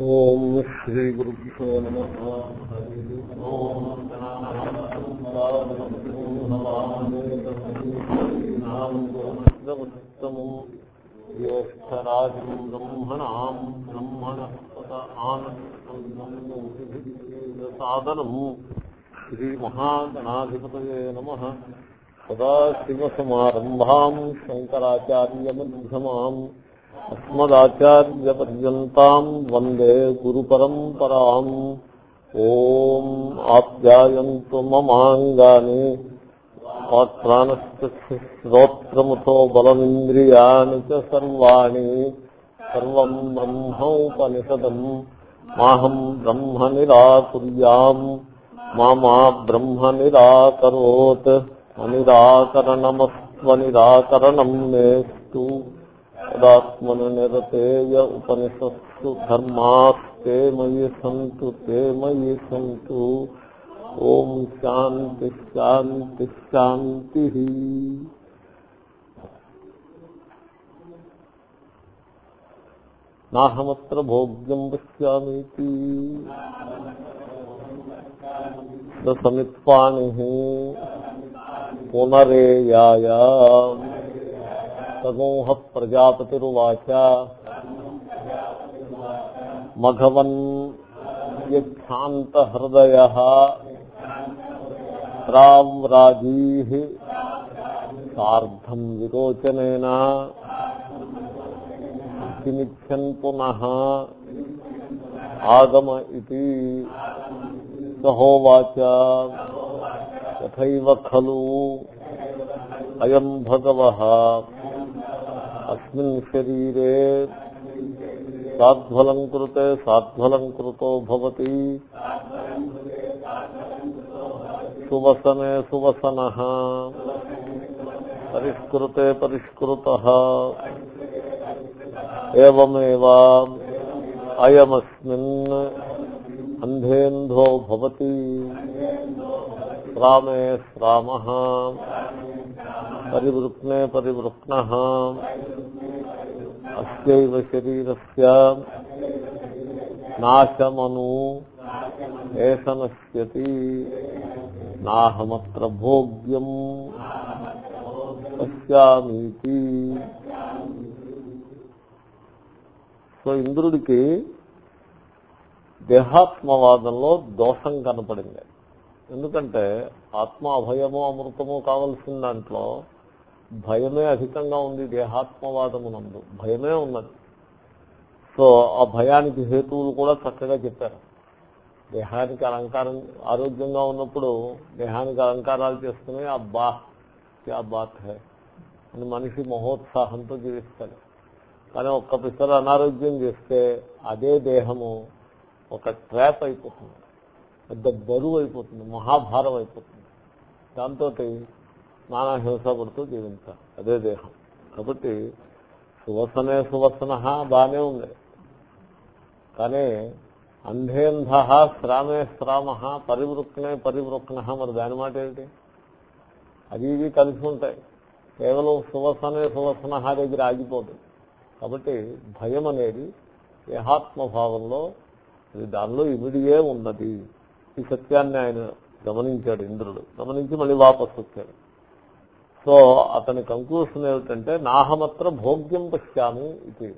ఓం శ్రీ గురుభ్యో నమ. జ్యేష్టరాజం బ్రహ్మణాం బ్రహ్మణస్పత ఆనందం శ్రీమహాగణాధిపతయే నమ. సదాశివసమారంభాం శంకరాచార్యమధ్యమాం. అస్మదాచార్యపర్యంతం వందే గురు గురుపరంపరాం ఓం ఆప్యాయంతు మమాంగాని శ్రోత్రముతో బలమింద్రియాణి సర్వాణి సర్వం బ్రహ్మోపనిషదం మాహం బ్రహ్మ నిరాకుర్యాం మా బ్రహ్మ నిరాకరోత్ అనిరాకరణమస్వ నిరాకరణం మేస్తు తదాత్మను నిరతేయ ఉపనిషత్సు ధర్మాస్తే మయి సంతు తే మయి సంతు ఓం శాంతి శాంతి శాంతి నాహమత్ర భోగ్యం పశ్యామీతి సమిత్పాణి పునరేయాయ సమూహ ప్రజాపతిరువాచ మఘవన్ యక్షాంతహృదయ త్రావ్రాజీ సార్ధం విరోచనేన కిమిచ్చన్ పునః ఆగమ ఇది సహోవాచ తథైవ ఖలు అయం భగవః అస్మిన్ శరీరే సాధ్వలం కృతే సాధ్వలం కృతో భవతి సువసనే సువసన పరిష్కృతే పరిష్కృత ఏమేవా అయమస్మిన్ అంధేంధో భవతి శ్రామే శ్రామ పరివృక్నే పరివృక్న అస్యైవ శరీరస్య నాశమను ఏష నశ్యతి నాహమత్ర భోగ్యం పశ్యామీతి సో ఇంద్రుడికి దేహాత్మవాదంలో దోషం కనపడింది. ఎందుకంటే ఆత్మ అభయము అమృతము కావలసిన దాంట్లో భయమే అధికంగా ఉంది దేహాత్మవాదమునందు. భయమే ఉన్నది. సో ఆ భయానికి హేతువులు కూడా చక్కగా చెప్పారు. దేహానికి అలంకారం ఆరోగ్యంగా ఉన్నప్పుడు దేహానికి అలంకారాలు చేసుకుని అబ్బా క్యా బాత్ హై అని మనిషి మహోత్సాహంతో జీవిస్తాడు. కానీ ఒక్క పిసర అనారోగ్యం చేస్తే అదే దేహము ఒక ట్రాప్ అయిపోతుంది. పెద్ద బరువు అయిపోతుంది మహాభారం అయిపోతుంది. దాంతో నానా హింస పడుతూ జీవించాలి. అదే దేహం. కాబట్టి సువసనే సువసన బాగానే ఉంది. కానీ అంధేంధ శ్రామే శ్రామ పరివృక్నే పరివృక్న మరి దాని మాట ఏమిటి అది ఇవి కలిసి ఉంటాయి. కేవలం సువసనే సువసన దగ్గర ఆగిపోదు. కాబట్టి భయం అనేది దేహాత్మభావంలో అది దానిలో ఇమిడియే ఉన్నది. ఈ సత్యాన్ని ఆయన గమనించాడు ఇంద్రుడు. గమనించి మళ్ళీ వాపస్ వచ్చాడు. సో అతని కంక్లూషన్ ఏమిటంటే నాహమత్ర భోగ్యం పశ్యామి ఇది.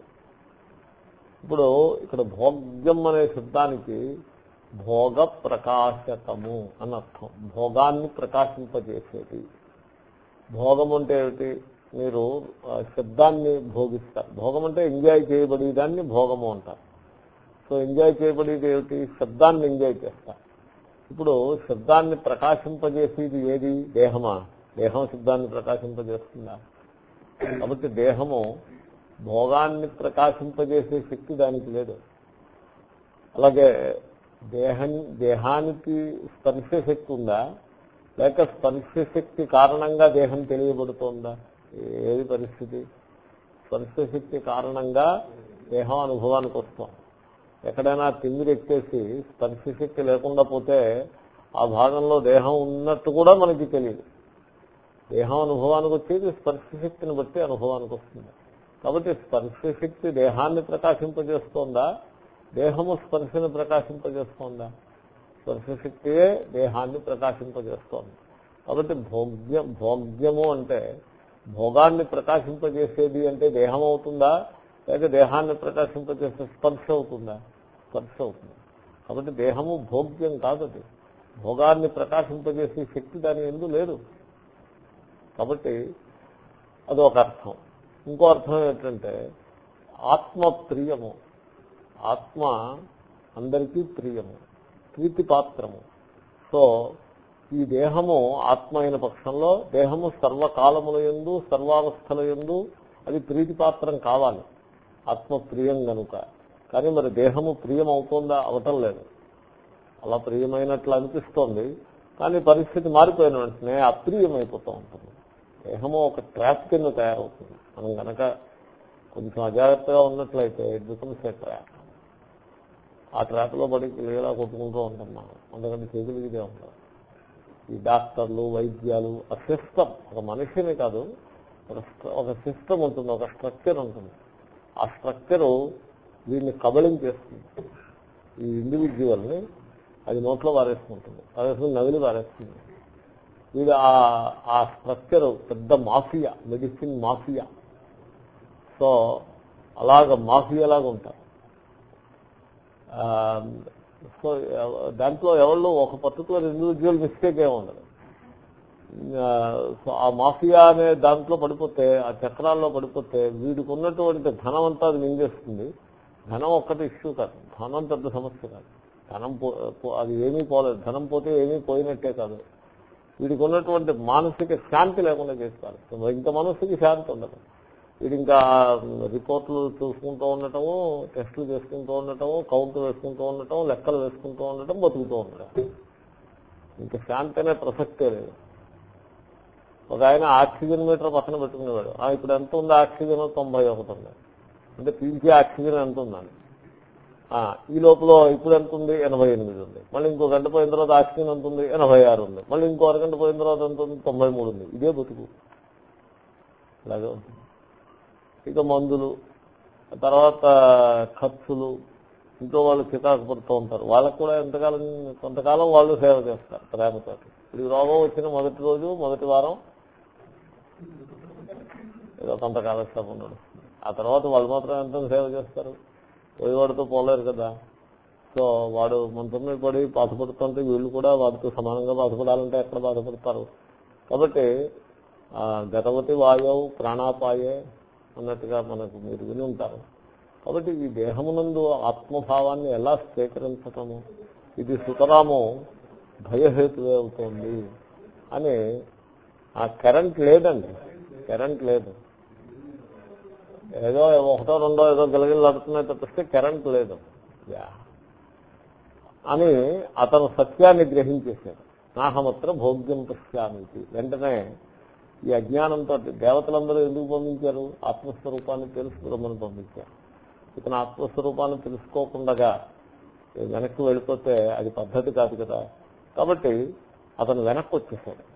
ఇప్పుడు ఇక్కడ భోగ్యం అనే శబ్దానికి భోగ ప్రకాశకము అని అర్థం. భోగాన్ని ప్రకాశింపజేసేది. భోగం అంటే ఏమిటి? మీరు శబ్దాన్ని భోగిస్తారు. భోగం అంటే ఎంజాయ్ చేయబడేదాన్ని భోగము అంటారు. సో ఎంజాయ్ చేయబడేది ఏమిటి? శబ్దాన్ని ఎంజాయ్ చేస్తారు. ఇప్పుడు శబ్దాన్ని ప్రకాశింపజేసేది ఏది? దేహమా? దేహం శబ్దాన్ని ప్రకాశింపజేస్తుందా? కాబట్టి దేహము భోగాన్ని ప్రకాశింపజేసే శక్తి దానికి లేదు. అలాగే దేహం దేహానికి స్పర్శ శక్తి ఉందా? లేక స్పర్శ శక్తి కారణంగా దేహం తెలియబడుతోందా? ఏది పరిస్థితి? స్పర్శ శక్తి కారణంగా దేహం అనుభవానికి వస్తాం ఎక్కడైనా తిమ్మిరి ఎక్కేసి స్పర్శ శక్తి లేకుండా పోతే ఆ భాగంలో దేహం ఉన్నట్టు కూడా మనకి తెలియదు. దేహం అనుభవానికి వచ్చేది స్పర్శశక్తిని బట్టి అనుభవానికి వస్తుంది. కాబట్టి స్పర్శశక్తి దేహాన్ని ప్రకాశింపజేస్తోందా? దేహము స్పర్శను ప్రకాశింపజేస్తోందా? స్పర్శశక్తియే దేహాన్ని ప్రకాశింపజేస్తోంది. కాబట్టి భోగ్యం భోగ్యము అంటే భోగాన్ని ప్రకాశింపజేసేది అంటే దేహం అవుతుందా? లేక దేహాన్ని ప్రకాశింపజేసే స్పర్శ అవుతుందా స్పర్శ అవుతుంది కాబట్టి దేహము భోగ్యం కాదది భోగాన్ని ప్రకాశింపజేసే శక్తి దాని ఎందు లేదు. కాబట్టి అదొక అర్థం. ఇంకో అర్థం ఏంటంటే ఆత్మ ప్రియము ఆత్మ అందరికీ ప్రియము. ప్రీతి పాత్రము సో ఈ దేహము ఆత్మ అయిన పక్షంలో దేహము సర్వకాలముల ఎందు సర్వావస్థల ఎందు అది ప్రీతిపాత్రం కావాలి. ఆత్మ ప్రియం గనుక. కానీ మరి దేహము ప్రియం అవుతుందా అవటం లేదు. అలా ప్రియమైనట్లు అనిపిస్తోంది కానీ పరిస్థితి మారిపోయిన వెంటనే అప్రియమైపోతూ ఉంటుంది. దేహము ఒక ట్రాప్ కింద తయారవుతుంది. మనం కనుక కొంచెం అజాగ్రత్తగా ఉన్నట్లయితే ఇట్ బికమ్స్ ఏ ట్రాప్ ఆ ట్రాప్లో పడి క్లియర్గా కొట్టుకుంటూ ఉంటాం మనం. అందుకని చేతులు ఇదే ఉంటాం ఈ డాక్టర్లు వైద్యాలు ఆ సిస్టమ్ ఒక మనిషిని కాదు ఒక ఒక సిస్టమ్ ఉంటుంది ఒక స్ట్రక్చర్ ఉంటుంది. ఆ స్ట్రక్చరు వీడిని కబళించేస్తుంది ఈ ఇండివిజువల్ని అది నోట్లో వారేసుకుంటుంది. పారేసుకుని నవిలి వారేస్తుంది. వీడు ఆ- ఆ స్ట్రక్చర్ పెద్ద మాఫియా మెడిసిన్ మాఫియా. సో అలాగ మాఫియా లాగా ఉంటారు సో దాంట్లో ఎవరు ఒక పర్టికులర్ ఇండివిజువల్ మిస్టేక్ ఏమి ఉండదు. ఆ, మాఫియా అనే దాంట్లో పడిపోతే ఆ చక్రాల్లో పడిపోతే వీడికి ఉన్నటువంటి ధనం అంతా అది మింగేస్తుంది. ధనం ఒక్కటి ఇష్యూ కాదు. ధనం పెద్ద సమస్య కాదు. ధనం పో అది ఏమీ పోలేదు. ధనం పోతే ఏమీ పోయినట్టే కాదు. వీడికి ఉన్నటువంటి మానసిక శాంతి లేకుండా చేసుకోవాలి. ఇంత మనసుకి మనస్సుకి శాంతి ఉండదు. వీడు ఇంకా రిపోర్ట్లు చూసుకుంటూ ఉండటము టెస్టులు చేసుకుంటూ ఉండటము కౌంటర్ వేసుకుంటూ ఉండటం లెక్కలు వేసుకుంటూ ఉండటం బతుకుతూ ఉండటం. ఇంకా శాంతి అనే ప్రసక్తే లేదు. ఒక ఆయన ఆక్సిజన్ మీటర్ పక్కన పెట్టుకునేవాడు. ఆ, ఇప్పుడు ఎంత ఉంది ఆక్సిజన్? తొంభై ఒకటి ఉంది. అంటే పీల్చే ఆక్సిజన్ ఎంత ఉందండి? ఆ, ఈ లోపల ఇప్పుడు ఎంత ఉంది? ఎనభై ఎనిమిది ఉంది. మళ్ళీ ఇంకో గంట పోయిన తర్వాత ఆక్సిజన్ ఎంత ఉంది? ఎనభై ఆరు ఉంది. మళ్ళీ ఇంకో అరగంట పోయిన తర్వాత ఎంత ఉంది? తొంభై మూడు ఉంది. ఇదే బతుకు. అలాగే ఉంటుంది. ఇక మందులు తర్వాత ఖర్చులు ఇంట్లో వాళ్ళు చికాకు పడుతూ ఉంటారు. వాళ్ళకు కూడా ఎంతకాలం కొంతకాలం వాళ్ళు సేవ చేస్తారు ప్రేమతో ఇది రోగం వచ్చిన మొదటి రోజు మొదటి వారం ఏదో కొంత కాలక్షేపం నడుస్తుంది ఆ తర్వాత వాళ్ళు మాత్రం ఎంత సేవ చేస్తారు? పోయేవాడితో పోలేరు కదా. సో వాడు మనతో మీద పడి బాధపడుతుంటే వీళ్ళు కూడా వాడితో సమానంగా బాధపడాలంటే ఎక్కడ బాధపడతారు? కాబట్టి ఆ, గతవతి వాయవు ప్రాణాపాయే అన్నట్టుగా మనకు మీరు విని ఉంటారు. కాబట్టి ఈ దేహమునందు ఆత్మభావాన్ని ఎలా స్వీకరించటము? ఇది సుతరాము భయహేతువే అవుతోంది అని ఆ కరెంట్ లేదండి. కరెంట్ లేదు. ఏదో ఒకటో రెండో ఏదో గిలగిలాడుతున్నాయి తప్పిస్తే కరెంట్ లేదు. యా. అని అతను సత్యాన్ని గ్రహించేశాడు. నాహమత్ర భోగ్యం పశ్యామితి. వెంటనే ఈ అజ్ఞానంతో దేవతలందరూ ఎందుకు పంపించారు? ఆత్మస్వరూపాన్ని తెలుసుకోమని పంపించారు. ఇతను ఆత్మస్వరూపాన్ని తెలుసుకోకుండా వెనక్కి వెళ్ళిపోతే అది పద్ధతి కాదు కదా. కాబట్టి అతను వెనక్కి వచ్చేసాడు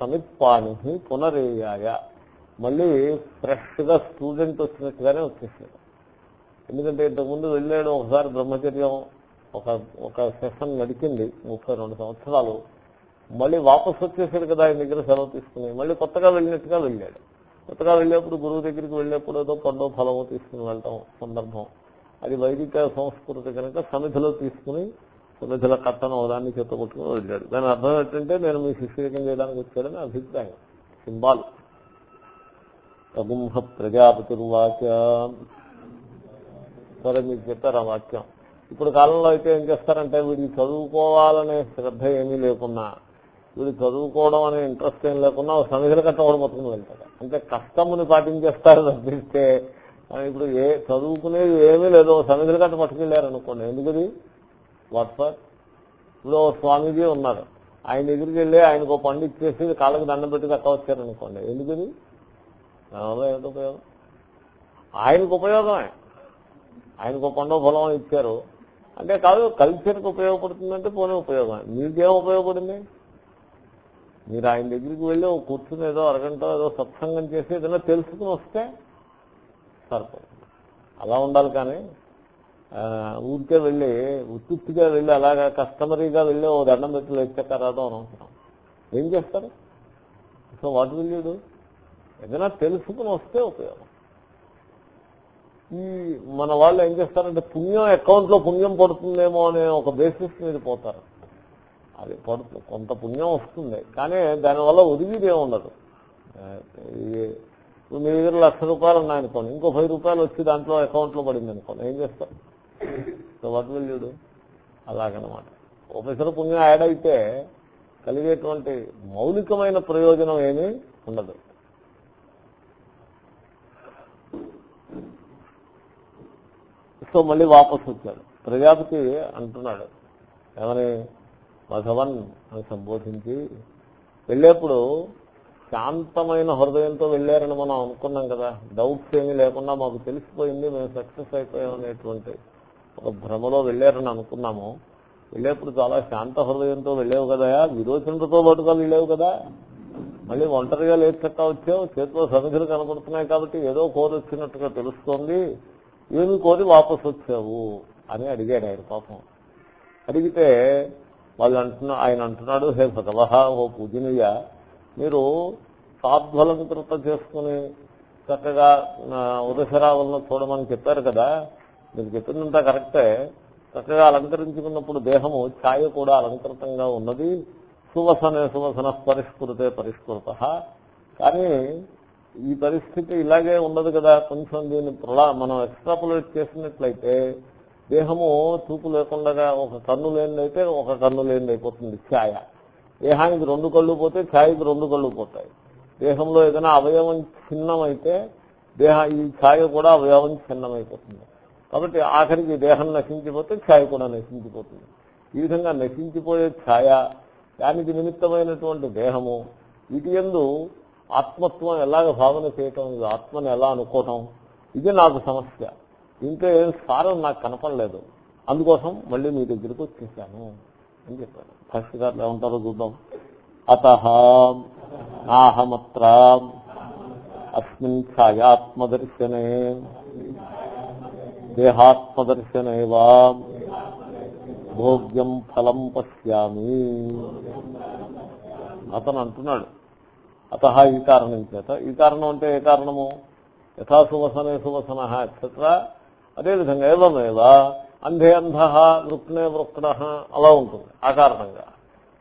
సమిత్పాని పునరేయాయ. మళ్ళీ ఫ్రెష్గా స్టూడెంట్ వచ్చినట్టుగానే వచ్చేసాడు ఎందుకంటే ఇంతకుముందు వెళ్ళాడు ఒకసారి బ్రహ్మచర్యం ఒక ఒక సెషన్ నడిచింది ముప్పై రెండు సంవత్సరాలు. మళ్ళీ వాపసు వచ్చేసాడు కదా ఆయన దగ్గర సెలవు తీసుకుని. మళ్ళీ కొత్తగా వెళ్ళినట్టుగా వెళ్ళాడు. కొత్తగా వెళ్ళేప్పుడు గురువు దగ్గరికి వెళ్ళేప్పుడు ఏదో పండో ఫలమో తీసుకుని వెళ్ళటం సందర్భం. అది వైదిక సంస్కృతి కనుక సమిధిలో తీసుకుని సమిధిల కట్టను దాన్ని చేత కొట్టుకుని వదిలాడు. దాని అర్థం ఏంటంటే నేను మీ శిష్యకం చేయడానికి వచ్చాడని అభిప్రాయం. సింబాల్. తగుంహ ప్రజాపతిర్వాచ సరే మీకు చెప్పారు ఆ వాక్యం. ఇప్పుడు కాలంలో అయితే ఏం చేస్తారంటే వీడికి చదువుకోవాలనే శ్రద్ధ ఏమీ లేకున్నా వీడు చదువుకోవడం అనే ఇంట్రెస్ట్ ఏం లేకున్నా ఒక సమిధిని కట్టవడం వెళ్తాడు. అంటే కష్టముని పాటించేస్తారు తప్పిస్తే ఇప్పుడు ఏ చదువుకునేది ఏమీ లేదు ఓ కట్ట పట్టుకెళ్ళారు అనుకోండి ఎందుకది? వాట్ ఫర్ ఇప్పుడు స్వామీజీ ఉన్నారు. ఆయన దగ్గరికి వెళ్ళి ఆయనకు పండు ఇచ్చేసి కాళ్ళకి దండం పెట్టి దక్క వచ్చారనుకోండి. ఎందుకది దానివల్ల ఏంటి ఉపయోగం? ఆయనకు ఉపయోగమే. ఆయనకు ఒక పండుగ పొలం ఇచ్చారు. అంటే కాదు కల్చర్కి ఉపయోగపడుతుందంటే పోనీ ఉపయోగం మీకేం ఉపయోగపడింది? మీరు ఆయన దగ్గరికి వెళ్ళి ఒక కూర్చుని ఏదో అరగంట ఏదో సత్సంగం చేసి ఏదైనా తెలుసుకుని వస్తే సరిపోతుంది. అలా ఉండాలి కానీ ఊరికే వెళ్ళి ఉత్తుగా వెళ్ళి అలాగా కస్టమరీగా వెళ్ళి ఓ దండం పెట్టి అని అనుకుంటున్నాం ఏం చేస్తారు? సో వాట్ విల్ ఏదైనా తెలుసుకుని వస్తే ఉపయోగం. ఈ మన వాళ్ళు ఏం చేస్తారంటే పుణ్యం అకౌంట్లో పుణ్యం పడుతుందేమో అనే ఒక బేసిస్ మీద పోతారు. అది పడుతుంది కొంత పుణ్యం వస్తుంది కానీ దానివల్ల ఒదిగిది ఉండదు. మీ దగ్గర లక్ష రూపాయలు ఉన్నాయనుకోండి ఇంకో పది రూపాయలు వచ్చి దాంట్లో అకౌంట్లో పడింది అనుకోండి ఏం చేస్తారు? సో వాట్ విల్ యూ అలాగనమాట. ఓపెసర్ పుణ్యం యాడ్ అయితే కలిగేటువంటి మౌలికమైన ప్రయోజనం ఏమీ ఉండదు. సో మళ్ళీ వాపసు వచ్చాడు. ప్రజాపతి అంటున్నాడు ఏమని మధవన్ అని సంబోధించి వెళ్ళేప్పుడు శాంతమైన హృదయంతో వెళ్ళారని మనం అనుకున్నాం కదా. డౌట్స్ ఏమీ లేకుండా మాకు తెలిసిపోయింది మేము సక్సెస్ అయిపోయాం అనేటువంటి ఒక భ్రమలో వెళ్ళారని అనుకున్నాము. వెళ్ళేప్పుడు చాలా శాంత హృదయంతో వెళ్ళావు కదా విరోచనతో పాటుగా వెళ్ళేవు కదా. మళ్ళీ ఒంటరిగా లేచి చక్క వచ్చావు? చేతిలో సమిధులు కనపడుతున్నాయి కాబట్టి ఏదో కోరి వచ్చినట్టుగా తెలుస్తోంది. ఏమి కోరి వాపసు వచ్చావు? అని అడిగాడు ఆయన పాపం. అడిగితే వాళ్ళు అంటున్నా ఆయన అంటున్నాడు హే భగవహ ఓ పూజనీయ మీరు సాధ్వలంకృత చేసుకుని చక్కగా ఉదశరావులను చూడమని చెప్పారు కదా. మీరు చెప్పిందంతా కరెక్టే. చక్కగా అలంకరించుకున్నప్పుడు దేహము ఛాయ కూడా అలంకృతంగా ఉన్నది. సువసనే సువసన పరిష్కృతే పరిష్కృత. కానీ ఈ పరిస్థితి ఇలాగే ఉండదు కదా. కొంచెం దీన్ని ప్రలా మనం ఎక్స్ట్రాపులేట్ చేసినట్లయితే దేహము చూపు లేకుండా ఒక కన్ను లేనిదైతే ఒక కన్ను లేనిది అయిపోతుంది ఛాయ. దేహానికి రెండు కళ్ళు పోతే ఛాయకి రెండు కళ్ళు పోతాయి. దేహంలో ఏదైనా అవయవం చిన్నమైతే దేహ ఈ ఛాయ కూడా అవయవం చిన్నమైపోతుంది కాబట్టి ఆఖరికి దేహం నశించిపోతే ఛాయ కూడా నశించిపోతుంది. ఈ విధంగా నశించిపోయే ఛాయ దానికి నిమిత్తమైనటువంటి దేహము వీటి ఎందు ఆత్మత్వం ఎలాగ భావన చేయటం ఇది ఆత్మని ఎలా అనుకోవటం ఇది నాకు సమస్య. దీంట్లో ఏం సారం నాకు కనపడలేదు. అందుకోసం మళ్ళీ మీ దగ్గరికి వచ్చేసాను అని చెప్పాను భాష్యకారులు ఏమంటారో చూద్దాం. అత నాహమత్ర అస్మిన్ ఛాయాత్మదర్శనే. దేహాత్మదర్శనేవా. భోగ్యం ఫలం పశ్యామి. అతను అంటున్నాడు. అత ఈ కారణం చేత. ఈ కారణం అంటే ఏ కారణము? యథా సువసనే సువసన ఎక్సెట్రా అదేవిధంగా ఏవమేవా అంధే అంధ వృక్నే వృక్ణ అలా ఉంటుంది. ఆ కారణంగా.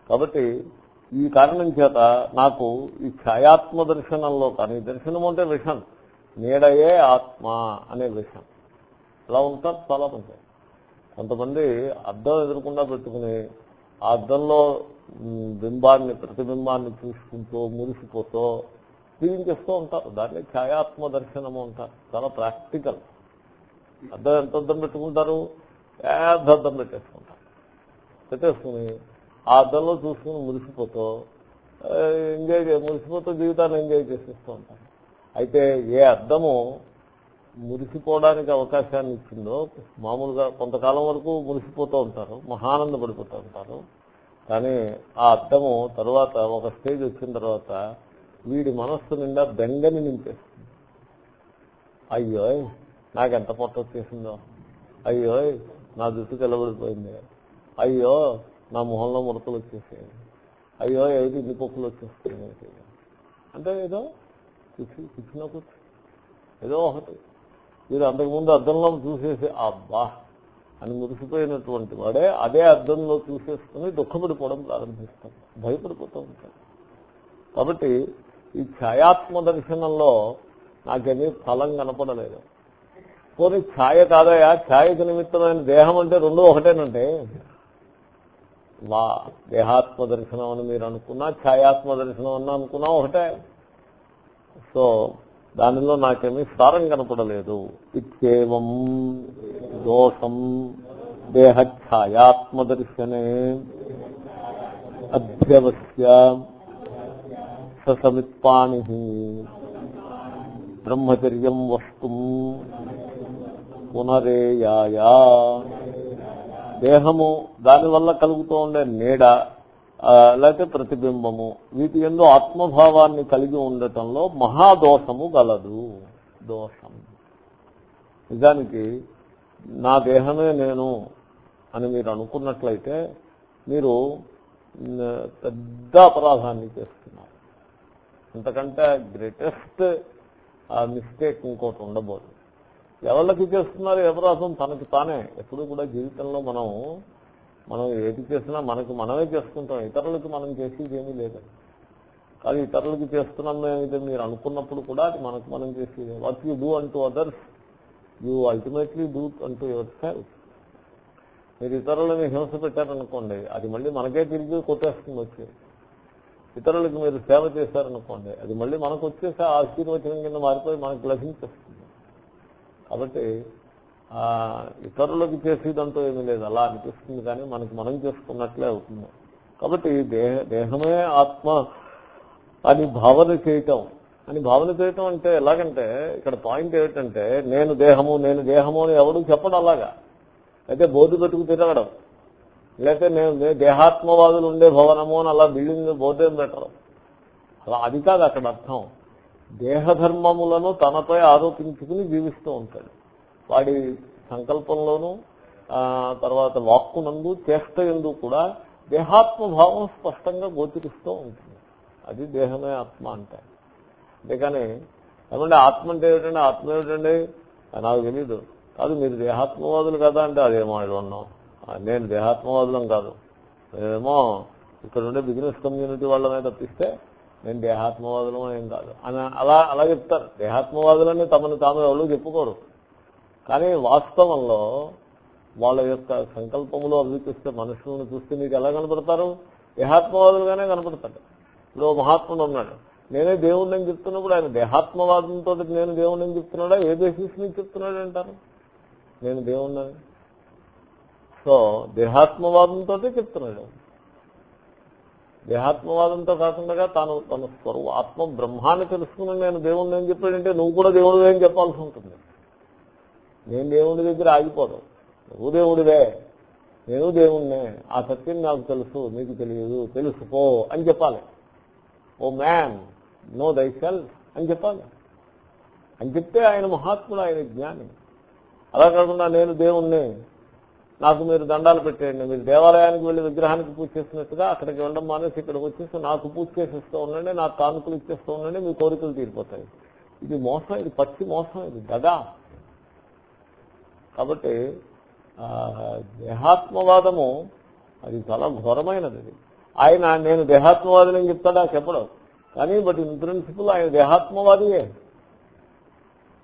కాబట్టి ఈ కారణం చేత నాకు ఈ ఛాయాత్మ దర్శనంలో కానీ దర్శనం అంటే విషం. నీడయే ఆత్మ అనే విషం. ఇలా ఉంటారు చాలా మంది. కొంతమంది అద్దం ఎదురకుండా పెట్టుకుని ఆ అద్దంలో బింబాన్ని ప్రతిబింబాన్ని చూసుకుంటూ మురిసిపోతూ జీవించేస్తూ ఉంటారు. దాన్ని ఛాయాత్మ దర్శనము అంటారు. చాలా ప్రాక్టికల్. అద్దం ఎంత అద్దం పెట్టుకుంటారు? పెద్ద అద్దం పెట్టేసుకుంటారు పెట్టేసుకుని ఆ అద్దంలో చూసుకుని మురిసిపోతూ ఎంజాయ్ మురిసిపోతూ జీవితాన్ని ఎంజాయ్ చేసేస్తూ ఉంటారు. అయితే ఏ అద్దము మురిసిపోవడానికి అవకాశాన్ని ఇచ్చిందో మామూలుగా కొంతకాలం వరకు మురిసిపోతూ ఉంటారు మహానంద పడిపోతూ ఉంటారు. కానీ ఆ అర్థము తర్వాత ఒక స్టేజ్ వచ్చిన తర్వాత వీడి మనస్సు నిండా బెంగని నింపేస్తుంది. అయ్యో నాకెంత పొట్ట వచ్చేసిందో. అయ్యో నా జుట్టు తెల్లబడిపోయింది. అయ్యో నా మొహంలో ముడతలు వచ్చేసాయి. అయ్యో ఏది ఇన్ని పొక్కులు వచ్చేస్తాయి అంటే ఏదో కూర్చు కూర్చున్నా కూర్చు ఏదో ఒకటి. మీరు అంతకుముందు అద్దంలో చూసేసి అబ్బా అని మురిసిపోయినటువంటి వాడే అదే అద్దంలో చూసేసుకుని దుఃఖపడిపోవడం ప్రారంభిస్తాడు. భయపడిపోతూ ఉంటాడు. కాబట్టి ఈ ఛాయాత్మ దర్శనంలో నాకేమీ ఫలం కనపడలేదు. పోనీ ఛాయ కాదయా ఛాయకు నిమిత్తమైన దేహం అంటే రెండు ఒకటేనంటే వా దేహాత్మ దర్శనం అని మీరు అనుకున్నా ఛాయాత్మ దర్శనం అని అనుకున్నా ఒకటే. సో దానిలో నాకేమీ సారం కనపడలేదు. ఇత్యేవం దోషం దేహఛాయాత్మదర్శనే అధ్యవస్య సమిత్పాణి బ్రహ్మచర్యం వస్తు పునరేయాయా. దేహము దానివల్ల కలుగుతూ ఉండే నీడ లేకపోతే ప్రతిబింబము. వీటి ఎందు ఆత్మభావాన్ని కలిగి ఉండటంలో మహాదోషము గలదు. దోషం. నిజానికి నా దేహమే నేను అని మీరు అనుకున్నట్లయితే మీరు పెద్ద అపరాధాన్ని చేస్తున్నారు. అంతకంటే గ్రేటెస్ట్ మిస్టేక్ ఇంకోటి ఉండబోదు. ఎవరికి చేస్తున్నారు అపరాధం? తనకి తానే. ఎప్పుడు కూడా జీవితంలో మనం మనం ఏది చేసినా మనకు మనమే చేసుకుంటాం. ఇతరులకు మనం చేసేది ఏమీ లేదండి కానీ ఇతరులకు చేస్తున్నాం ఏదైతే మీరు అనుకున్నప్పుడు కూడా అది మనకు మనం చేసేది. What you do unto others you ultimately do unto yourself మీరు ఇతరులని హింస పెట్టారనుకోండి అది మళ్ళీ మనకే తిరిగి కొట్టేస్తుంది వచ్చి. ఇతరులకు మీరు సేవ చేశారనుకోండి అది మళ్ళీ మనకు వచ్చేసి ఆ ఆశీర్వచనం కింద మారిపోయి మనకు లభించేస్తుంది. కాబట్టి ఇతరులకు చేసేదంటూ ఏమీ లేదు. అలా అనిపిస్తుంది కానీ మనకి మనం చేసుకున్నట్లే అవుతుంది. కాబట్టి దేహ దేహమే ఆత్మ అని భావన చేయటం. అని భావన చేయటం అంటే ఎలాగంటే ఇక్కడ పాయింట్ ఏమిటంటే నేను దేహము నేను దేహము అని ఎవడు చెప్పడం అలాగా. అయితే బోర్డు పెట్టుకు తిరగడం. లేకపోతే నేను దేహాత్మవాదులు ఉండే భవనము అని అలా బిల్డింగ్ బోర్డు పెట్టడం అలా అది కాదు అక్కడ అర్థం. దేహధర్మములను తనపై ఆరోపించుకుని జీవిస్తూ ఉంటాడు. వాడి సంకల్పంలోనూ ఆ, తర్వాత వాక్కునందు చేష్ట ఎందు కూడా దేహాత్మభావం స్పష్టంగా గోచరిస్తూ ఉంటుంది. అది దేహమే ఆత్మ అంటే. అంతేకాని ఏమంటే ఆత్మ అంటే ఏమిటండి? ఆత్మ ఏమిటండి? నాకు తెలీదు. కాదు మీరు దేహాత్మవాదులు కదా అంటే అదేమో ఇది ఉన్నాం నేను దేహాత్మవాదులం కాదు. ఏమో ఇక్కడ ఉండే బిజినెస్ కమ్యూనిటీ వాళ్ళమే తప్పిస్తే నేను దేహాత్మవాదులం ఏం కాదు. అని అలా అలా చెప్తారు. దేహాత్మవాదులని తమను తాము ఎవరు చెప్పుకోరు. కానీ వాస్తవంలో వాళ్ళ యొక్క సంకల్పములో అవి చూస్తే మనుషులను చూస్తే మీకు ఎలా కనపడతారు? దేహాత్మవాదులుగానే కనపడతాడు ఇప్పుడు మహాత్ముడు ఉన్నాడు నేనే దేవుణ్ణి అని చెప్తున్నప్పుడు ఆయన దేహాత్మవాదంతో నేను దేవుణ్ణి అని చెప్తున్నాడా? ఏ బేసిస్ నుంచి చెప్తున్నాడు అంటారు? నేను దేవుణ్ణి సో దేహాత్మవాదంతో చెప్తున్నాడు. దేహాత్మవాదంతో కాకుండా తాను తన స్వరూ ఆత్మ బ్రహ్మాన్ని తెలుసుకుని నేను దేవుణ్ణి అని చెప్పాడంటే నువ్వు కూడా దేవుడు ఏం చెప్పాల్సి ఉంటుంది. నేను దేవుడి దగ్గర ఆగిపోవడం నువ్వు దేవుడివే. నేను దేవుణ్ణే. ఆ సత్యం నాకు తెలుసు నీకు తెలియదు తెలుసుకో అని చెప్పాలి. O man know thyself అని చెప్పాలి. అని చెప్తే ఆయన మహాత్ముడు ఆయన జ్ఞాని. అలా కాకుండా నేను దేవుణ్ణి. నాకు మీరు దండాలు పెట్టేయండి. మీరు దేవాలయానికి వెళ్ళి విగ్రహానికి పూజ చేసినట్టుగా అక్కడికి వెళ్ళడం మానేసి ఇక్కడికి వచ్చేసి నాకు పూజ చేసేస్తూ ఉండండి నాకు కానుకలు ఇచ్చేస్తూ ఉండండి మీ కోరికలు తీరిపోతాయి. ఇది మోసం ఇది పచ్చి మోసం ఇది దగా. కాబట్టి ఆ, దేహాత్మవాదము అది చాలా ఘోరమైనది అది. ఆయన నేను దేహాత్మవాదిని అని చెప్తాడా? చెప్పడం. కానీ బట్ ఇన్ ప్రిన్సిపల్ ఆయన దేహాత్మవాదియే.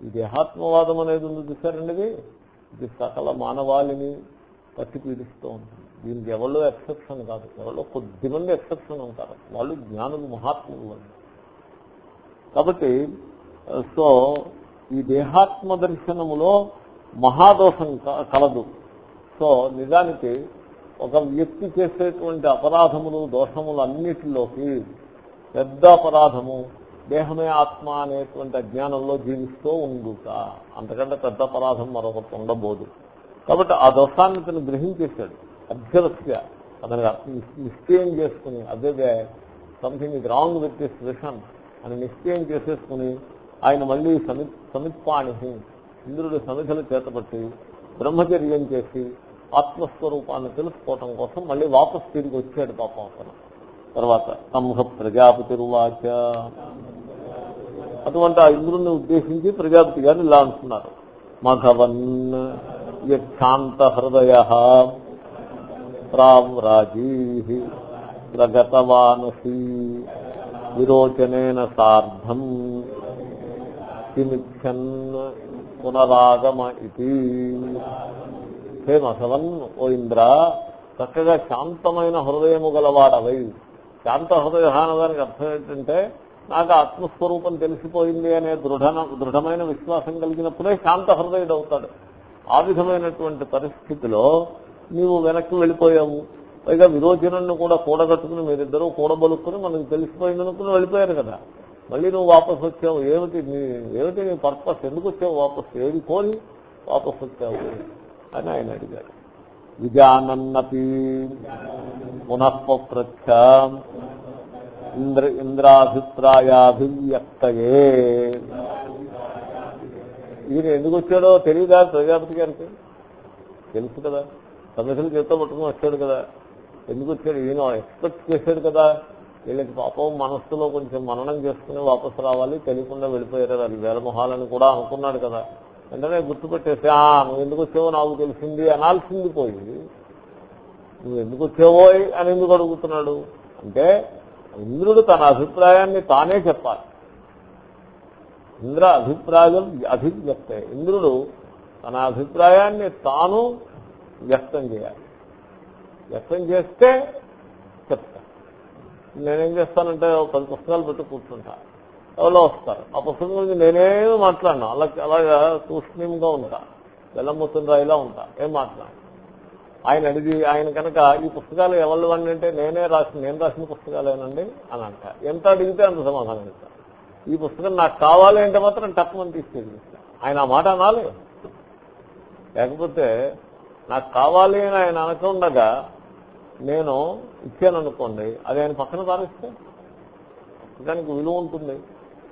ఈ దేహాత్మవాదం అనేది ఉంది చూసారండి ఇది? ఇది సకల మానవాళిని పట్టి పీడిస్తూ ఉంటుంది. దీనికి ఎవరో ఎక్సెప్షన్ కాదు. ఎవరో కొద్ది మంది ఎక్సెప్షన్ ఉంటారు. వాళ్ళు జ్ఞానులు మహాత్ములు వాళ్ళు. కాబట్టి సో ఈ దేహాత్మ దర్శనములో మహాదోషం క- కలదు. సో నిజానికి ఒక వ్యక్తి చేసేటువంటి అపరాధములు దోషములు అన్నిటిలోకి పెద్ద అపరాధము దేహమే ఆత్మ అనేటువంటి అజ్ఞానంలో జీవిస్తూ ఉండుట. అంతకంటే పెద్ద అపరాధం మరొకటి ఉండబోదు. కాబట్టి ఆ దోషాన్ని తను గ్రహించేశాడు. అభ్యరస్య అతనికి నిశ్చయం చేసుకుని అదే something is wrong with this vision అని నిశ్చయం చేసేసుకుని ఆయన మళ్ళీ సమిత్ సమిత్పాణి ఇంద్రుడి సమిధలు చేతపట్టి బ్రహ్మచర్యం చేసి ఆత్మస్వరూపాన్ని తెలుసుకోవటం కోసం మళ్ళీ వాపస్ తిరిగి వచ్చాడు పాపం అతను. తర్వాత సంహ ప్రజాపతి రువాచ అటువంటి ఆ ఇంద్రుణ్ణి ఉద్దేశించి ప్రజాపతి గారిని ఇలా అంటున్నారు. మఘవన్ యక్షాంత హృదయ రాజీ ప్రగతవానసి విరోచనేన సార్ధం కిమిచ్చన్ పునరాగమ ఇది. హే మసవన్ ఓ ఇంద్ర చక్కగా శాంతమైన హృదయము గలవాడవై. శాంత హృదయ అనడానికి అర్థం ఏంటంటే నాకు ఆత్మస్వరూపం తెలిసిపోయింది అనే దృఢ దృఢమైన విశ్వాసం కలిగినప్పుడే శాంత హృదయుడు అవుతాడు. ఆ విధమైనటువంటి పరిస్థితిలో నీవు వెనక్కి వెళ్ళిపోయావు. పైగా విరోచనను కూడా కూడగట్టుకుని మీరిద్దరూ కూడబలుక్కుని మనకు తెలిసిపోయింది అనుకుని వెళ్ళిపోయారు కదా. మళ్ళీ నువ్వు వాపసు వచ్చావు. ఏమిటి నీ ఏమిటి నీ పర్పస్? ఎందుకు వచ్చావు వాపసు? ఏది కోరి వాపసు వచ్చావు అని ఆయన అడిగాడు. విజానన్నపి పునఃప్రచ్ఛ ఇంద్ర ఇంద్రాభిప్రాయాభివ్యక్తయే. ఈయన ఎందుకు వచ్చాడో తెలియదా ప్రజాపతి గారికి? తెలుసు కదా. సమస్యలు చేత్తో పట్టుకుని వచ్చాడు కదా. ఎందుకు వచ్చాడు? ఈయన ఎక్స్పెక్ట్ చేశాడు కదా. వీళ్ళకి పాపం మనస్సులో కొంచెం మననం చేసుకుని వాపసు రావాలి తెలియకుండా వెళ్ళిపోయారు. అది వేలమొహాలని కూడా అనుకున్నాడు కదా. వెంటనే గుర్తుపెట్టేసి "ఆ, నువ్వు ఎందుకు వచ్చావో నాకు తెలిసింది అనాల్సింది పోయి. నువ్వు ఎందుకు వచ్చావో అని ఎందుకు అడుగుతున్నాడు? అంటే ఇంద్రుడు తన అభిప్రాయాన్ని తానే చెప్పాలి. ఇంద్ర అభిప్రాయం అభివ్యక్తే. ఇంద్రుడు తన అభిప్రాయాన్ని తాను వ్యక్తం చేయాలి. వ్యక్తం చేస్తే చెప్తా నేనేం చేస్తానంటే పది పుస్తకాలు పెట్టి కూర్చుంటా. ఎవరో వస్తారు. ఆ పుస్తకం గురించి నేనేమి మాట్లాడను. అలా అలాగా తూష్ణీయంగా ఉంటా. బెల్లముత్తుని రాయిలా ఉంటా. ఏం మాట్లాడను. ఆయన అడిగి ఆయన కనుక ఈ పుస్తకాలు ఎవరు అంటే నేనే రాసిన నేను రాసిన పుస్తకాలేనండి అని అంట. ఎంత అడిగితే అంత సమాధానం ఇస్తా. ఈ పుస్తకం నాకు కావాలి అంటే మాత్రం తప్పమని తీసుకెళ్ళి ఆయన ఆ మాట అనాలి. లేకపోతే నాకు కావాలి అని ఆయన అనకుండగా నేను ఇచ్చాను అనుకోండి అది ఆయన పక్కన పారిస్తే దానికి విలువ ఉంటుంది.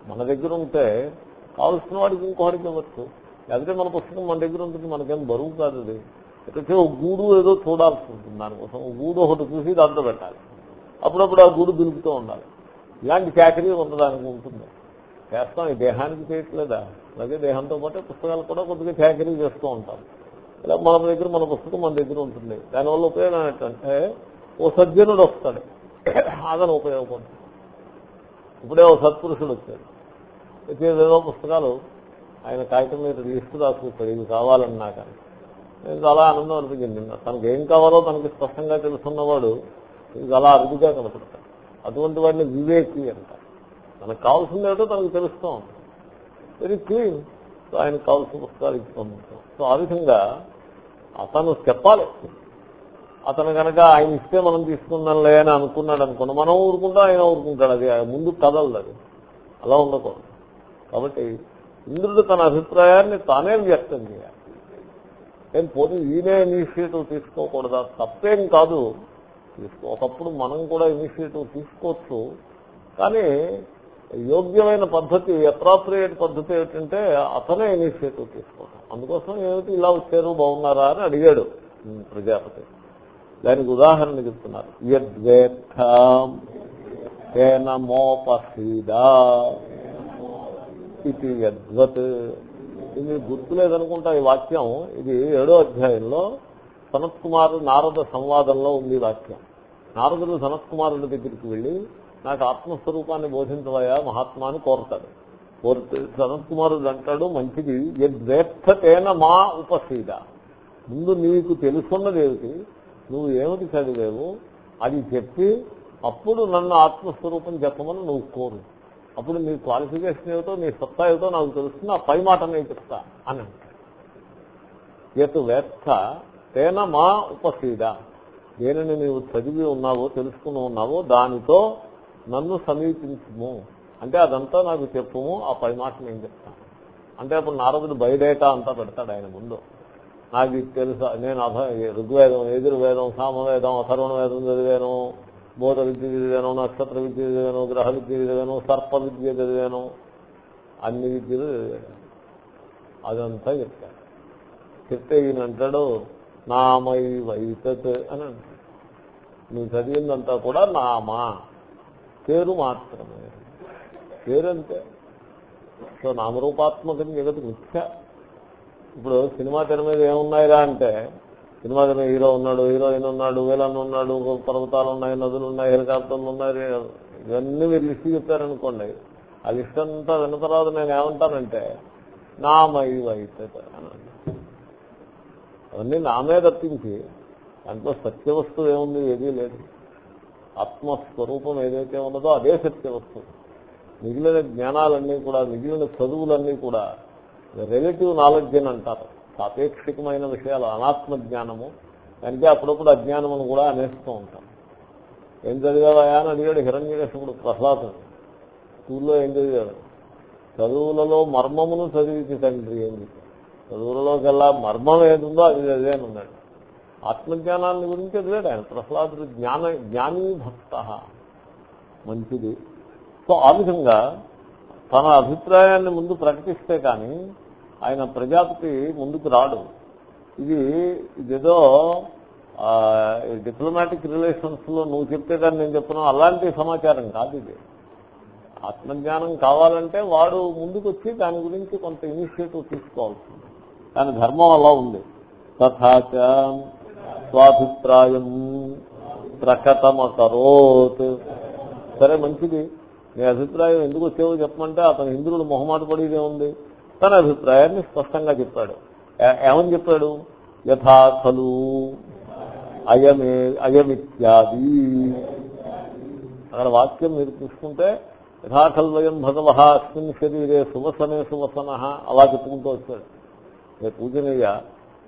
మన దగ్గర ఉంటే కావలసిన వాడికి ఇంకోటికి ఇవ్వచ్చు. లేకపోతే మన పుస్తకం మన దగ్గర ఉంటుంది మనకేం బరువు కాదు అది. ఎక్కడికే ఒక గూడు ఏదో చూడాల్సి ఉంటుంది దానికోసం ఒక గూడు ఒకటి చూసి దాంట్లో పెట్టాలి. అప్పుడప్పుడు ఆ గూడు దులుపుతూ ఉండాలి. ఇలాంటి చాకరీ ఉండడానికి ఉంటుంది. చేస్తాం ఈ దేహానికి చేయట్లేదా? అలాగే దేహంతో పాటు పుస్తకాలు కూడా కొద్దిగా చాకరీ చేస్తూ ఉంటాం. మన దగ్గర మన పుస్తకం మన దగ్గర ఉంటుంది. దానివల్ల ఉపయోగం ఏంటంటే ఓ సజ్జనుడు వస్తాడు. అదని ఉపయోగపడుతుంది ఇప్పుడే ఓ సత్పురుషుడు వచ్చాడు. వచ్చేదేదో పుస్తకాలు ఆయన కాగితం మీద లిస్టు రాసుకుంటాడు ఇవి కావాలని నాకు నేను చాలా ఆనందం అనిపించింది. తనకు ఏం కావాలో తనకి స్పష్టంగా తెలుసున్నవాడు ఇది అలా అరుదుగా కనపడతాడు. అటువంటి వాడిని వివేకి అంట తనకు కావాల్సింది తనకు తెలుస్తూ ఉంటుంది. వెరీ క్లీన్ సో ఆయనకు కావాల్సిన పుస్తకాలు సో ఆ విధంగా అతను చెప్పాలి. అతను కనుక ఆయన ఇస్తే మనం తీసుకుందాంలే అని అనుకున్నాడు అనుకోండి మనం ఊరుకుంటాం ఆయన ఊరుకుంటాడు. అది ముందు కదలదు అది. అలా ఉండకూడదు. కాబట్టి ఇంద్రుడు తన అభిప్రాయాన్ని తానే వ్యక్తం చేయాలి. నేను పోనీ ఈయనే ఇనిషియేటివ్ తీసుకోకూడదా? తప్పేం కాదు. తీసుకో ఒకప్పుడు మనం కూడా ఇనిషియేటివ్ తీసుకోవచ్చు. కానీ యోగ్యమైన పద్ధతి అప్రాప్రియేట్ పద్ధతి ఏమిటంటే అతనే ఇనిషియేటివ్ తీసుకోవటం అందుకోసం ఏమిటి? ఇలా వచ్చారు బాగున్నారా అని అడిగాడు ప్రజాపతి. దానికి ఉదాహరణ చెప్తున్నారు. యద్వేత్థం ఇది యద్వత్. ఇది గుర్తులేదనుకుంటా ఈ వాక్యం. ఇది ఏడో అధ్యాయంలో సనత్ కుమారు నారద సంవాదంలో ఉంది వాక్యం. నారదుడు సనత్ కుమారుడి దగ్గరికి వెళ్ళి నాకు ఆత్మస్వరూపాన్ని బోధించవయా మహాత్మాని కోరతాడు. కోరితే సనత్ కుమారుడు అంటాడు మంచిది యద్వేత్తేన మా ఉపసీద ముందు నీకు తెలుసున్నది ఏమిటి? నువ్వు ఏమిటి చదివేవు? అది చెప్పి అప్పుడు నన్ను ఆత్మస్వరూపం చెప్పమని నువ్వు కోరు. అప్పుడు నీ క్వాలిఫికేషన్ ఏమిటో నీ సత్తా ఏమిటో నాకు తెలుస్తుంది ఆ పై మాట నేను చెప్తా అని అంటాడు. ఎటు వేత్త తేన మా ఉపసీద దేనిని నీవు చదివి ఉన్నావో తెలుసుకుని ఉన్నావో దానితో నన్ను సమీపించుము. అంటే అదంతా నాకు చెప్పుము ఆ పై మాట నేను చెప్తాను. అంటే అప్పుడు నారదుడు బయడేటా అంతా పెడతాడు ఆయన ముందు. నాకు ఇది తెలుసా నేను అధ ఋగ్వేదం ఎదుర్వేదం సామవేదం అథర్వణ వేదం చదివాను బోధ విద్య చదివాను నక్షత్ర విద్య చదివాను గ్రహ విద్య చదివాను సర్ప విద్య చదివాను. అన్ని విద్యలు అదంతా చెప్తాను చెప్తే ఈయన అంటాడు నామై వైతత్ అని అంటాడు. నువ్వు చదివిందంతా కూడా నామా. పేరు మాత్రమే. పేరంతే సో నామరూపాత్మకం జగత్ మిథ్య ఇప్పుడు సినిమా తెర మీద ఏమున్నాయిరా అంటే సినిమా తెర హీరో ఉన్నాడు హీరోయిన్ ఉన్నాడు వీలన్ ఉన్నాడు పర్వతాలు ఉన్నాయి నదులు ఉన్నాయి హెలికాప్టర్లు ఉన్నాయి ఇవన్నీ మీరు లిస్ట్ చెప్పారనుకోండి. ఆ లిస్ట్ అంతా విన్న తర్వాత నేను ఏమంటానంటే నామై వైతత్ అవన్నీ నామే తప్పించి దాంట్లో సత్యవస్తువు ఏముంది ఏదీ లేదు. ఆత్మస్వరూపం ఏదైతే ఉన్నదో అదే సత్యవస్తువు మిగిలిన జ్ఞానాలన్నీ కూడా మిగిలిన చదువులన్నీ కూడా రిలేటివ్ నాలెడ్జ్ అని అంటారు. సాపేక్షికమైన విషయాలు అనాత్మ జ్ఞానము. దానికి అప్పుడప్పుడు అజ్ఞానం అని కూడా అనేస్తూ ఉంటాం. ఏం చదివావా అని అడిగాడు హిరణ్యకృష్ణుడు ప్రహ్లాదుడు. స్కూల్లో ఏం చదివాడు? చదువులలో మర్మమును చదివించి తండ్రి ఏంది చదువులలోకెల్లా మర్మం ఏదుందో అది చదివాను ఉన్నాడు ఆత్మజ్ఞానాన్ని గురించి చదివాడు ఆయన ప్రహ్లాదుడు జ్ఞాన జ్ఞానీ భక్త. మంచిది. సో ఆ విధంగా తన అభిప్రాయాన్ని ముందు ప్రకటిస్తే కానీ ఆయన ప్రజాపతి ముందుకు రాడు. ఇది ఇదేదో డిప్లొమాటిక్ రిలేషన్స్లో నువ్వు చెప్తే కానీ నేను చెప్తున్నావు అలాంటి సమాచారం కాదు ఇది. ఆత్మజ్ఞానం కావాలంటే వాడు ముందుకు వచ్చి దాని గురించి కొంత ఇనిషియేటివ్ తీసుకోవాల్సింది దాని ధర్మం అలా ఉంది. తథాచ స్వాభిప్రాయం ప్రకటమకరోత్. సరే మంచిది. నీ అభిప్రాయం ఎందుకు వచ్చేవో చెప్పమంటే అతను ఇంద్రుడు మొహమాట పడిదే ఉంది. తన అభిప్రాయాన్ని స్పష్టంగా చెప్పాడు. ఏమని చెప్పాడు? యథాఖలు అయమే అయమిత్యాది. అక్కడ వాక్యం మీరు చూసుకుంటే యథాఖల్వయం భగవ అస్మిన్ శరీరే సువసనే సువసన అలా చెప్పుకుంటూ వచ్చాడు. పూజనీయ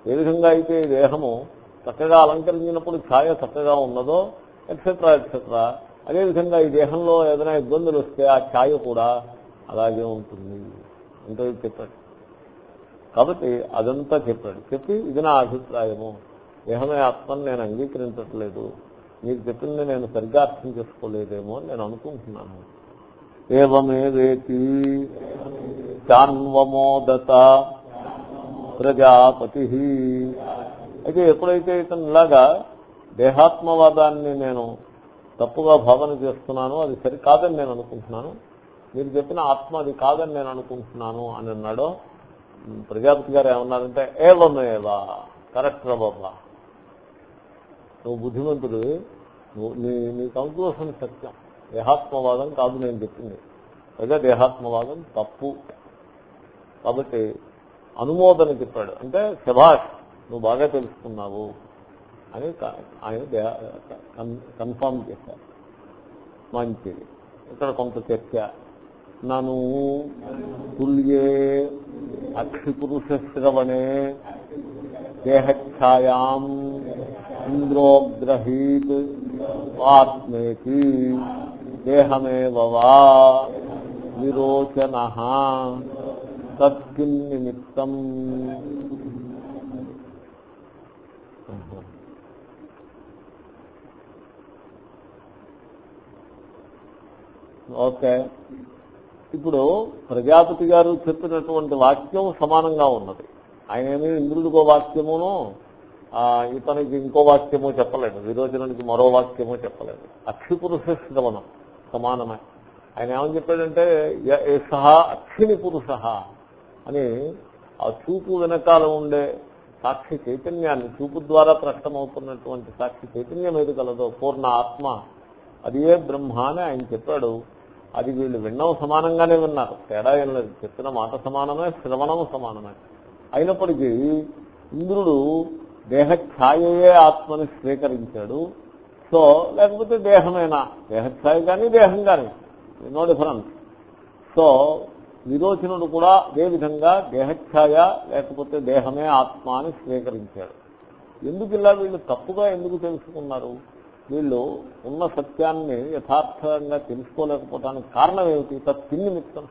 ఏ విధంగా అయితే దేహము చక్కగా అలంకరించినప్పుడు ఛాయ చక్కగా ఉన్నదో ఎక్సెట్రా ఎక్సెట్రా అదేవిధంగా ఈ దేహంలో ఏదైనా ఇబ్బందులు వస్తే ఆ ఛాయ కూడా అలాగే ఉంటుంది. అంటే చెప్పాడు. కాబట్టి అదంతా చెప్పాడు. చెప్పి ఇది నా అభిప్రాయము. దేహమే ఆత్మను నేను అంగీకరించట్లేదు. మీరు చెప్పింది నేను సరిగ్గా అర్థం చేసుకోలేదేమో నేను అనుకుంటున్నాను. ఏవమేవేతి చాన్వమోదత ప్రజాపతి అయితే ఎప్పుడైతే ఇతను ఇలాగా దేహాత్మవాదాన్ని నేను తప్పుగా భావన చేస్తున్నాను అది సరి కాదని నేను అనుకుంటున్నాను. మీరు చెప్పిన ఆత్మ అది కాదని నేను అనుకుంటున్నాను అని అన్నాడో ప్రజాపతి గారు ఏమన్నారంటే ఏవమేవా? కరెక్ట్ రా బాబా. నువ్వు బుద్ధిమంతుడు. నువ్వు నీ సంతోషం అనుకోవాల్సిన సత్యం. దేహాత్మవాదం కాదు నేను చెప్పింది. పైగా దేహాత్మవాదం తప్పు. కాబట్టి అనుమోదన చెప్పాడు. అంటే శభాష్ నువ్వు బాగా తెలుసుకున్నావు అని ఆయన కన్ఫామ్ కన్ఫర్మ్ చేశారు. మంచిది. ఇక్కడ కొంత చర్చ. నను తుల్యే అక్షిపురుష శ్రవణే దేహఛాయాం ఇంద్రోగ్రహీత్ ఆత్మేతి దేహమేవ వా విరోచన తత్కిం నిమిత్తం ఓకే. ఇప్పుడు ప్రజాపతి గారు చెప్పినటువంటి వాక్యం సమానంగా ఉన్నది. ఆయన ఏమి ఇంద్రుడికో వాక్యమును ఇతనికి ఇంకో వాక్యము చెప్పలేదు. విరోచనానికి మరో వాక్యము చెప్పలేదు. అక్షిపురుష శ్రవణం సమానమే. ఆయన ఏమని చెప్పాడంటే య- అక్షిని పురుష అని ఆ చూపు వెనకాల ఉండే సాక్షి చైతన్యాన్ని చూపు ద్వారా ప్రకటమవుతున్నటువంటి సాక్షి చైతన్యం ఏది కలదో పూర్ణ ఆత్మ అది ఏ బ్రహ్మ అని ఆయన చెప్పాడు. అది వీళ్ళు విన్నవ సమానంగానే విన్నారు. తేడా ఏం లేదు. చెప్పిన మాట సమానమే శ్రవణము సమానమే. అయినప్పటికీ ఇంద్రుడు దేహఛాయయే ఆత్మని స్వీకరించాడు. సో లేకపోతే దేహమేనా? దేహఛాయ కానీ దేహం కానీ నో డిఫరెన్స్ సో విరోచనుడు కూడా అదే విధంగా దేహఛాయ లేకపోతే దేహమే ఆత్మ అని స్వీకరించాడు. ఎందుకు ఇలా వీళ్ళు తప్పుగా ఎందుకు తెలుసుకున్నారు? వీళ్ళు ఉన్న సత్యాన్ని యథార్థంగా తెలుసుకోలేకపోవటానికి కారణం ఏమిటి? తత్తి నిమిత్తం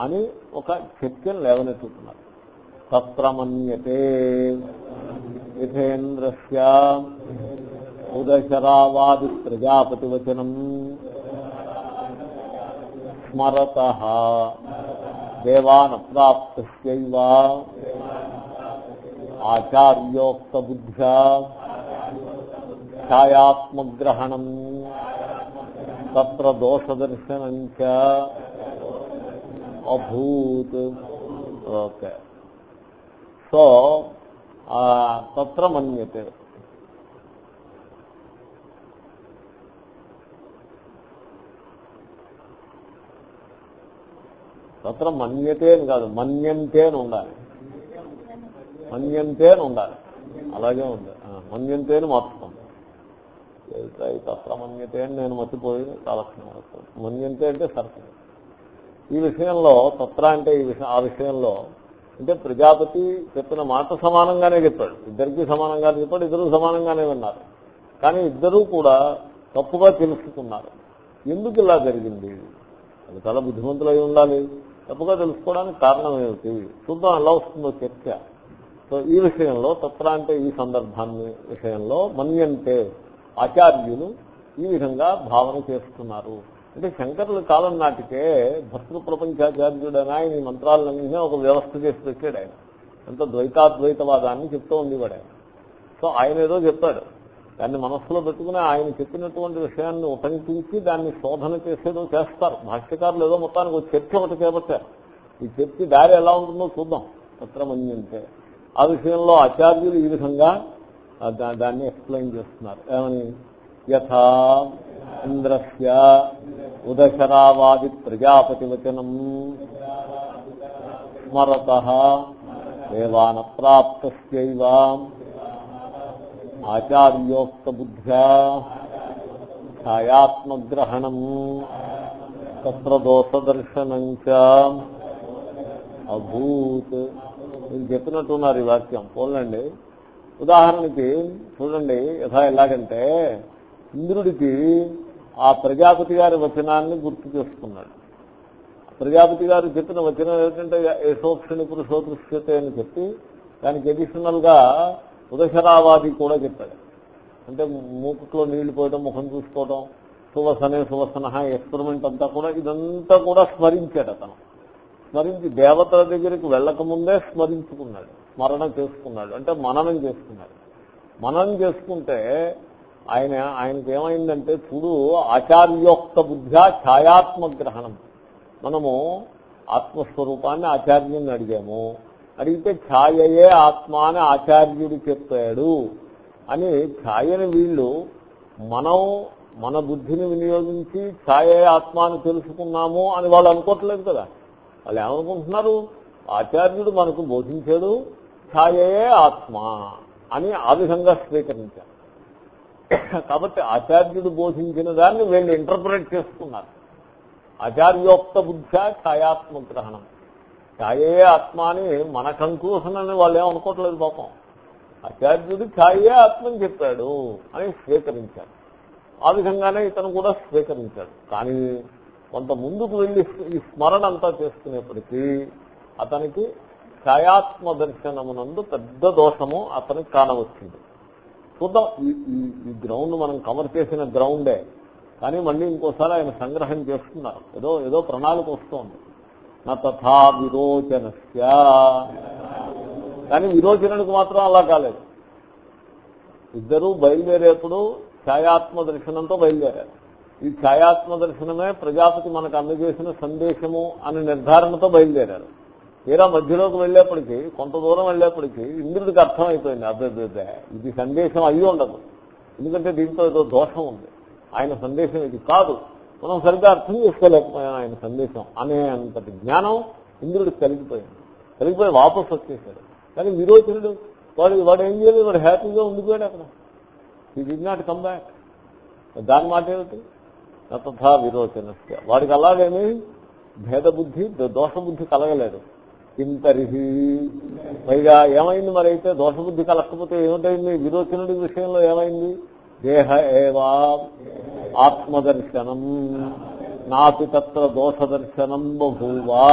అని ఒక చర్చను లేవనెత్తుతున్నారు. తత్రమన్యతే యథేంద్రస్య ఉదశరావాది ప్రజాపతివచనం. స్మరత దేవాన ప్రాప్తస్యైవ ఆచార్యోక్త బుద్ధ్యా ఛాయాత్మగ్రహణం తత్ర దోషదర్శనం చ అభూత్. ఓకే. సో ఆ, తత్ర మన్యతే. తత్ర మన్యతే అని కాదు మన్యంతే అని ఉండాలి. మన్యంతే అని ఉండాలి. అలాగే ఉంది. ఆ, మన్యంతే అని మార్చుకోండి ఈ మన్యతే అని నేను మర్చిపోయి కాలక్షణం మన్యంతే అంటే సరస్సు ఈ విషయంలో తత్ర అంటే ఈ విషయం ఆ విషయంలో అంటే ప్రజాపతి చెప్పిన మాట సమానంగానే చెప్పాడు. ఇద్దరికి సమానంగానే చెప్పాడు ఇద్దరు సమానంగానే విన్నారు కానీ ఇద్దరూ కూడా తప్పుగా తెలుసుకున్నారు. ఎందుకు ఇలా జరిగింది? అది చాలా బుద్ధిమంతులు అయి ఉండాలి. తప్పుగా తెలుసుకోవడానికి కారణం ఏమిటి? చూద్దాం ఎలా వస్తుందో చర్చ. సో ఈ విషయంలో తత్ర అంటే ఈ సందర్భాన్ని విషయంలో మన్యంటే ఆచార్యులు ఈ విధంగా భావన చేస్తున్నారు. అంటే శంకరుల కాలం నాటికే భక్తృ ప్రపంచాచార్యుడు ఆయన ఈ మంత్రాలన్నీ ఒక వ్యవస్థ చేసి పెట్టాడు ఆయన. అంత ద్వైతాద్వైతవాదాన్ని చెప్తూ ఉండేవాడు ఆయన. సో ఆయన ఏదో చెప్పాడు. దాన్ని మనస్సులో పెట్టుకుని ఆయన చెప్పినటువంటి విషయాన్ని ఉపనిపించి దాన్ని శోధన చేసేదో చేస్తారు. భాష్యకారులు ఏదో మొత్తానికి ఒక చర్చ ఒకటి చేపట్టారు. ఈ చర్చ దారి ఎలా ఉంటుందో చూద్దాం. పత్రమంజంటే ఆ విషయంలో ఆచార్యులు ఈ విధంగా దాన్ని ఎక్స్ప్లెయిన్ చేస్తున్నారు. ఏమని? యథా ఇంద్రస్య ఉదశరావాది ప్రజాపతివచనం స్మరత దేవాన ప్రాప్తస్యైవ ఆచార్యోక్త బుద్ధ్యా ఛాయాత్మగ్రహణం తత్ర దోషదర్శనం అభూత్. మీరు చెప్పినట్టున్నారు ఈ వాక్యం. పోలండి ఉదాహరణకి చూడండి యథా ఎలాగంటే ఇంద్రుడికి ఆ ప్రజాపతి గారి వచనాన్ని గుర్తు చేసుకున్నాడు. ప్రజాపతి గారు చెప్పిన వచనం ఏమిటంటే యశోక్షణి పురుషోదృశ్యతే అని చెప్పి దానికి అడిషనల్గా ఉదశరావాది కూడా చెప్పాడు. అంటే మూకుట్లో నీళ్ళు పోయడం ముఖం చూసుకోవడం సువసనే సువసన ఎక్స్పెరిమెంట్ అంతా కూడా ఇదంతా కూడా స్మరించాడు అతను. స్మరించి దేవతల దగ్గరికి వెళ్ళక ముందే స్మరించుకున్నాడు. స్మరణ చేసుకున్నాడు. అంటే మననం చేసుకున్నాడు. మననం చేసుకుంటే ఆయన ఆయనకి ఏమైందంటే చూడు ఆచార్యోక్త బుద్ధ్యా ఛాయాత్మ గ్రహణం మనము ఆత్మస్వరూపాన్ని ఆచార్యుని అడిగాము. అడిగితే ఛాయయే ఆత్మ అని ఆచార్యుడు చెప్పాడు అని ఛాయని వీళ్ళు మనం మన బుద్ధిని వినియోగించి ఛాయే ఆత్మ అని తెలుసుకున్నాము అని వాళ్ళు అనుకోవట్లేదు కదా. వాళ్ళు ఏమనుకుంటున్నారు? ఆచార్యుడు మనకు బోధించాడు ఛాయయే ఆత్మ అని ఆ విధంగా స్వీకరించారు. కాబట్టి ఆచార్యుడు బోధించిన దాన్ని వీళ్ళు ఇంటర్ప్రిట్ చేసుకున్నారు. ఆచార్యోక్త బుద్ధ ఛాయాత్మ గ్రహణం. ఛాయే ఆత్మ అని మన కంక్లూషన్ అని వాళ్ళు ఏమనుకోవట్లేదు పాపం. ఆచార్యుడు ఛాయే ఆత్మని చెప్పాడు అని స్వీకరించారు. ఆ విధంగానే ఇతను కూడా స్వీకరించాడు. కానీ కొంత ముందుకు వెళ్ళి ఈ స్మరణ అంతా చేసుకునేప్పటికీ అతనికి ఛాయాత్మ దర్శనమునందు పెద్ద దోషము అతనికి కానవచ్చింది. చూద్దాం ఈ ఈ- గ్రౌండ్ మనం కవర్ చేసిన గ్రౌండే. కానీ మళ్ళీ ఇంకోసారి ఆయన సంగ్రహం చేస్తున్నారు. ఏదో ఏదో ప్రణాళిక వస్తోంది. నా తథా విరోచనస్య. కానీ విరోచనుడికి మాత్రం అలా కాలేదు. ఇద్దరూ బయలుదేరేప్పుడు ఛాయాత్మ దర్శనంతో బయలుదేరారు. ఈ ఛాయాత్మ దర్శనమే ప్రజాపతి మనకు అందజేసిన సందేశము అనే నిర్ధారణతో బయలుదేరారు. తీరా మధ్యలోకి వెళ్ళేప్పటికీ కొంత దూరం వెళ్ళేప్పటికీ ఇంద్రుడికి అర్థమైపోయింది. అదే ఇది సందేశం అయ్యి ఉండదు. ఎందుకంటే దీంతో ఏదో దోషం ఉంది. ఆయన సందేశం ఇది కాదు. మనం సరిగ్గా అర్థం చేసుకోలేకపోయాం ఆయన సందేశం. అనే అంతటి జ్ఞానం ఇంద్రుడికి కలిగిపోయింది. కలిగిపోయి వాపసు వచ్చేసాడు కానీ విరోచనుడు వాడు వాడు ఏం చేయలేదు వాడు హ్యాపీగా ఉండిపోయాడు అక్కడ. ఈ డి నాట్ కమ్ బ్యాక్ దాని మాట ఏమిటి? తథా విరోచనస్య. వాడికి అలాగేమి భేద బుద్ధి దోష బుద్ధి కలగలేదు. కింతరిహి పైగా ఏమైంది మరి అయితే దోష బుద్ధి ఏమిటైంది? విరోచనుడి విషయంలో ఏమైంది? దేహ ఏవా ఆత్మదర్శనం. నాపి తత్ర దోషదర్శనం బభూవా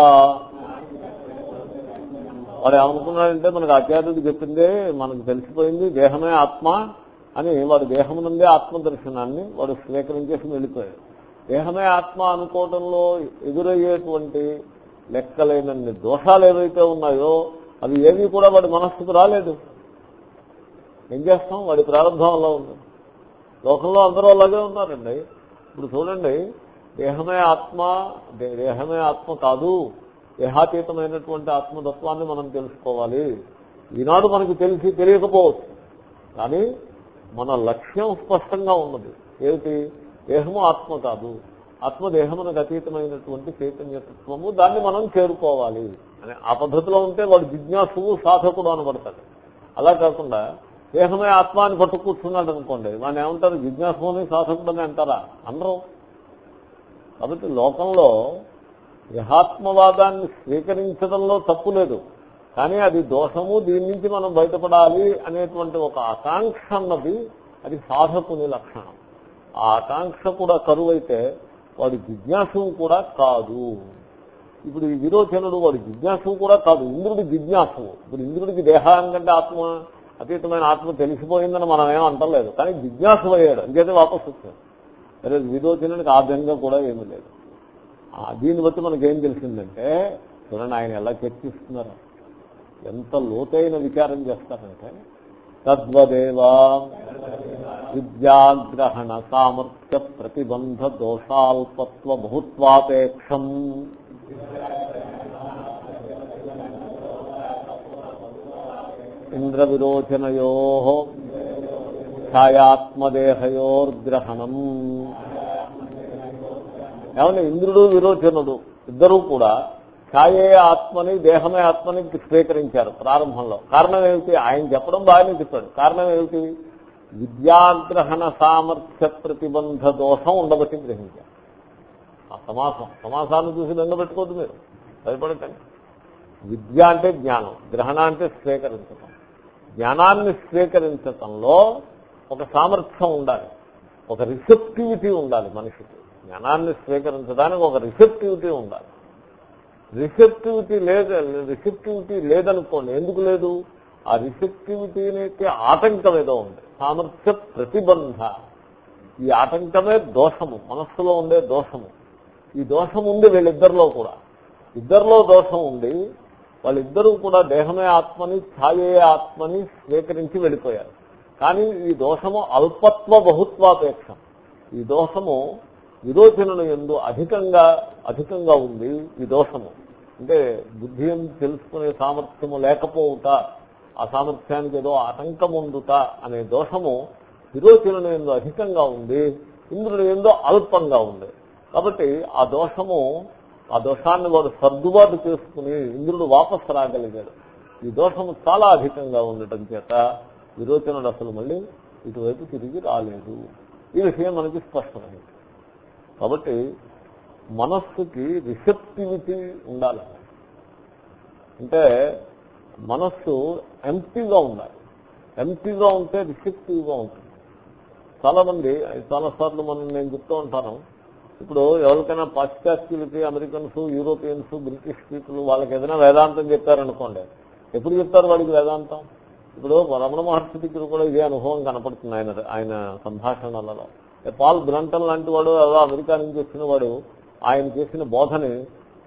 వాడు ఏమనుకున్నాడంటే మనకు ఆచార్యుడు చెప్పిందే మనకు తెలిసిపోయింది దేహమే ఆత్మ అని వాడు దేహం నుండే ఆత్మదర్శనాన్ని వాడు స్వీకరించేసి వెళ్ళిపోయాడు. దేహమే ఆత్మ అనుకోవడంలో ఎదురయ్యేటువంటి లెక్కలేనన్ని దోషాలు ఏవైతే ఉన్నాయో అవి ఏవి కూడా వాడి మనస్సుకు రాలేదు. ఏం చేస్తాం? వాడి ప్రారంభంలో ఉంది. లోకంలో అందరూ అలాగే ఉన్నారండి. ఇప్పుడు చూడండి దేహమే ఆత్మ దే- దేహమే ఆత్మ కాదు. దేహాతీతమైనటువంటి ఆత్మతత్వాన్ని మనం తెలుసుకోవాలి. ఈనాడు మనకు తెలిసి తెలియకపోవచ్చు. కానీ మన లక్ష్యం స్పష్టంగా ఉన్నది. ఏమిటి? దేహము ఆత్మ కాదు. ఆత్మదేహమునకు అతీతమైనటువంటి చైతన్యతత్వము దాన్ని మనం చేరుకోవాలి. అని ఆ పద్ధతిలో ఉంటే వాడు జిజ్ఞాసువు సాధకుడు అనబడతాడు. అలా కాకుండా దేహమే ఆత్మ అని పట్టు కూర్చున్నాడు అనుకోండి వాడిని ఏమంటారు? జిజ్ఞాసుని సాధకుడు అని అంటారా? అందరూ కాబట్టి లోకంలో దేహాత్మవాదాన్ని స్వీకరించడంలో తప్పు లేదు. కానీ అది దోషము దీని నుంచి మనం బయటపడాలి అనేటువంటి ఒక ఆకాంక్ష అన్నది అది సాధకుని లక్షణం. ఆ ఆకాంక్ష కూడా కరువైతే వాడి జిజ్ఞాసువు కూడా కాదు. ఇప్పుడు ఈ విరోచనుడు వాడి జిజ్ఞాసువు కూడా కాదు. ఇంద్రుడి జిజ్ఞాసువు ఇప్పుడు ఇంద్రుడికి దేహాన్ని కంటే ఆత్మ అతీతమైన ఆత్మ తెలిసిపోయిందని మనం ఏం అంటలేదు కానీ జిజ్ఞాసు అయ్యాడు. ఇంకైతే వాపసు వచ్చాడు. సరే విరోచనుడికి ఆ కూడా ఏమీ లేదు. దీన్ని బట్టి మనకేం ఏం తెలిసిందంటే చూడండి ఆయన ఎలా చర్చిస్తున్నారు. ఎంత లోతైన విచారం చేస్తారంటే తద్వదేవా విద్యాగ్రహణ సామర్థ్య ప్రతిబంధ దోషాల్పత్వ బహుత్వాపేక్షం ఇంద్ర విరోచనయో ఛాయాత్మదేహయోర్గ్రహణం ఏమన్నా ఇంద్రుడు విరోచనుడు ఇద్దరూ కూడా కాయే ఆత్మని దేహమే ఆత్మని స్వీకరించారు ప్రారంభంలో. కారణం ఏమిటి? ఆయన చెప్పడం బాగానే చెప్పాడు. కారణం ఏమిటి? విద్యాగ్రహణ సామర్థ్య ప్రతిబంధ దోషం ఉండబట్టి గ్రహించారు. ఆ సమాసం సమాసాన్ని చూసి నిండబెట్టుకోవద్దు మీరు. భయపడకండి విద్య అంటే జ్ఞానం గ్రహణ అంటే స్వీకరించటం. జ్ఞానాన్ని స్వీకరించటంలో ఒక సామర్థ్యం ఉండాలి. ఒక రిసెప్టివిటీ ఉండాలి మనిషికి. జ్ఞానాన్ని స్వీకరించడానికి ఒక రిసెప్టివిటీ ఉండాలి. రిసెప్టివిటీ లేదు రిసెప్టివిటీ లేదనుకోండి. ఎందుకు లేదు? ఆ రిసెప్టివిటీకి ఆటంకం ఏదో ఉంది. సామర్థ్య ప్రతిబంధ. ఈ ఆటంకమే దోషము. మనస్సులో ఉండే దోషము. ఈ దోషం ఉంది వీళ్ళిద్దరిలో కూడా. ఇద్దరిలో దోషం ఉండి వాళ్ళిద్దరూ కూడా దేహమే ఆత్మని ఛాయే ఆత్మని స్వీకరించి వెళ్ళిపోయారు. కానీ ఈ దోషము అల్పత్వ బహుత్వాపేక్ష. ఈ దోషము విదోచనను ఎందు అధికంగా అధికంగా ఉంది ఈ దోషము. అంటే బుద్ధి తెలుసుకునే సామర్థ్యము లేకపోవుట ఆ సామర్థ్యానికి ఏదో ఆటంకం ఉండుట అనే దోషము విరోచనను ఎందు అధికంగా ఉంది ఇంద్రుడు ఎందు అల్పంగా ఉంది. కాబట్టి ఆ దోషము ఆ దోషాన్ని వాడు సర్దుబాటు చేసుకుని ఇంద్రుడు వాపసు రాగలిగాడు. ఈ దోషము చాలా అధికంగా ఉండటం చేత విరోచనుడు అసలు మళ్ళీ ఇటువైపు తిరిగి రాలేదు. ఈ విషయం మనకి స్పష్టమైంది. కాబట్టి మనస్సుకి రిసెప్టివిటీ ఉండాలి. అంటే మనస్సు ఎంటీగా ఉండాలి. ఎంటీగా ఉంటే రిసెప్టివ్గా ఉంటుంది. చాలా మంది చాలాసార్లు మనం నేను చెప్తూ ఉంటాను ఇప్పుడు ఎవరికైనా పాశ్చాత్యులకి అమెరికన్స్ యూరోపియన్స్ బ్రిటిష్ పీపుల్ వాళ్ళకి ఏదైనా వేదాంతం చెప్పారనుకోండి ఎప్పుడు చెప్తారు వాడికి వేదాంతం? ఇప్పుడు రమణ మహర్షి దగ్గర కూడా ఇదే అనుభవం కనపడుతుంది ఆయన ఆయన సంభాషణలలో. పాల్ బ్రంటన్ లాంటి వాడు అలా అమెరికా నుంచి వచ్చిన వాడు ఆయన చేసిన బోధని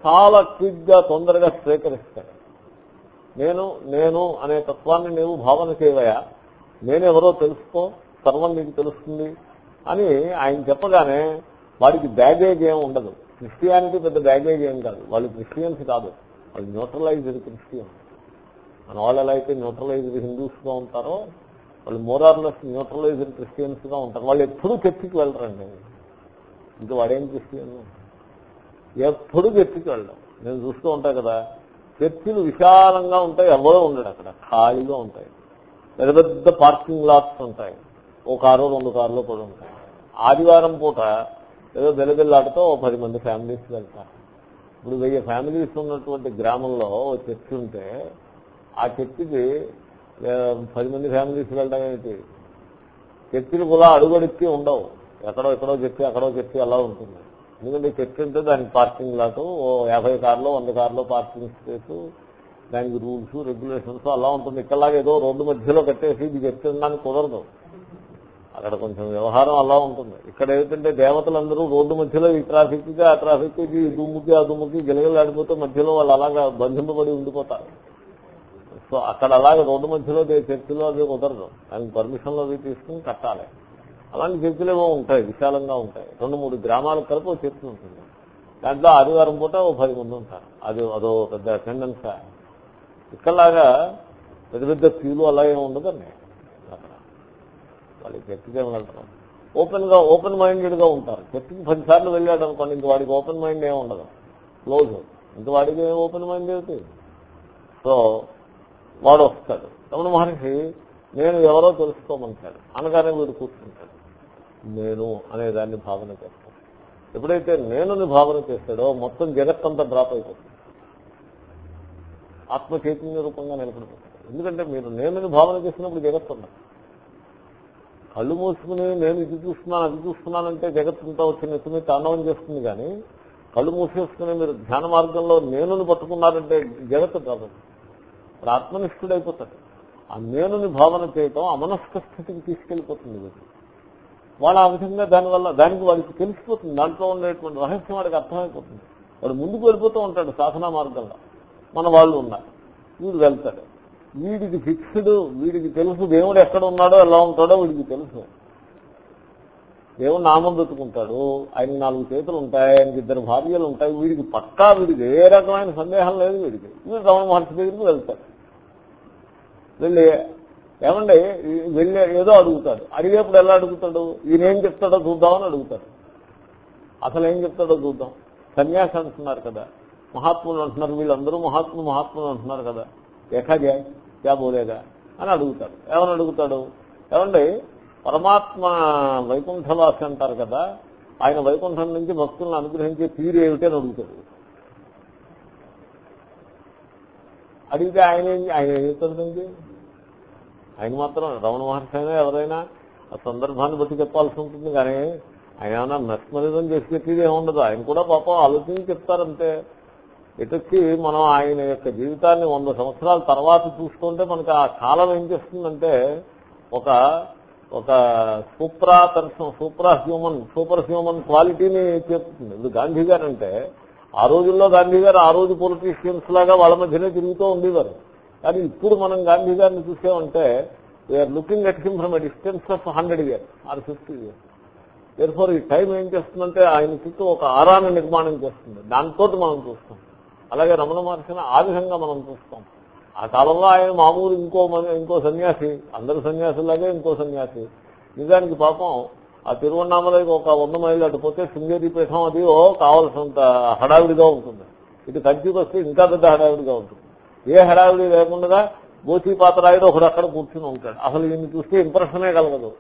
చాలా క్విక్గా తొందరగా స్వీకరిస్తాడు. నేను నేను అనే తత్వాన్ని నీవు భావన చేయవయా నేనెవరో తెలుసుకో సర్వం నీకు తెలుస్తుంది అని ఆయన చెప్పగానే వాడికి బ్యాగేజ్ ఏం ఉండదు. క్రిస్టియానిటీ పెద్ద బ్యాగేజ్ ఏం కాదు. వాళ్ళు క్రిస్టియన్స్ కాదు. వాళ్ళు న్యూట్రలైజ్డ్ క్రిస్టియన్. మన వాళ్ళు ఎలా అయితే న్యూట్రలైజ్డ్ హిందూస్గా ఉంటారో వాళ్ళు మోరార్లెస్ న్యూట్రలైజ్డ్ క్రిస్టియన్స్గా ఉంటారు. వాళ్ళు ఎప్పుడూ చర్చికి వెళ్ళరండి ఇంకా వాడేం క్రిస్టియన్ ఎప్పుడు చర్చికి వెళ్ళడం. నేను చూస్తూ ఉంటాయి కదా చర్చిలు విశాలంగా ఉంటాయి ఎవరో ఉండడు అక్కడ. ఖాళీగా ఉంటాయి. పెద్ద పెద్ద పార్కింగ్ లాట్స్ ఉంటాయి. ఓ కారు రెండు కార్లు కూడా ఉంటాయి. ఆదివారం పూట ఏదో బెలబెల్లాడుతూ ఓ పది మంది ఫ్యామిలీస్ వెళ్తారు ఇప్పుడు వెయ్యి ఫ్యామిలీస్ ఉన్నటువంటి గ్రామంలో ఓ చర్చి ఉంటే ఆ చర్చికి పది మంది ఫ్యామిలీస్ వెళ్ళడం ఏమిటి చర్చిలు కూడా అడుగడుక్కి ఉండవు. ఎక్కడో ఎక్కడో చర్చి అక్కడో చర్చి అలా ఉంటుంది. ఎందుకంటే చర్చి అంటే దానికి పార్కింగ్ లాటు ఓ యాభై కార్లో వంద కార్లో పార్కింగ్ స్పేస్ దానికి రూల్స్ రెగ్యులేషన్స్ అలా ఉంటుంది. ఇక్కడలాగా ఏదో రోడ్డు మధ్యలో కట్టేసి ఇది చెప్తుందని కుదరదు. అక్కడ కొంచెం వ్యవహారం అలా ఉంటుంది. ఇక్కడ ఏమిటంటే దేవతలందరూ రోడ్డు మధ్యలో ఈ ట్రాఫిక్ ఆ ట్రాఫిక్ ఈ దుమ్ముకి ఆ దుమ్ముకి గిలగిలాడిపోతే మధ్యలో వాళ్ళు అలాగా బంధింపబడి ఉండిపోతారు. సో అక్కడ అలాగే రోడ్డు మధ్యలో చర్చిలో అది కుదరదు. దానికి పర్మిషన్లో అది తీసుకుని కట్టాలి. అలాంటి చర్చిలు ఏమో ఉంటాయి విశాలంగా ఉంటాయి. రెండు మూడు గ్రామాలకు కలిపి ఒక చర్చి ఉంటుంది. దాంట్లో ఆదివారం పూట ఓ పది మంది ఉంటారు. అది అదో పెద్ద అటెండెన్స్ ఇక్కడలాగా పెద్ద పెద్ద క్యూలు అలా ఉండదండి. అక్కడ. వాళ్ళకి చర్చికి వెళ్తారు. ఓపెన్గా ఓపెన్ మైండెడ్గా ఉంటారు. చర్చికి పదిసార్లు వెళ్ళాడు అనుకోండి ఇంక వాడికి ఓపెన్ మైండ్ ఏమి ఉండదు. క్లోజ్. ఇంక వాడికి ఓపెన్ మైండ్ ఏమిటి? సో వాడు వస్తాడు రమణ మహర్షి నేను ఎవరో తెలుసుకోమంటాడు. అనగానే వీడు కూర్చుంటాడు నేను అనే దాన్ని భావన చేస్తాను. ఎప్పుడైతే నేనుని భావన చేస్తాడో మొత్తం జగత్తంతా డ్రాప్ అయిపోతుంది. ఆత్మ చైతన్య రూపంగా నిలబడిపోతాడు ఎందుకంటే మీరు నేనుని భావన చేసినప్పుడు జగత్తు కళ్ళు మూసుకుని నేను ఇది చూస్తున్నాను అది చూస్తున్నానంటే జగత్తంతా వచ్చిన ఎత్తుని తాండవం చేస్తుంది కానీ కళ్ళు మూసేసుకుని మీరు ధ్యాన మార్గంలో నేనుని పట్టుకున్నారంటే జగత్తు కాదు ఇప్పుడు ఆత్మనిష్ఠుడైపోతాడు ఆ నేనుని భావన చేయటం అమనస్క స్థితికి తీసుకెళ్ళిపోతుంది వీడు. వాడు ఆ విధంగా దానివల్ల దానికి వాడికి తెలిసిపోతుంది. దాంట్లో ఉండేటువంటి రహస్యం వాడికి అర్థమైపోతుంది. వాడు ముందుకు వెళ్ళిపోతూ ఉంటాడు సాధనా మార్గంలో. మన వాళ్ళు ఉన్నారు. వీడు వెళ్తాడు. వీడికి ఫిక్స్డ్ వీడికి తెలుసు దేవుడు ఎక్కడ ఉన్నాడో ఎలా ఉంటాడో వీడికి తెలుసు. దేవుడు నామం పెట్టుకుంటాడు ఆయన నాలుగు చేతులు ఉంటాయి ఆయనకి ఇద్దరు భార్యలు ఉంటాయి. వీడికి పక్కా వీడికి ఏ రకమైన సందేహం లేదు వీడికి. వీడు రమణ మహర్షి దగ్గరికి వెళ్తాడు. వెళ్ళి ఏమండి వెళ్ళి ఏదో అడుగుతాడు. అడిగేప్పుడు ఎలా అడుగుతాడు? ఈయన ఏం చెప్తాడో చూద్దామని అడుగుతాడు. అసలు ఏం చెప్తాడో చూద్దాం. సన్యాసి అంటున్నారు కదా. మహాత్ములు అంటున్నారు వీళ్ళందరూ మహాత్ములు మహాత్ములు అంటున్నారు కదా. ఎఖా యా బోలేగా అని అడుగుతాడు. ఏమని అడుగుతాడు? ఏమండి పరమాత్మ వైకుంఠవాసి అంటారు కదా. ఆయన వైకుంఠం నుంచి భక్తులను అనుగ్రహించే తీరు ఏమిటి అని అడుగుతాడు. అడిగితే ఆయన ఆయన ఏం చెప్తాడు ఆయన మాత్రం రమణ మహర్షి అయినా ఎవరైనా ఆ సందర్భాన్ని బట్టి చెప్పాల్సి ఉంటుంది కానీ ఆయన ఏమైనా మెస్మరిజం చేసి చెప్పేది ఏముండదు. ఆయన కూడా పాపం ఆలోచించి చెప్తారంతే. ఇటొచ్చి మనం ఆయన యొక్క జీవితాన్ని వంద సంవత్సరాల తర్వాత చూస్తుంటే మనకు ఆ కాలం ఏం చేస్తుందంటే ఒక ఒక సూప్రా తర్శనం సూప్రా హ్యూమన్ సూపర్ హ్యూమన్ క్వాలిటీని చెప్తుంది ఇప్పుడు గాంధీ గారు అంటే ఆ రోజుల్లో గాంధీ గారు ఆ రోజు పొలిటీషియన్స్ లాగా వాళ్ళ మధ్యనే తిరుగుతూ ఉండేవారు. కానీ ఇప్పుడు మనం గాంధీ గారిని చూసామంటే we are looking at him from a distance of hundred year or fifty year therefore time ఏం చేస్తుందంటే ఆయన చుట్టూ ఒక ఆరాన్ని నిర్మాణం చేస్తుంది. దాంతో మనం చూస్తాం. అలాగే రమణ మహర్షిని ఆ విధంగా మనం చూస్తాం. ఆ కాలంలో ఆయన మామూలు ఇంకో ఇంకో సన్యాసి అందరు సన్యాసులాగే ఇంకో సన్యాసి. నిజానికి పాపం ఆ తిరువన్నామలకి ఒక వంద మైళ్ళు అటుపోతే శృంగేరి పీఠం అది ఓ కావలసినంత హడావిడిగా ఉంటుంది. ఇటు కంచికి వస్తే ఇంకా పెద్ద హడావిడిగా ఉంటుంది. ఏ హడావిడి లేకుండా గోచి ఒకడు అక్కడ కూర్చుని ఉంటాడు. అసలు ఈయన్ని చూస్తే ఇంప్రెషనే కలగదు.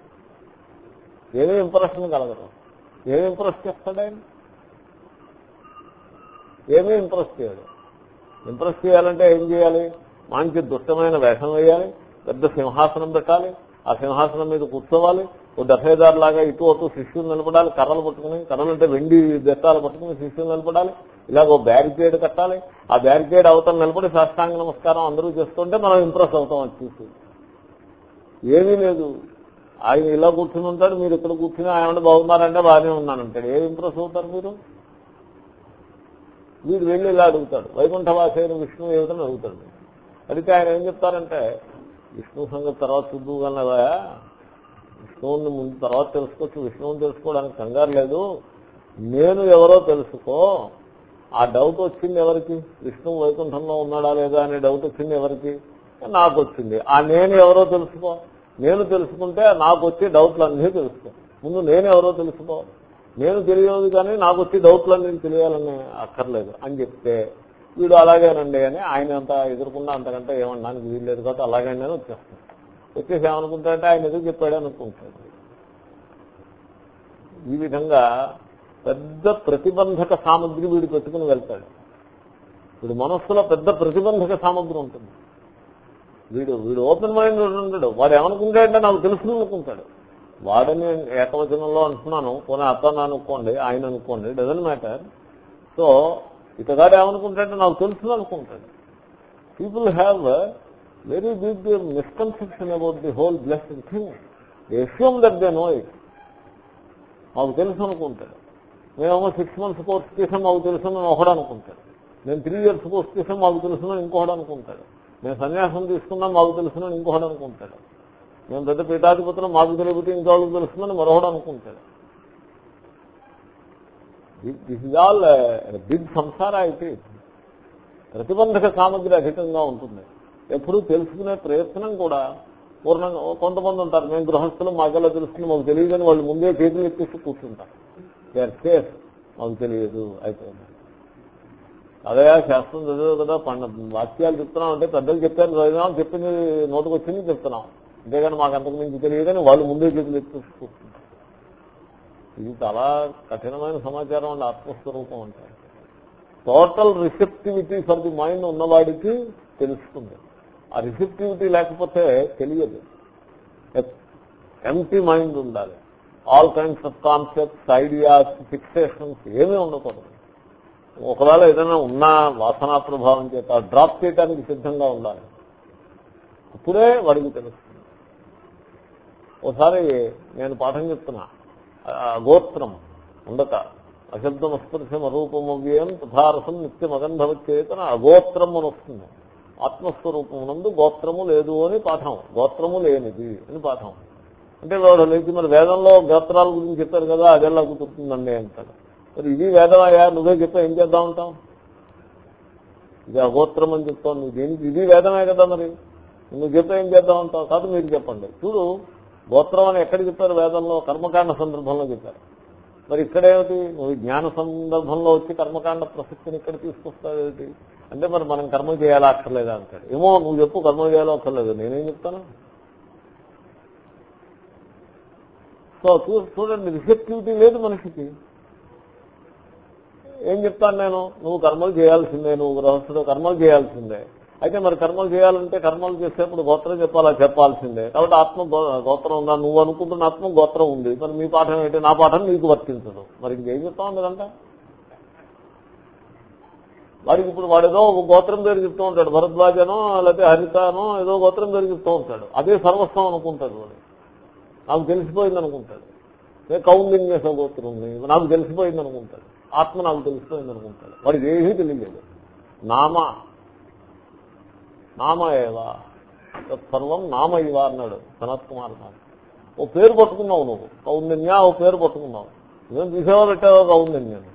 ఏమీ ఇంప్రెషన్ కలగదు. ఏమి ఇంప్రెస్ చేస్తాడు ఆయన. ఏమీ ఇంప్రెస్ చేయడు. ఇంప్రెస్ చేయాలంటే ఏం చేయాలి? మంచి దుష్టమైన వేషం వేయాలి పెద్ద సింహాసనం పెట్టాలి ఆ సింహాసనం మీద కూర్చోవాలి ఓ దఫేదారు లాగా ఇటు అటు శిష్యులు నిలబడాలి కర్రలు పట్టుకుని కర్రలు అంటే వెండి దత్తాలు పట్టుకుని శిష్యులు నిలబడాలి ఇలాగ ఓ బ్యారికేడ్ కట్టాలి. ఆ బ్యారికేడ్ అవతల నిలబడి సాష్టాంగ నమస్కారం అందరూ చేస్తుంటే మనం ఇంప్రెస్ అవుతాం అది చూసి. ఏమీ లేదు. ఆయన ఇలా కూర్చుని ఉంటాడు మీరు ఇక్కడ కూర్చుని ఆయన బాగున్నారంటే బాగానే ఉన్నానంటాడు ఏం ఇంప్రెస్ అవుతారు మీరు? వీడు వెళ్ళి ఇలా అడుగుతాడు. వైకుంఠవాసైన విష్ణు ఏమిటని అడుగుతాడు. అడిగితే ఆయన ఏం చెప్తారంటే విష్ణు సంగతి తర్వాత చూద్దు కన్నదా విష్ణువుని ముందు తర్వాత తెలుసుకోవచ్చు. విష్ణువుని తెలుసుకోవడానికి కంగారు లేదు. నేను ఎవరో తెలుసుకో. ఆ డౌట్ వచ్చింది ఎవరికి? విష్ణువు వైకుంఠంలో ఉన్నాడా లేదా అనే డౌట్ వచ్చింది ఎవరికి? నాకు వచ్చింది. ఆ నేను ఎవరో తెలుసుకో. నేను తెలుసుకుంటే నాకు వచ్చే డౌట్లు అన్నీ తెలుసుకో. ముందు నేను ఎవరో తెలుసుకో. నేను తెలియదు కానీ నాకు వచ్చే డౌట్లన్నీ తెలియాలని అక్కర్లేదు అని చెప్తే వీడు అలాగేనండి అని ఆయన అంత ఎదుర్కొన్నా అంతకంటే ఏమనడానికి వీల్లేదు కాబట్టి అలాగే నేను వచ్చేస్తాను. వచ్చేసి ఏమనుకుంటాడంటే ఆయన ఎదురు చెప్పాడు అనుకుంటాడు. ఈ విధంగా పెద్ద ప్రతిబంధక సామగ్రి వీడు పెట్టుకుని వెళ్తాడు. వీడు మనస్సులో పెద్ద ప్రతిబంధక సామగ్రి ఉంటుంది. వీడు వీడు ఓపెన్ మైండ్ ఉంటాడు. వాడు ఏమనుకుంటాడంటే నాకు తెలుసు అనుకుంటాడు. వాడని ఏకవచనంలో అంటున్నాను పోనీ అతను అనుకోండి ఆయన అనుకోండి డజన్ మ్యాటర్ సో ఇతగాడు ఏమనుకుంటాడంటే నాకు తెలుసు అనుకుంటాడు. People have very big misconception about the whole blessed thing assume that they know it మాకు తెలుసు అనుకుంటాడు. మేమేమో సిక్స్ మంత్స్ కోర్స్ తీసాం మాకు తెలుసు అని ఒకడు అనుకుంటాడు. నేను త్రీ ఇయర్స్ కోర్స్ తీసాం మాకు తెలుసునని ఇంకొకడు అనుకుంటాడు. మేము సన్యాసం తీసుకున్నాం మాకు తెలుసునని ఇంకొకడు అనుకుంటాడు. మేము పెద్ద పీఠాధిపతులు మాకు తెలియకపోతే ఇంకోళ్ళకి తెలుస్తుందని మరొకడు అనుకుంటాడు. దిస్ ఇస్ ఆల్ బిగ్ సంసార అయితే ప్రతిబంధక సామగ్రి అధికంగా ఉంటుంది. ఎప్పుడూ తెలుసుకునే ప్రయత్నం కూడా పూర్ణంగా కొంతమంది ఉంటారు మేము గృహస్థులు మాకెలా తెలుస్తుంది మాకు తెలియదని వాళ్ళు ముందే చేతులు ఎత్తిస్తూ కూర్చుంటారు. దే ఆర్ సేఫ్ మాకు తెలియదు అయిపోయింది అదే శాస్త్రం చదివే కదా పండ వాక్యాలు చెప్తున్నాం అంటే పెద్దలు చెప్పారు చదివినాం చెప్పింది నోటుకు వచ్చింది చెప్తున్నాం అంతేగాని మాకు అంతకు మించి తెలియదని వాళ్ళు ముందే చేతులు ఎత్తేసి ఇది చాలా కఠినమైన సమాచారం అండి ఆత్మస్వరూపం అంటే. Total receptivity for the mind ఉన్నవాడికి తెలుస్తుంది. ఆ రిసెప్టివిటీ లేకపోతే తెలియదు. ఎంటీ మైండ్ ఉండాలి. All kinds of concepts ideas fixations ఏమీ ఉండకూడదు. ఒకవేళ ఏదైనా ఉన్న వాసనా ప్రభావం చేత డ్రాప్ చేయడానికి సిద్ధంగా ఉండాలి. అప్పుడే వాడికి తెలుస్తుంది. ఒకసారి నేను పాఠం చెప్తున్నా. గోత్రం ఉండక అశబ్దం అస్పర్శం అరూపమవ్యయం తథారసం నిత్యం అగంధవచ్చేతన అగోత్రం అని వస్తుంది. ఆత్మస్వరూపం నందు గోత్రము లేదు అని పాఠం. గోత్రము లేనిది అని పాఠం. అంటే వాడు మరి వేదంలో గోత్రాల గురించి చెప్తారు కదా అదెలా కుదురుతుందండి అంటాడు. మరి ఇది వేదం అయ్యా నువ్వే చెప్పా ఏం చేద్దాం ఉంటాం ఇది అగోత్రం అని చెప్తావు నువ్వు దేనికి? ఇది వేదమే కదా మరి. నువ్వు చెప్తా ఏం చేద్దాం ఉంటావు కాదు మీరు చెప్పండి. చూడు గోత్రం అని ఎక్కడ చెప్పారు వేదంలో? కర్మకాండ సందర్భంలో చెప్పారు. మరి ఇక్కడేమిటి నువ్వు జ్ఞాన సందర్భంలో వచ్చి కర్మకాండ ప్రసక్తిని ఇక్కడ తీసుకొస్తావేమిటి అంటే మరి మనం కర్మ చేయాలా అక్కర్లేదా అంటాడు. ఏమో నువ్వు చెప్పు కర్మ చేయాలో అక్కర్లేదు. నేనేం చెప్తాను? సో చూడండి రిసెప్టివిటీ లేదు మనిషికి. ఏం చెప్తాను నేను? నువ్వు కర్మలు చేయాల్సిందే నువ్వు గృహస్థుడు కర్మలు చేయాల్సిందే. అయితే మరి కర్మలు చేయాలంటే కర్మలు చేసేప్పుడు గోత్రం చెప్పాలా? చెప్పాల్సిందే. కాబట్టి ఆత్మ గోత్రం ఉందా? నువ్వు అనుకుంటున్న ఆత్మ గోత్రం ఉంది. మరి మీ పాఠం ఏంటి? నా పాఠం నీకు వర్తించదు. మరి ఇంకేం చెప్తా ఉండదంట వాడికి ఇప్పుడు వాడేదో ఒక గోత్రం పేరు చెప్తూ ఉంటాడు. భరద్వాజనో లేకపోతే హరితనో ఏదో గోత్రం పేరు చెప్తూ ఉంటాడు. అదే సర్వస్వం అనుకుంటాడు వాడు. నాకు తెలిసిపోయింది అనుకుంటాడు ఏ కౌండిన్యస గోత్రం నాకు తెలిసిపోయింది అనుకుంటాడు ఆత్మ నాకు తెలిసిపోయింది అనుకుంటాడు వాడికి ఏమీ తెలియలేదు. నామ. నామ ఏవా? సర్వం నామ ఇవా అన్నాడు సనత్ కుమార్ నామ ఓ పేరు పట్టుకున్నావు నువ్వు. కౌండిన్య ఓ పేరు పట్టుకున్నావు. ఏం తీసేవా పెట్టావో కౌండిన్యాన్ని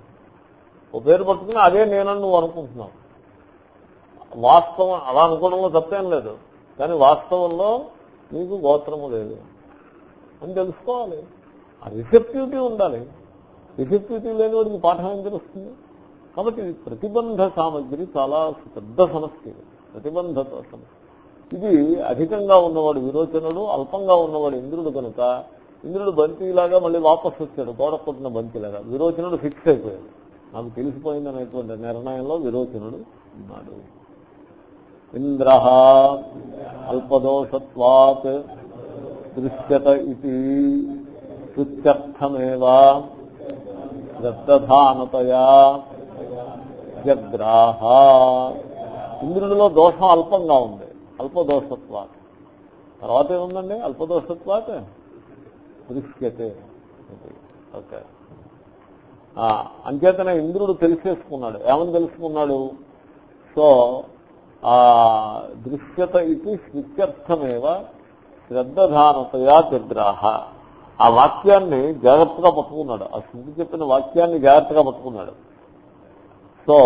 ఓ పేరు పట్టుకుని అదే నేనని నువ్వు అనుకుంటున్నావు. వాస్తవం అలా అనుకోవడంలో తప్పేం లేదు. కానీ వాస్తవంలో నీకు గోత్రము లేదు. అని తెలుసుకోవాలి. ఆ రిసెప్టివిటీ ఉండాలి. రిసెప్టివిటీ లేని వాడికి పాఠం ఏం తెలుస్తుంది? కాబట్టి ఇది ప్రతిబంధ సామగ్రి చాలా పెద్ద సమస్య ప్రతిబంధ సమస్య. ఇది అధికంగా ఉన్నవాడు విరోచనుడు అల్పంగా ఉన్నవాడు ఇంద్రుడు కనుక ఇంద్రుడు బంతిలాగా మళ్ళీ వాపస్ వచ్చాడు గోడ కొట్టిన బంతిలాగా విరోచనుడు ఫిక్స్ అయిపోయాడు. నాకు తెలిసిపోయింది అనేటువంటి నిర్ణయంలో విరోచనుడు ఉన్నాడు. ఇంద్ర అల్పదోషత్వాత్ దృశ్యత ఇది శుత్యర్థమేవా దత్తధానతయా జగ్రాహ ఇంద్రుడిలో దోషం అల్పంగా ఉంది. అల్పదోషత్వాత. తర్వాత ఏముందండి? అల్పదోషత్వాత దృశ్యతే. ఓకే. ఆ, అంచేతనే ఇంద్రుడు తెలిసేసుకున్నాడు. ఏమని తెలుసుకున్నాడు? సో ఆ దృశ్యత ఇది స్విత్యర్థమేవ శ్రద్ధధానతయా జగ్రాహ ఆ వాక్యాన్ని జాగ్రత్తగా పట్టుకున్నాడు. ఆ శృతి చెప్పిన వాక్యాన్ని జాగ్రత్తగా పట్టుకున్నాడు. సో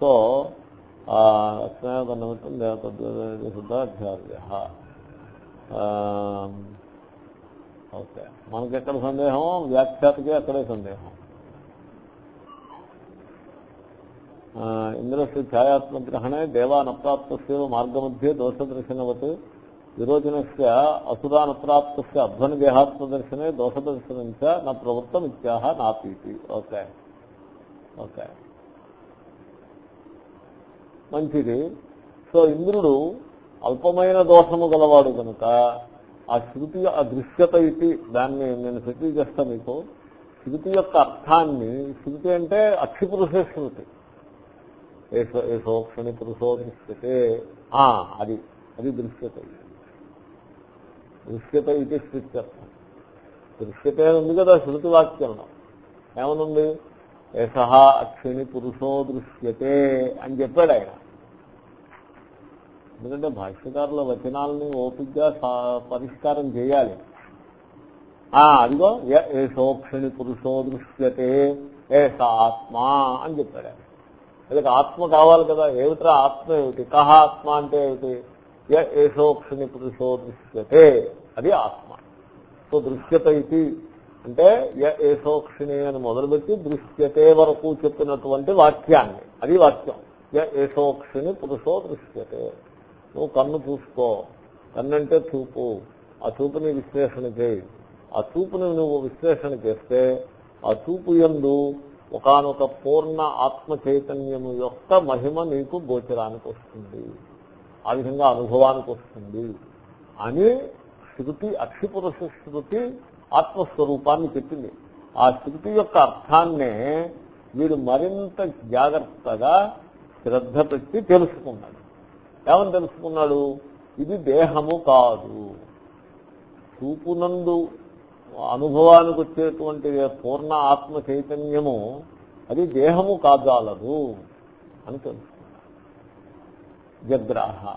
సో ఓకే దేవతద్ధార్య ఓకే. మనకెక్కడ సందేహం? వ్యాఖ్యాతకే అక్కడే సందేహం. ఇంద్రస్ ఛాయాత్మగ్రహణే దేవానప్రాప్త మార్గమధ్యే దోషదర్శనవత్ విరోచనస్య అసురానప్రాప్తస్య అధ్వని దేహాత్మదర్శనే దోష దర్శనంచ నా ప్రవృత్తం ఇత్యాహ నాపీతి. ఓకే. ఓకే. మంచిది. సో ఇంద్రుడు అల్పమైన దోషము గలవాడు కనుక ఆ శృతి ఆ దృశ్యత ఇది దాన్ని నేను శృతి చేస్తా మీకు. శృతి యొక్క అర్థాన్ని శృతి అంటే అక్షిపురుష శృతి. ఏ సోక్షణి పురుషో దృశ్యతే. ఆ, అది అది దృశ్యత దృశ్యత ఇది స్థిత్యర్థం దృశ్యత ఉంది కదా శృతి వాక్యంలో ఏమనుంది? ఏష అక్షిని పురుషో దృశ్యతే అని చెప్పాడు ఆయన. ఎందుకంటే భాష్యకారుల వచనాలని ఓపిగ్గా పరిష్కారం చేయాలి. ఆ అదిగో య ఏషోక్షిణి పురుషో దృశ్యతే ఏష ఆత్మ అని చెప్పాడు ఆయన. వీళ్ళకి ఆత్మ కావాలి కదా ఏమిట్రా ఆత్మ ఏమిటి? కహ ఆత్మ అంటే ఏమిటి? ఏషోక్షిణి పురుషో దృశ్యతే. అది ఆత్మ. సో దృశ్యత ఇది. అంటే ఏసోక్షిణే అని మొదలుపెట్టి దృశ్యతే వరకు చెప్పినటువంటి వాక్యాన్ని. అది వాక్యం. య పురుషో దృశ్యతే. నువ్వు కన్ను చూసుకో. కన్నంటే చూపు. ఆ చూపుని విశ్లేషణ చేయి. ఆ చూపుని నువ్వు విశ్లేషణ చేస్తే ఆ చూపు యందు ఒకనొక పూర్ణ ఆత్మ చైతన్యము యొక్క మహిమ నీకు గోచరానికి వస్తుంది ఆ విధంగా అనుభవానికి వస్తుంది అని శృతి అక్షిపురుష శృతి ఆత్మస్వరూపాన్ని చెప్పింది. ఆ శృతి యొక్క అర్థాన్నే వీడు మరింత జాగ్రత్తగా శ్రద్ధ పెట్టి తెలుసుకున్నాడు ఏమని తెలుసుకున్నాడు? ఇది దేహము కాదు. చూపునందు అనుభవానికి వచ్చేటువంటి పూర్ణ ఆత్మ చైతన్యము. అది దేహము కాజాలదు అని తెలుసుకున్నాడు. జగ్రాహ.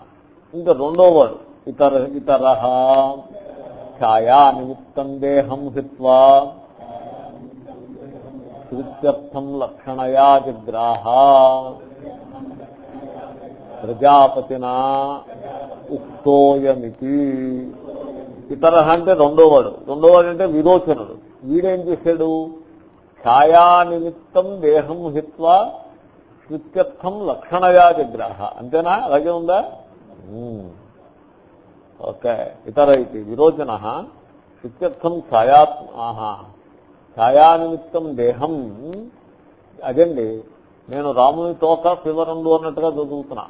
ఇంకా రెండో వాడు ఇతర ఇతర ఛాయా నిమిత్తం దేహం హిత్వా శృత్యర్థం లక్షణయా జగ్రాహ ప్రజాపతినా ఉక్తోయమితి. ఇతర అంటే రెండోవాడు. రెండోవాడు అంటే విరోచనుడు. వీడేం చేశాడు? ఛాయా నిమిత్తం దేహం హిత్వా కృత్యర్థం లక్షణయా జగ్రాహ అంతేనా? అలాగే ఉందా? ఓకే. ఇతర ఇది విరోచన శృత్యర్థం ఛాయాత్మ ఆహా ఛాయానిమిత్తం దేహం. అదండి నేను రాముని తోక ఫివరండు అన్నట్టుగా చదువుతున్నా.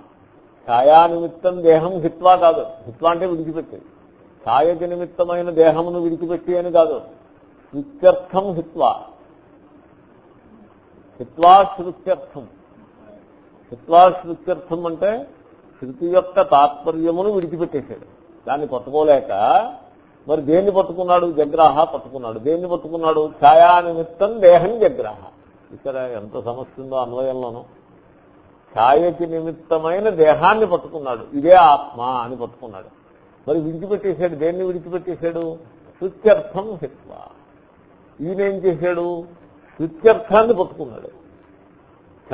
ఛాయానిమిత్తం దేహం హిత్వా కాదు. హిత్వా అంటే విడిచిపెట్టి. ఛాయకి నిమిత్తమైన దేహమును విడిచిపెట్టి అని కాదు. శృత్యర్థం హిత్వా. హిత్వా శృత్యర్థం. హిత్వా శృత్యర్థం అంటే శృతి యొక్క తాత్పర్యమును విడిచిపెట్టేశాడు దాన్ని పట్టుకోలేక మరి దేన్ని పట్టుకున్నాడు? జగ్రాహ పట్టుకున్నాడు. దేన్ని పట్టుకున్నాడు? ఛాయా నిమిత్తం దేహం జగ్రాహ. ఇక్కడ ఎంత సమస్య ఉందో అన్వయంలోనూ. ఛాయకి నిమిత్తమైన దేహాన్ని పట్టుకున్నాడు. ఇదే ఆత్మ అని పట్టుకున్నాడు. మరి విడిచిపెట్టేశాడు. దేన్ని విడిచిపెట్టేశాడు? శృత్యర్థం హిత్వ. ఈయనేం చేశాడు? శృత్యర్థాన్ని పట్టుకున్నాడు.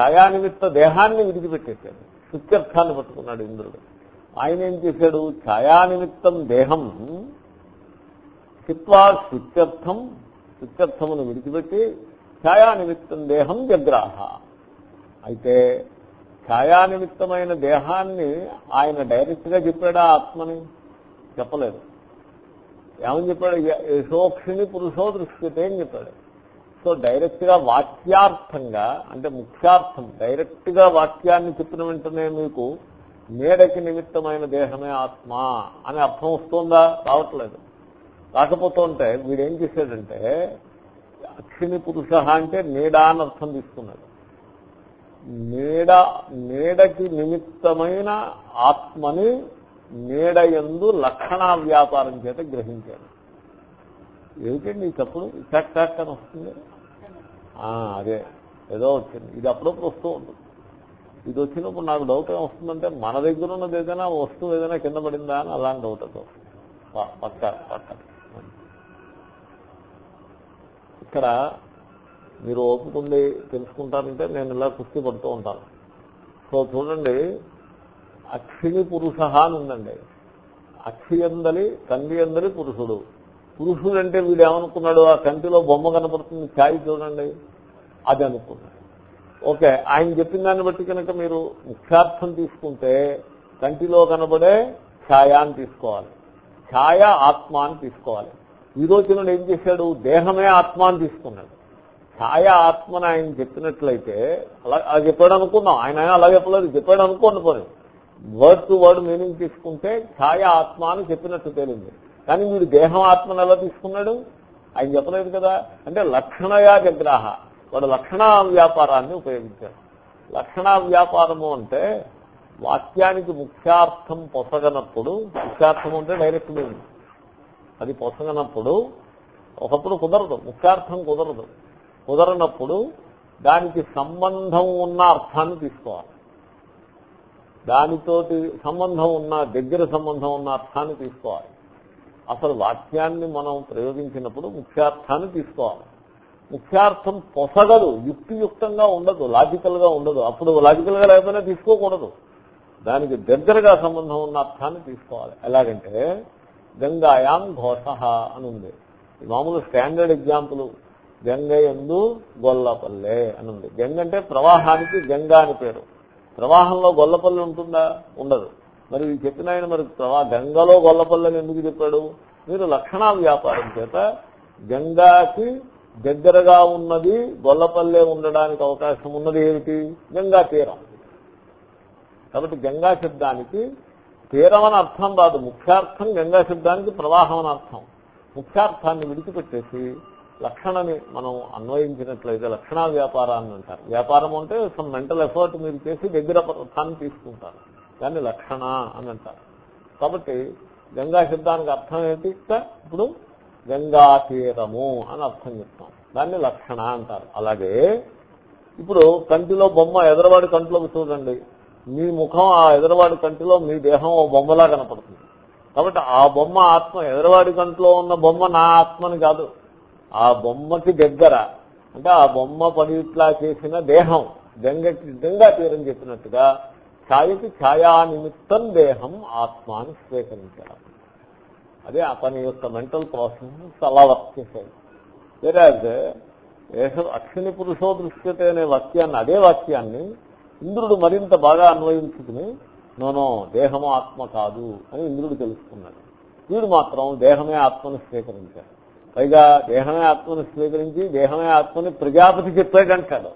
ఛాయా నిమిత్త దేహాన్ని విడిచిపెట్టేశాడు. శృత్యర్థాన్ని పట్టుకున్నాడు ఇంద్రుడు. ఆయన ఏం చేశాడు? ఛాయానిమిత్తం దేహం హిత్వా శృత్యర్థం శృత్యర్థమును విడిచిపెట్టి ఛాయానిమిత్తం దేహం జగ్రాహ అయితే ఛాయానిమిత్తమైన దేహాన్ని ఆయన డైరెక్ట్గా చెప్పాడా ఆత్మని? చెప్పలేదు. ఏమని చెప్పాడు? యశోక్షిని పురుషో దృశ్యతే అని చెప్పాడు. సో డైరెక్ట్గా వాక్యార్థంగా అంటే ముఖ్యార్థం డైరెక్ట్గా వాక్యాన్ని చెప్పిన వెంటనే మీకు నీడకి నిమిత్తమైన దేహమే ఆత్మ అని అర్థం వస్తుందా? రావట్లేదు. రాకపోతుంటే వీడేం చేశాడంటే అక్షిని పురుష అంటే నీడ అని అర్థం తీసుకున్నాడు. నీడ నీడకి నిమిత్తమైన ఆత్మని నీడ ఎందు లక్షణా వ్యాపారం చేత గ్రహించాడు. ఏమిటండి ఈ తప్పుడు టక్ అని వస్తుంది? ఆ, అదే. ఏదో వచ్చింది. ఇది అప్పుడప్పుడు వస్తూ ఉంటుంది. ఇది వచ్చినప్పుడు నాకు డౌట్ ఏమొస్తుందంటే మన దగ్గర ఉన్నది ఏదైనా వస్తువు ఏదైనా కింద పడిందా అని అలాంటి డౌట్ అది వస్తుంది. పక్క పక్క. ఇక్కడ మీరు ఓపుకుంది తెలుసుకుంటారంటే నేను ఇలా కుస్తీ పడుతూ ఉంటాను. సో చూడండి అక్షిని పురుష అని ఉందండి. అక్షి అందలి తండ్రి అందలి పురుషుడు. పురుషుడు అంటే వీడు ఏమనుకున్నాడు? ఆ కంటిలో బొమ్మ కనపడుతుంది ఛాయ్ చూడండి. అది అనుకున్నాడు. ఓకే ఆయన చెప్పిన దాన్ని బట్టి కనుక మీరు ముఖ్యార్థం తీసుకుంటే కంటిలో కనబడే ఛాయ అని తీసుకోవాలి. ఛాయ ఆత్మ అని తీసుకోవాలి విరోచనుడు ఏం చేశాడు? దేహమే ఆత్మ అని తీసుకున్నాడు. ఛాయ ఆత్మని ఆయన చెప్పినట్లయితే అలా అలా చెప్పాడు అనుకున్నాం ఆయన అలా చెప్పలేదు చెప్పాడు అనుకోండి పోనీ వర్డ్ టు వర్డ్ మీనింగ్ తీసుకుంటే ఛాయ ఆత్మ అని చెప్పినట్టు తేలింది. కానీ వీడు దేహం ఆత్మను ఎలా తీసుకున్నాడు? ఆయన చెప్పలేదు కదా. అంటే లక్షణయా జగ్రాహ వాడు లక్షణ వ్యాపారాన్ని ఉపయోగించాడు. లక్షణ వ్యాపారము అంటే వాక్యానికి ముఖ్యార్థం పొసగనప్పుడు ముఖ్యార్థం అంటే డైరెక్ట్ మీనింగ్. అది పొసగనప్పుడు ఒకప్పుడు కుదరదు ముఖ్యార్థం కుదరదు. కుదరనప్పుడు దానికి సంబంధం ఉన్న అర్థాన్ని తీసుకోవాలి. దానితోటి సంబంధం ఉన్న దగ్గర సంబంధం ఉన్న అర్థాన్ని తీసుకోవాలి. అసలు వాక్యాన్ని మనం ప్రయోగించినప్పుడు ముఖ్యార్థాన్ని తీసుకోవాలి. ముఖ్యార్థం పొసగదు యుక్తియుక్తంగా ఉండదు లాజికల్గా ఉండదు. అప్పుడు లాజికల్గా లేకపోయినా తీసుకోకూడదు. దానికి దగ్గరగా సంబంధం ఉన్న అర్థాన్ని తీసుకోవాలి. ఎలాగంటే గంగాయాం ఘోష అని ఉంది. మామూలు స్టాండర్డ్ ఎగ్జాంపుల్ గంగ ఎందు గొల్లపల్లె అని ఉంది. గంగ అంటే ప్రవాహానికి గంగా అని పేరు. ప్రవాహంలో గొల్లపల్లె ఉంటుందా? ఉండదు. మరి చెప్పిన ఆయన మరి ప్రవా గంగలో గొల్లపల్లెని ఎందుకు చెప్పాడు? మీరు లక్షణాల వ్యాపారం చేత గంగాకి దగ్గరగా ఉన్నది గొల్లపల్లె ఉండడానికి అవకాశం ఉన్నది ఏమిటి? గంగా తీరం. కాబట్టి గంగా శబ్దానికి తీరం అని అర్థం రాదు ముఖ్యార్థం గంగా శబ్దానికి ప్రవాహం అని అర్థం. ముఖ్యార్థాన్ని విడిచిపెట్టేసి లక్షణని మనం అన్వయించినట్లయితే లక్షణ వ్యాపారాన్ని అంటారు. వ్యాపారం అంటే సమ్ మెంటల్ ఎఫర్ట్ మీరు చేసి దగ్గర అర్థాన్ని తీసుకుంటారు. దాన్ని లక్షణ అని అంటారు. కాబట్టి గంగా శబ్దానికి అర్థం ఏంటి ఇక్కడ ఇప్పుడు గంగా తీరము అని అర్థం చెప్తాం. దాన్ని లక్షణ అంటారు. అలాగే ఇప్పుడు కంటిలో బొమ్మ ఎదరవాడి కంటిలోకి చూడండి. మీ ముఖం ఆ ఎదరవాడి కంటిలో మీ దేహం ఓ బొమ్మలా కనపడుతుంది. కాబట్టి ఆ బొమ్మ ఆత్మ ఎదరవాడి కంటిలో ఉన్న బొమ్మ నా ఆత్మని కాదు. ఆ బొమ్మకి దగ్గర అంటే ఆ బొమ్మ పనిట్లా చేసిన దేహం గంగకి గంగా తీరం చెప్పినట్టుగా ఛాయకి ఛాయా నిమిత్తం దేహం ఆత్మాని స్వీకరించారు అదే అతని యొక్క మెంటల్ ప్రాసెస్ అలా వర్క్ చేశాడు వేరే అక్షిని పురుషో దృష్టితే అనే వాక్యాన్ని అదే వాక్యాన్ని ఇంద్రుడు మరింత బాగా అన్వయించుకుని నోనో దేహము ఆత్మ కాదు అని ఇంద్రుడు తెలుసుకున్నాడు. వీడు మాత్రం దేహమే ఆత్మను స్వీకరించాడు. పైగా దేహమే ఆత్మను స్వీకరించి దేహమే ఆత్మని ప్రజాపతి చెప్పాడంటాడు.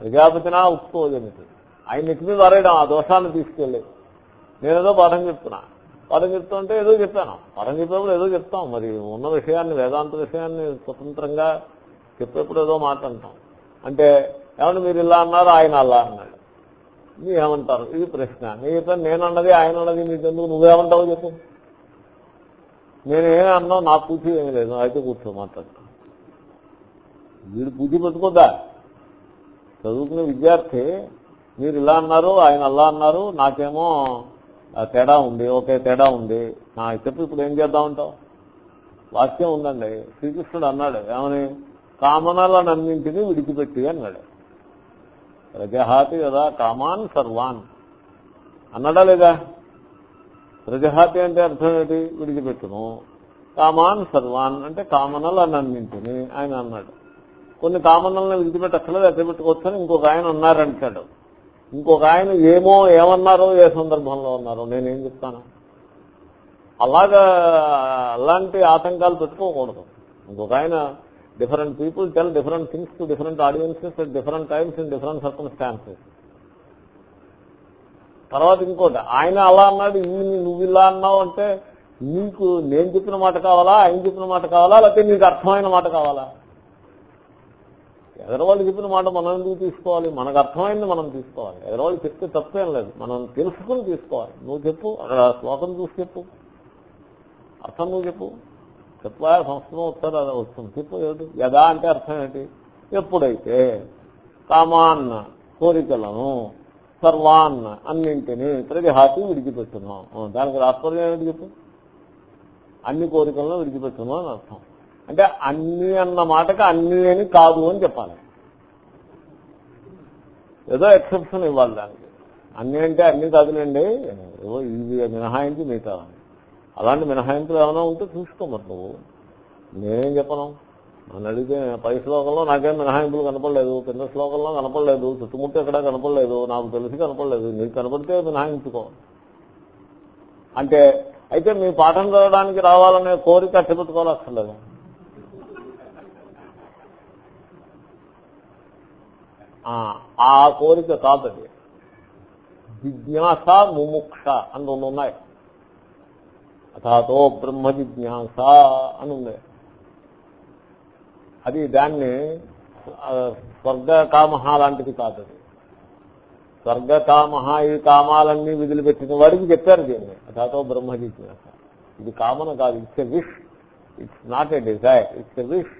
ప్రజాపతినా ఉత్పోజనితి ఆయన నెత్తి మీద వారేయడం ఆ దోషాన్ని తీసుకెళ్ళి. నేనేదో పాఠం చెప్తున్నా. పాఠం చెప్తుంటే ఏదో చెప్పాను. పాఠం చెప్పేప్పుడు ఏదో చెప్తాం. మరి ఉన్న విషయాన్ని వేదాంత విషయాన్ని స్వతంత్రంగా చెప్పేప్పుడు ఏదో మాట అంటాం. అంటే ఏమన్నా మీరు ఇలా అన్నారు ఆయన అలా అన్నాడు. మీరు ఏమంటారు ఇది ప్రశ్న. నేను చెప్పాను నేను అన్నది ఆయన అన్నది మీకు ఎందుకు నువ్వేమంటావో చెప్పు. నేనేం అన్నావు నా పూజ ఏమీ లేదు. అయితే కూర్చో మాట్లాడతాను వీడు పూజ పెట్టుకోద్దా? చదువుకునే విద్యార్థి మీరు ఇలా అన్నారు ఆయన అలా అన్నారు నాకేమో తేడా ఉంది ఓకే తేడా ఉంది. నా చెప్పి ఇప్పుడు ఏం చేద్దామంటావు వాక్యం ఉందండి. శ్రీకృష్ణుడు అన్నాడు ఏమని? కామనలనన్నింటినీ విడిచిపెట్టి అన్నాడు. ప్రజహాతి కదా కామాన్ సర్వాన్. అన్నాడా లేదా? ప్రజహాతి అంటే అర్థం ఏంటి? విడిచిపెట్టును. కామాన్ సర్వాన్ అంటే కామనలనన్నింటినీ ఆయన అన్నాడు. కొన్ని కామనలను విడిచిపెట్టక్కర్లేదు ఎక్కడ పెట్టుకోవచ్చని ఇంకొక ఆయన ఉన్నారంటాడు ఇంకొక ఆయన ఏమో ఏమన్నారో ఏ సందర్భంలో ఉన్నారో నేనేం చెప్తాను? అలాగా అలాంటి ఆటంకాలు పెట్టుకోకూడదు. ఇంకొక ఆయన different people tell different things to different audiences at different times in different circumstances తర్వాత ఇంకోటి ఆయన అలా అన్నాడు ఈయన నువ్వు ఇలా అన్నావు అంటే నీకు నేను చెప్పిన మాట కావాలా ఆయన చెప్పిన మాట కావాలా లేకపోతే నీకు అర్థమైన మాట కావాలా? ఎదరవాళ్ళు చెప్పిన మాట మనం ఎందుకు తీసుకోవాలి? మనకు అర్థమైంది మనం తీసుకోవాలి. ఎదరవాళ్ళు చెప్తే తప్పేం లేదు. మనం తెలుసుకుని తీసుకోవాలి. నువ్వు చెప్పు అక్కడ శ్లోకం చూసి చెప్పు. అర్థం నువ్వు చెప్పు. చెప్పా సంస్కృతం వస్తారు అది వస్తుంది. చెప్పు ఏమిటి యదా అంటే అర్థం ఏంటి? ఎప్పుడైతే కామాన్న కోరికలను సర్వాన్న అన్నింటినీ ప్రతిహాతి విడిచిపెట్టున్నాం. దానికి రాష్ట్రం ఏమిటి చెప్పు? అన్ని కోరికలను విడిచిపెట్టున్నాం అని అర్థం. అంటే అన్ని అన్న మాటకి అన్ని అని కాదు అని చెప్పాలి. ఏదో ఎక్సెప్షన్ ఇవ్వాలి దానికి. అన్ని అంటే అన్ని కాదులేండి. ఏదో ఇది మినహాయించి మిగతా. అలాంటి మినహాయింపులు ఏమైనా ఉంటే చూసుకోమరు నువ్వు. నేనేం చెప్పను? నన్ను అడిగితే పై శ్లోకంలో నాకేం మినహాయింపులు కనపడలేదు కింద శ్లోకంలో కనపడలేదు చుట్టుముట్టు ఎక్కడా కనపడలేదు నాకు తెలిసి కనపడలేదు నీకు కనపడితే మినహాయించుకో. అంటే అయితే మీ పాఠం చదవడానికి రావాలనే కోరిక అట్టపెట్టుకోవాలక్కర్లేదు ఆ కోరిక కాదది జిజ్ఞాస ముముక్ష అని రెండు ఉన్నాయి. అథాతో బ్రహ్మ జిజ్ఞాస అని ఉంది అది దాన్ని స్వర్గకామహ లాంటిది కాదది స్వర్గకామహ ఈ కామాలన్నీ విధులుపెట్టిన వాడికి చెప్పారు దీన్ని. అథాతో బ్రహ్మ జిజ్ఞాస. ఇది కామన కాదు. It's a wish it's not a desire it's a wish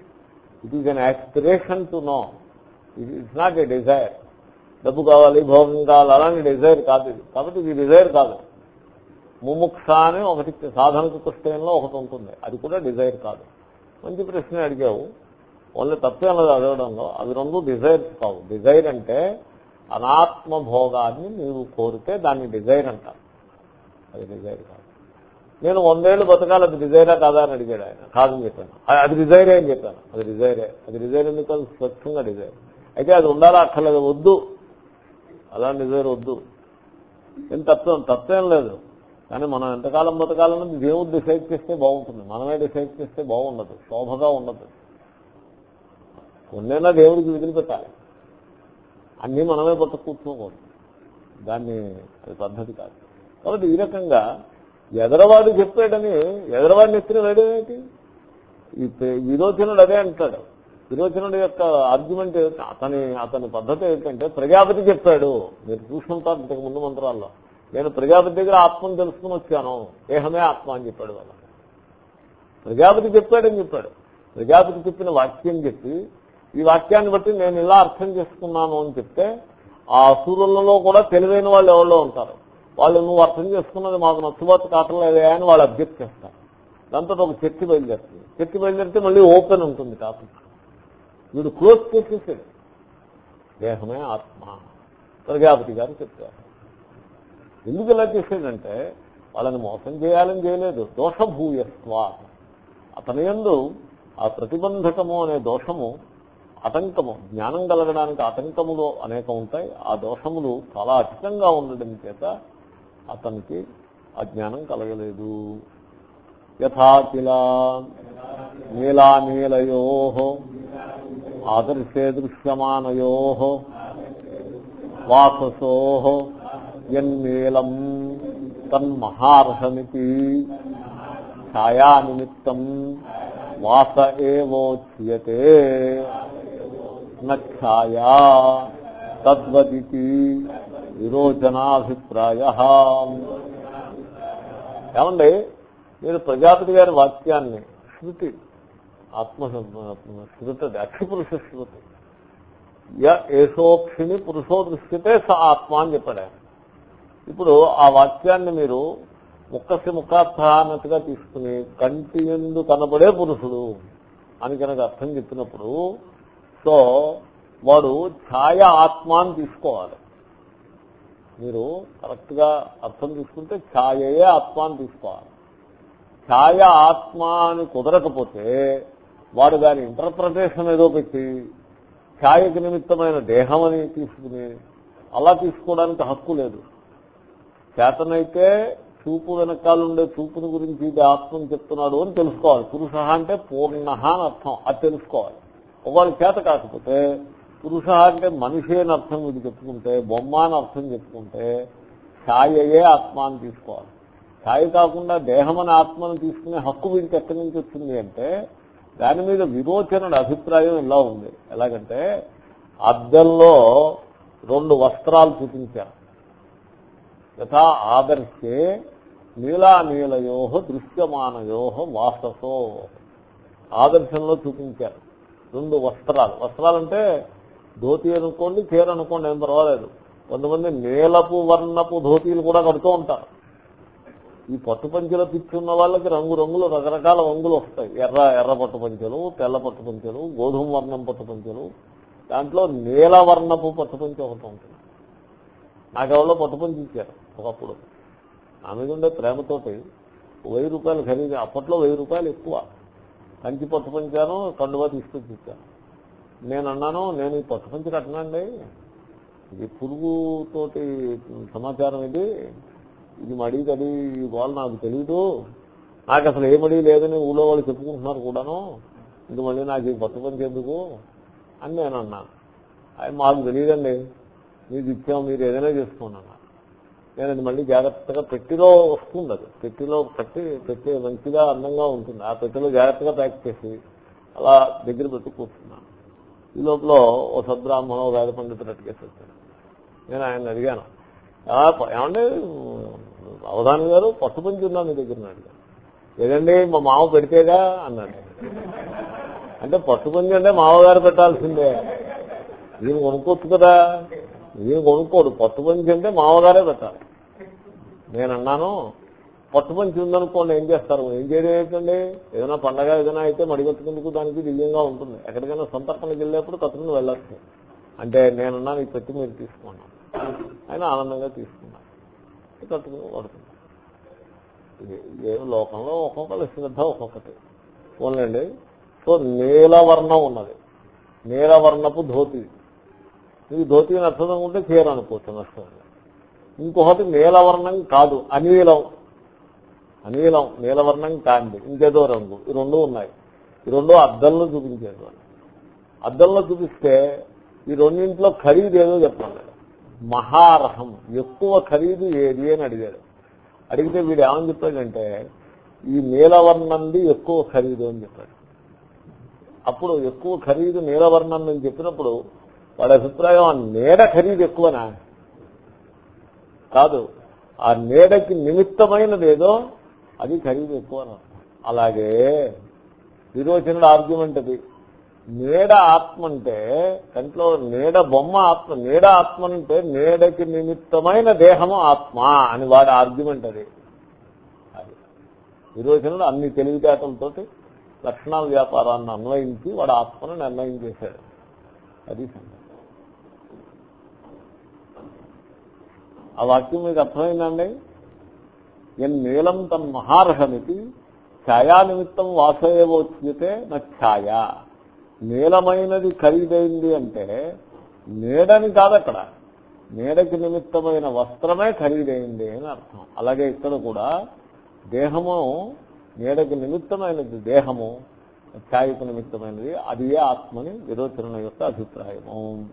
it is an aspiration to know it's not a desire డబ్బు కావాలి భోగం కావాలి అలాంటి డిజైర్ కాదు ఇది. కాబట్టి ఇది డిజైర్ కాదు. ముముక్ష అని ఒకటి సాధనకు పుస్తకంలో ఒకటి ఉంటుంది. అది కూడా డిజైర్ కాదు. మంచి ప్రశ్న అడిగావు. ఓన్లీ తప్పే అన్నది అడగడంలో. అవి రెండు డిజైర్స్ కావు. డిజైర్ అంటే అనాత్మ భోగాన్ని నీవు కోరితే దాన్ని డిజైర్ అంటారు. అది డిజైర్ కాదు. నేను వందేళ్ళు బతకాలి అది డిజైరా కాదా అని అడిగాడు ఆయన. కాదని చెప్పాను. అది డిజైరే అని చెప్పాను. అది డిజైరే అది డిజైర్ ఎందుకు? స్వచ్ఛంగా డిజైర్ అయితే అది ఉండాలా అక్కర్లేదు వద్దు. అలా డిజైర్ వద్దు. ఏం తత్వం? తత్వం లేదు. కానీ మనం ఎంతకాలం బతకాలన్నది దేవుడు డిసైడ్ చేస్తే బాగుంటుంది. మనమే డిసైడ్ చేస్తే బాగుండదు. శోభగా ఉండదు. కొన్నైనా దేవుడికి విధులు పెట్టాలి. అన్నీ మనమే బతక కూర్చోకూడదు దాన్ని అది పద్ధతి కాదు. కాబట్టి ఈ రకంగా ఎదరవాడు చెప్పాడని ఎదరవాడిని ఎత్తిన వేయడం ఏంటి ఈ విరోచనుడు అదే అంటాడు. విరోచనుడు యొక్క ఆర్గ్యుమెంట్ అతని అతని పద్ధతి ఏంటంటే ప్రజాపతి చెప్పాడు. మీరు చూసుకుంటారు ఇంతకు ముందు మంత్రాల్లో. నేను ప్రజాపతి దగ్గర ఆత్మను తెలుసుకుని వచ్చాను. దేహమే ఆత్మ అని చెప్పాడు వాళ్ళ ప్రజాపతి చెప్పాడని చెప్పాడు. ప్రజాపతి చెప్పిన వాక్యం చెప్పి ఈ వాక్యాన్ని బట్టి నేను ఇలా అర్థం చేసుకున్నాను అని చెప్తే ఆ అసురులలో కూడా తెలివైన వాళ్ళు ఎవరో ఉంటారు. వాళ్ళు నువ్వు అర్థం చేసుకున్నది మాకు నచ్చుబాటు కావట్లేదే అని వాళ్ళు అబ్జెక్ట్ చేస్తారు. దాంతో ఒక చర్చి బయలుదేరుతుంది. చర్చి బయలుదేరితే మళ్ళీ ఓపెన్ ఉంటుంది టాపిక్. వీడు క్లోజ్ చేసేసాడు దేహమే ఆత్మ. ప్రజాపతి గారు చెప్పారు. ఎందుకు ఇలా చేసేదంటే వాళ్ళని మోసం చేయాలని చేయలేదు. దోషభూయస్వ అతని ఎందు ఆ ప్రతిబంధకము అనే దోషము ఆటంకము జ్ఞానం కలగడానికి ఆటంకములు అనేకం ఉంటాయి. ఆ దోషములు చాలా అధికంగా ఉండడం చేత అతనికి ఆ జ్ఞానం కలగలేదు. యథాకిల నీలానీలయో ఆదర్శే దృశ్యమానయో వాససో యన్నీలం తన్మహార్హమితి ఛాయానిమిత్తం వాస ఏవోచ్యతే ఛాయా తద్వదితి విరోచనాభిప్రాయ ఏమండి? మీరు ప్రజాపతి గారి వాక్యాన్ని శృతి ఆత్మ శృతి అక్షిపురుష శృతి య ఏషోక్షిని పురుషో దృశ్యతే స ఆత్మ అని చెప్పాడు ఇప్పుడు ఆ వాక్యాన్ని మీరు ముక్కసి ముఖార్థ అన్నట్టుగా తీసుకుని కంటి ఎందు కనబడే పురుషుడు అని కనుక అర్థం చెప్పినప్పుడు సో వాడు ఛాయ ఆత్మ అని తీసుకోవాలి మీరు కరెక్ట్గా అర్థం తీసుకుంటే ఛాయయే ఆత్మ అని తీసుకోవాలి ఛాయ ఆత్మ అని కుదరకపోతే వాడు దాని ఇంటర్ప్రిటేషన్ ఏదో పెట్టి ఛాయకు నిమిత్తమైన దేహం అని తీసుకుని అలా తీసుకోవడానికి హక్కు లేదు. చేతనైతే చూపు వెనకాలండే చూపుని గురించి ఇది ఆత్మని చెప్తున్నాడు అని తెలుసుకోవాలి. పురుష అంటే పూర్ణ అని అర్థం. అది తెలుసుకోవాలి. ఒకవేళ చేత కాకపోతే పురుష అంటే మనిషి అని అర్థం ఇది చెప్పుకుంటే బొమ్మ అని అర్థం చెప్పుకుంటే ఛాయయే ఆత్మ అని తీసుకోవాలి. ఛాయ కాకుండా దేహం అని ఆత్మను తీసుకునే హక్కు వీడికి ఎక్కడి నుంచి వచ్చింది అంటే దాని మీద విరోచనుడు అభిప్రాయం ఇలా ఉంది. ఎలాగంటే అద్దంలో రెండు వస్త్రాలు చూపించారు. యథా ఆదర్శే నీలానీలయో దృశ్యమానయో వాససో. ఆదర్శంలో చూపించారు. రెండు వస్త్రాలు. వస్త్రాలంటే ధోతి అనుకోండి చీర అనుకోండి ఏం పర్వాలేదు. కొంతమంది నీలపు వర్ణపు ధోతీలు కూడా కడుతూ ఉంటారు. ఈ పట్టు పంచెల పిచ్చున్న వాళ్ళకి రంగు రంగులు రకరకాల రంగులు వస్తాయి. ఎర్ర ఎర్ర పట్టు పంచెలు తెల్ల పట్టు పంచెలు గోధుమ వర్ణం పట్టు పంచెలు. దాంట్లో నీల వర్ణపు పట్టు పంచి ఒకటి ఉంటుంది. నాకు పట్టు పంచి ఇచ్చారు ఒకప్పుడు. నా మీద ఉండే ప్రేమతోటి వెయ్యి రూపాయలు ఖరీదు అప్పట్లో వెయ్యి రూపాయలు ఎక్కువ. కంచి పట్టు పంచాను కండువా తీసుకొచ్చి ఇచ్చాను. నేను అన్నాను నేను ఈ పట్టు పంచి కట్టనండి. ఇది పురుగుతోటి సమాచారం ఇది. ఇది మడి తడి వాళ్ళు నాకు తెలియదు నాకు అసలు ఏ మడి లేదని ఊళ్ళో వాళ్ళు చెప్పుకుంటున్నారు కూడాను. ఇంక మళ్ళీ నాకు ఈ కొత్త పని ఎందుకు అని నేను అన్నాను. అది మాకు తెలియదండి. మీకు ఇచ్చాం మీరు ఏదైనా చేసుకోండి అన్నా నేను అది మళ్ళీ జాగ్రత్తగా పెట్టిలో వస్తుంది అది. పెట్టిలో పెట్టి పెట్టి మంచిగా అందంగా ఉంటుంది. ఆ పెట్టిలో జాగ్రత్తగా ప్యాక్ చేసి అలా దగ్గర పెట్టి కూర్చున్నాను. ఈ లోపల ఓ సద్బ్రాహ్మణ వేద పండితుడు అట్టుకేసి వచ్చాను నేను ఆయన అడిగాను. ఏమంటే అవధాని గారు పట్టు పంచి ఉందా మీ దగ్గర అడిగాను లేదండి మా మామ పెడితేగా? అన్నాడు. అంటే పట్టుపంచి అంటే మామగారు పెట్టాల్సిందే. ఈయన కొనుక్కోవచ్చు కదా. ఈయన కొనుక్కోడు పట్టుపంచి అంటే మామగారే పెట్టాలి. నేను అన్నాను పట్టు పంచి ఉందనుకోండి ఏం చేస్తారు? ఏం చేయడం ఏంటండి? ఏదైనా పండగ ఏదైనా అయితే మడిగట్టుకుందుకు దానికి దివ్యంగా ఉంటుంది. ఎక్కడికైనా సంతర్పణకి వెళ్ళేప్పుడు కట్టుకుని వెళ్ళచ్చు. అంటే నేనున్నాను ఈ పెట్టి మీరు తీసుకున్నాను ఆయన ఆనందంగా తీసుకున్నాను కట్టుకుని పడుతుంది ఏ లోకంలో ఒక్కొక్కటి శ్రద్ధ ఒక్కొక్కటి. పోన్లేండి. సో నీలవర్ణం ఉన్నది. నీలవర్ణపు ధోతి. ఇది ధోతి నచ్చదం ఉంటే చీర అనుకోవచ్చు నష్టం ఇంకొకటి నీలవర్ణం కాదు అనీలం. అనీలం నీలవర్ణం కాంది. ఇంకేదో రంగు. ఈ రెండు ఉన్నాయి. ఈ రెండు అద్దంలో చూపించేది అద్దంలో చూపిస్తే ఈ రెండింట్లో ఖరీదు ఏదో చెప్పండి మహారహం ఎక్కువ ఖరీదు ఏది అని అడిగాడు. అడిగితే వీడు ఏమని చెప్పాడంటే ఈ నీలవర్ణంది ఎక్కువ ఖరీదు అని చెప్పాడు. అప్పుడు ఎక్కువ ఖరీదు నీలవర్ణం అని చెప్పినప్పుడు వాడి అభిప్రాయం ఆ నీడ ఖరీదు ఎక్కువనా? కాదు ఆ నీడకి నిమిత్తమైనది ఏదో అది ఖరీదు ఎక్కువ. అలాగే. విరోచనుడు ఆర్గ్యుమెంట్ అది. నీడ ఆత్మ అంటే కంట్లో నీడ బొమ్మ ఆత్మ నీడ ఆత్మ అంటే నీడకి నిమిత్తమైన దేహము ఆత్మ అని వాడి ఆర్గ్యుమెంట్ అది. అది. విరోచనలు అన్ని తెలివితేటలతో లక్షణాల వ్యాపారాన్ని అన్వయించి వాడు ఆత్మను నిర్ణయం చేశాడు. అది ఆ వాక్యం మీకు అర్థమైందండి? ఎన్ నీలం తన్ మహార్హమితి ఛాయా నిమిత్తం వాసయేవోచ్యతే నా ఛాయా. నీలమైనది ఖరీదైంది అంటే నీడని కాదు అక్కడ. నీడకి నిమిత్తమైన వస్త్రమే ఖరీదైంది అని అర్థం. అలాగే ఇక్కడ కూడా దేహము నీడకి నిమిత్తమైనది దేహము ఛాయకు నిమిత్తమైనది అది ఆత్మని విరోచన యొక్క అభిప్రాయము.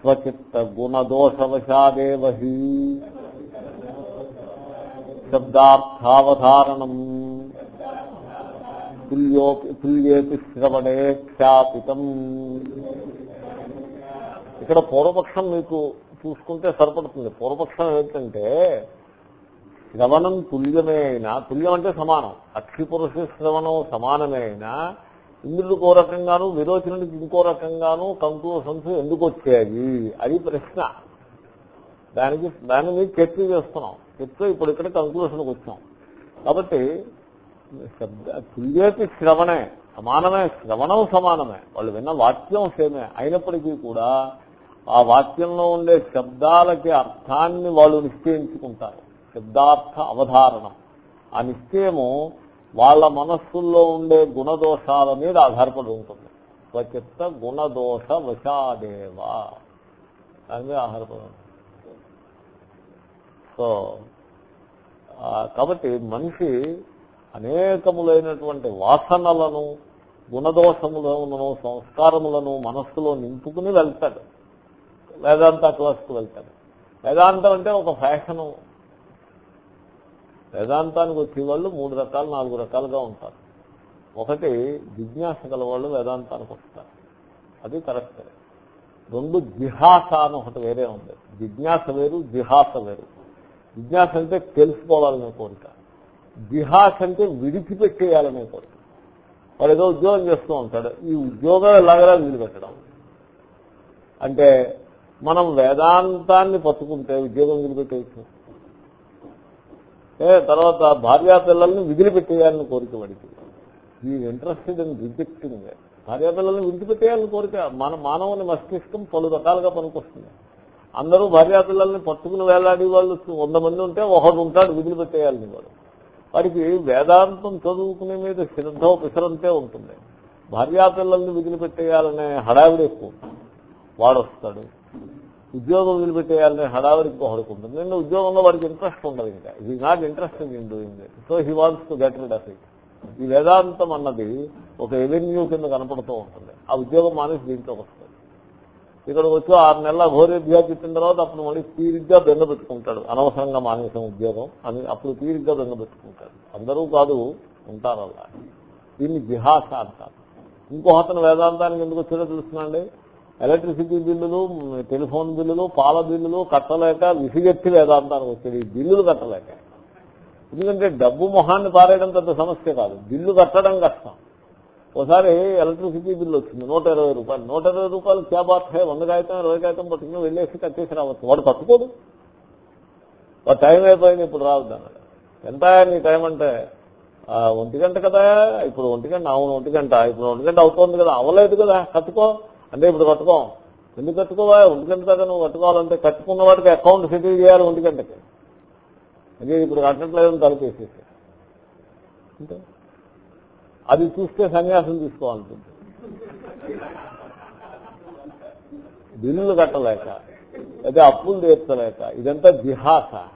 స్వచిత్త గుణదోషవశాదేవహి శబ్దార్థావధారణం. తుల్యోపి తుల్యేపి శ్రవణే ఖ్యాపితం. ఇక్కడ పూర్వపక్షం మీకు చూసుకుంటే సరిపడుతుంది. పూర్వపక్షం ఏంటంటే శ్రవణం తుల్యమే అయినా తుల్యం అంటే సమానం. అక్షిపురుష శ్రవణం సమానమే అయినా ఇంద్రుడికి ఓ రకంగాను విరోచనుడికి ఇంకో రకంగాను కంక్లూషన్స్ ఎందుకు వచ్చాయి? అది ప్రశ్న. దానికి దాన్ని మీరు చర్చ చేస్తున్నాం చర్చ ఇప్పుడు ఇక్కడ కంక్లూషన్కి వచ్చాం. కాబట్టి శబ్ద తుల్యేపి శ్రవణే. సమానమే. శ్రవణం సమానమే. వాళ్ళు విన్న వాక్యం సేమే. అయినప్పటికీ కూడా ఆ వాక్యంలో ఉండే శబ్దాలకి అర్థాన్ని వాళ్ళు నిశ్చయించుకుంటారు. శబ్దార్థ అవధారణం. ఆ నిశ్చయము వాళ్ళ మనస్సుల్లో ఉండే గుణదోషాల మీద ఆధారపడి ఉంటుంది. స్వచిత్త గుణదోష వశాదేవా. దాని మీద ఆధారపడి ఉంటుంది. సో కాబట్టి మనిషి అనేకములైనటువంటి వాసనలను గుణదోషములను సంస్కారములను మనస్సులో నింపుకుని వెళ్తాడు. వేదాంత క్లాస్కి వెళ్తాడు. వేదాంతం అంటే ఒక ఫ్యాషను. వేదాంతానికి వచ్చే వాళ్ళు మూడు రకాలు నాలుగు రకాలుగా ఉంటారు. ఒకటి జిజ్ఞాస గల వాళ్ళు వేదాంతానికి వస్తారు. అది కరెక్ట్. రెండు జిహాస అని ఒకటి వేరే ఉంది. జిజ్ఞాస వేరు జిహాస వేరు. జిజ్ఞాస అంటే తెలుసుకోవాలనే కోరిక. బిహాస్ అంటే విడిచిపెట్టేయాలనే కోరిక వాడు ఏదో ఉద్యోగం చేస్తూ ఉంటాడు. ఈ ఉద్యోగం ఎలాగలా వదిలిపెట్టడం అంటే మనం వేదాంతాన్ని పట్టుకుంటే ఉద్యోగం వదిలిపెట్టేయచ్చు ఏ తర్వాత భార్యా పిల్లల్ని విదిలిపెట్టేయాలని కోరిక వాడికి. ఈ ఇంట్రెస్టెడ్ అని రిజెక్టింగ్. భార్యా పిల్లల్ని విడిచిపెట్టేయాలని కోరిక మన మానవుని మస్తిష్కం పలు రకాలుగా పనికొస్తుంది. అందరూ భార్యా పిల్లల్ని పట్టుకుని వేలాడి వాళ్ళు వంద మంది ఉంటే ఒకడు ఉంటాడు విదిలిపెట్టేయాలని వాడు. వారికి వేదాంతం చదువుకునే మీద శ్రద్ధ పిసరంతే ఉంటుంది. భార్యాపిల్లల్ని పిల్లల్ని విదిలిపెట్టేయాలనే హడావిడి ఎక్కువ వాడు వస్తాడు ఉద్యోగం వదిలిపెట్టేయాలనే హడావిడికి ఒకడికి ఉంటుంది. నిన్న ఉద్యోగంలో వాడికి ఇంట్రెస్ట్ ఉండదు ఇంకా. ఇది not interesting in doing it so he wants to get rid of it ఈ వేదాంతం అన్నది ఒక ఎవెన్యూ కింద కనపడుతూ ఉంటుంది. ఆ ఉద్యోగం మానేసి దీంట్లోకి వస్తుంది ఇక్కడ వచ్చి ఆరు నెలల ఘోరేభ్యా చెప్పిన తర్వాత అప్పుడు మళ్ళీ తీరిగ్గా బెంగ పెట్టుకుంటాడు. అనవసరంగా మానేసిన ఉద్యోగం. అని అప్పుడు తీరిగ్గా బెంగ పెట్టుకుంటాడు. అందరూ కాదు ఉంటారు అలా. దీన్ని జిహాస అంటారు. ఇంకో అతను వేదాంతానికి ఎందుకు వచ్చాడో తెలుస్తుందండి ఎలక్ట్రిసిటీ బిల్లులు టెలిఫోన్ బిల్లులు పాల బిల్లులు కట్టలేక విసిగెత్తి వేదాంతానికి వచ్చాడు. ఈ బిల్లులు కట్టలేక. ఎందుకంటే డబ్బు మొహాన్ని పారేయడం పెద్ద సమస్య కాదు. బిల్లు కట్టడం కష్టం. ఒకసారి ఎలక్ట్రిసిటీ బిల్లు వచ్చింది నూట ఇరవై రూపాయలు. నూట ఇరవై రూపాయలు క్యాబాట్ వంద కాగితం ఇరవై కాగితం పట్టుకుని వెళ్ళేసి కట్టేసి రావచ్చు. వాడు కట్టుకోడు వాడు టైం అయిపోయింది ఇప్పుడు రావద్దు అన్నాడు. ఎంత నీ టైం అంటే "ఆ, ఒంటి గంట కదా ఇప్పుడు ఒంటి గంట అవును ఒంటి గంట ఇప్పుడు ఒంటి గంట అవుతోంది కదా అవ్వలేదు కదా కట్టుకో. అంటే ఇప్పుడు కట్టుకో. ఎందుకు కట్టుకోవా? ఒంటి గంట దాకా నువ్వు కట్టుకోవాలంటే కట్టుకున్న వాడికి అకౌంట్ సెటిల్ చేయాలి ఒంటి గంటకి. అదే ఇప్పుడు కట్టట్లేదని తలపేసేసి అంటే అది చూస్తే సన్యాసం తీసుకోవాలంటుంది బిల్లులు కట్టలేక అదే అప్పులు తీర్చలేక ఇదంతా జిహాస.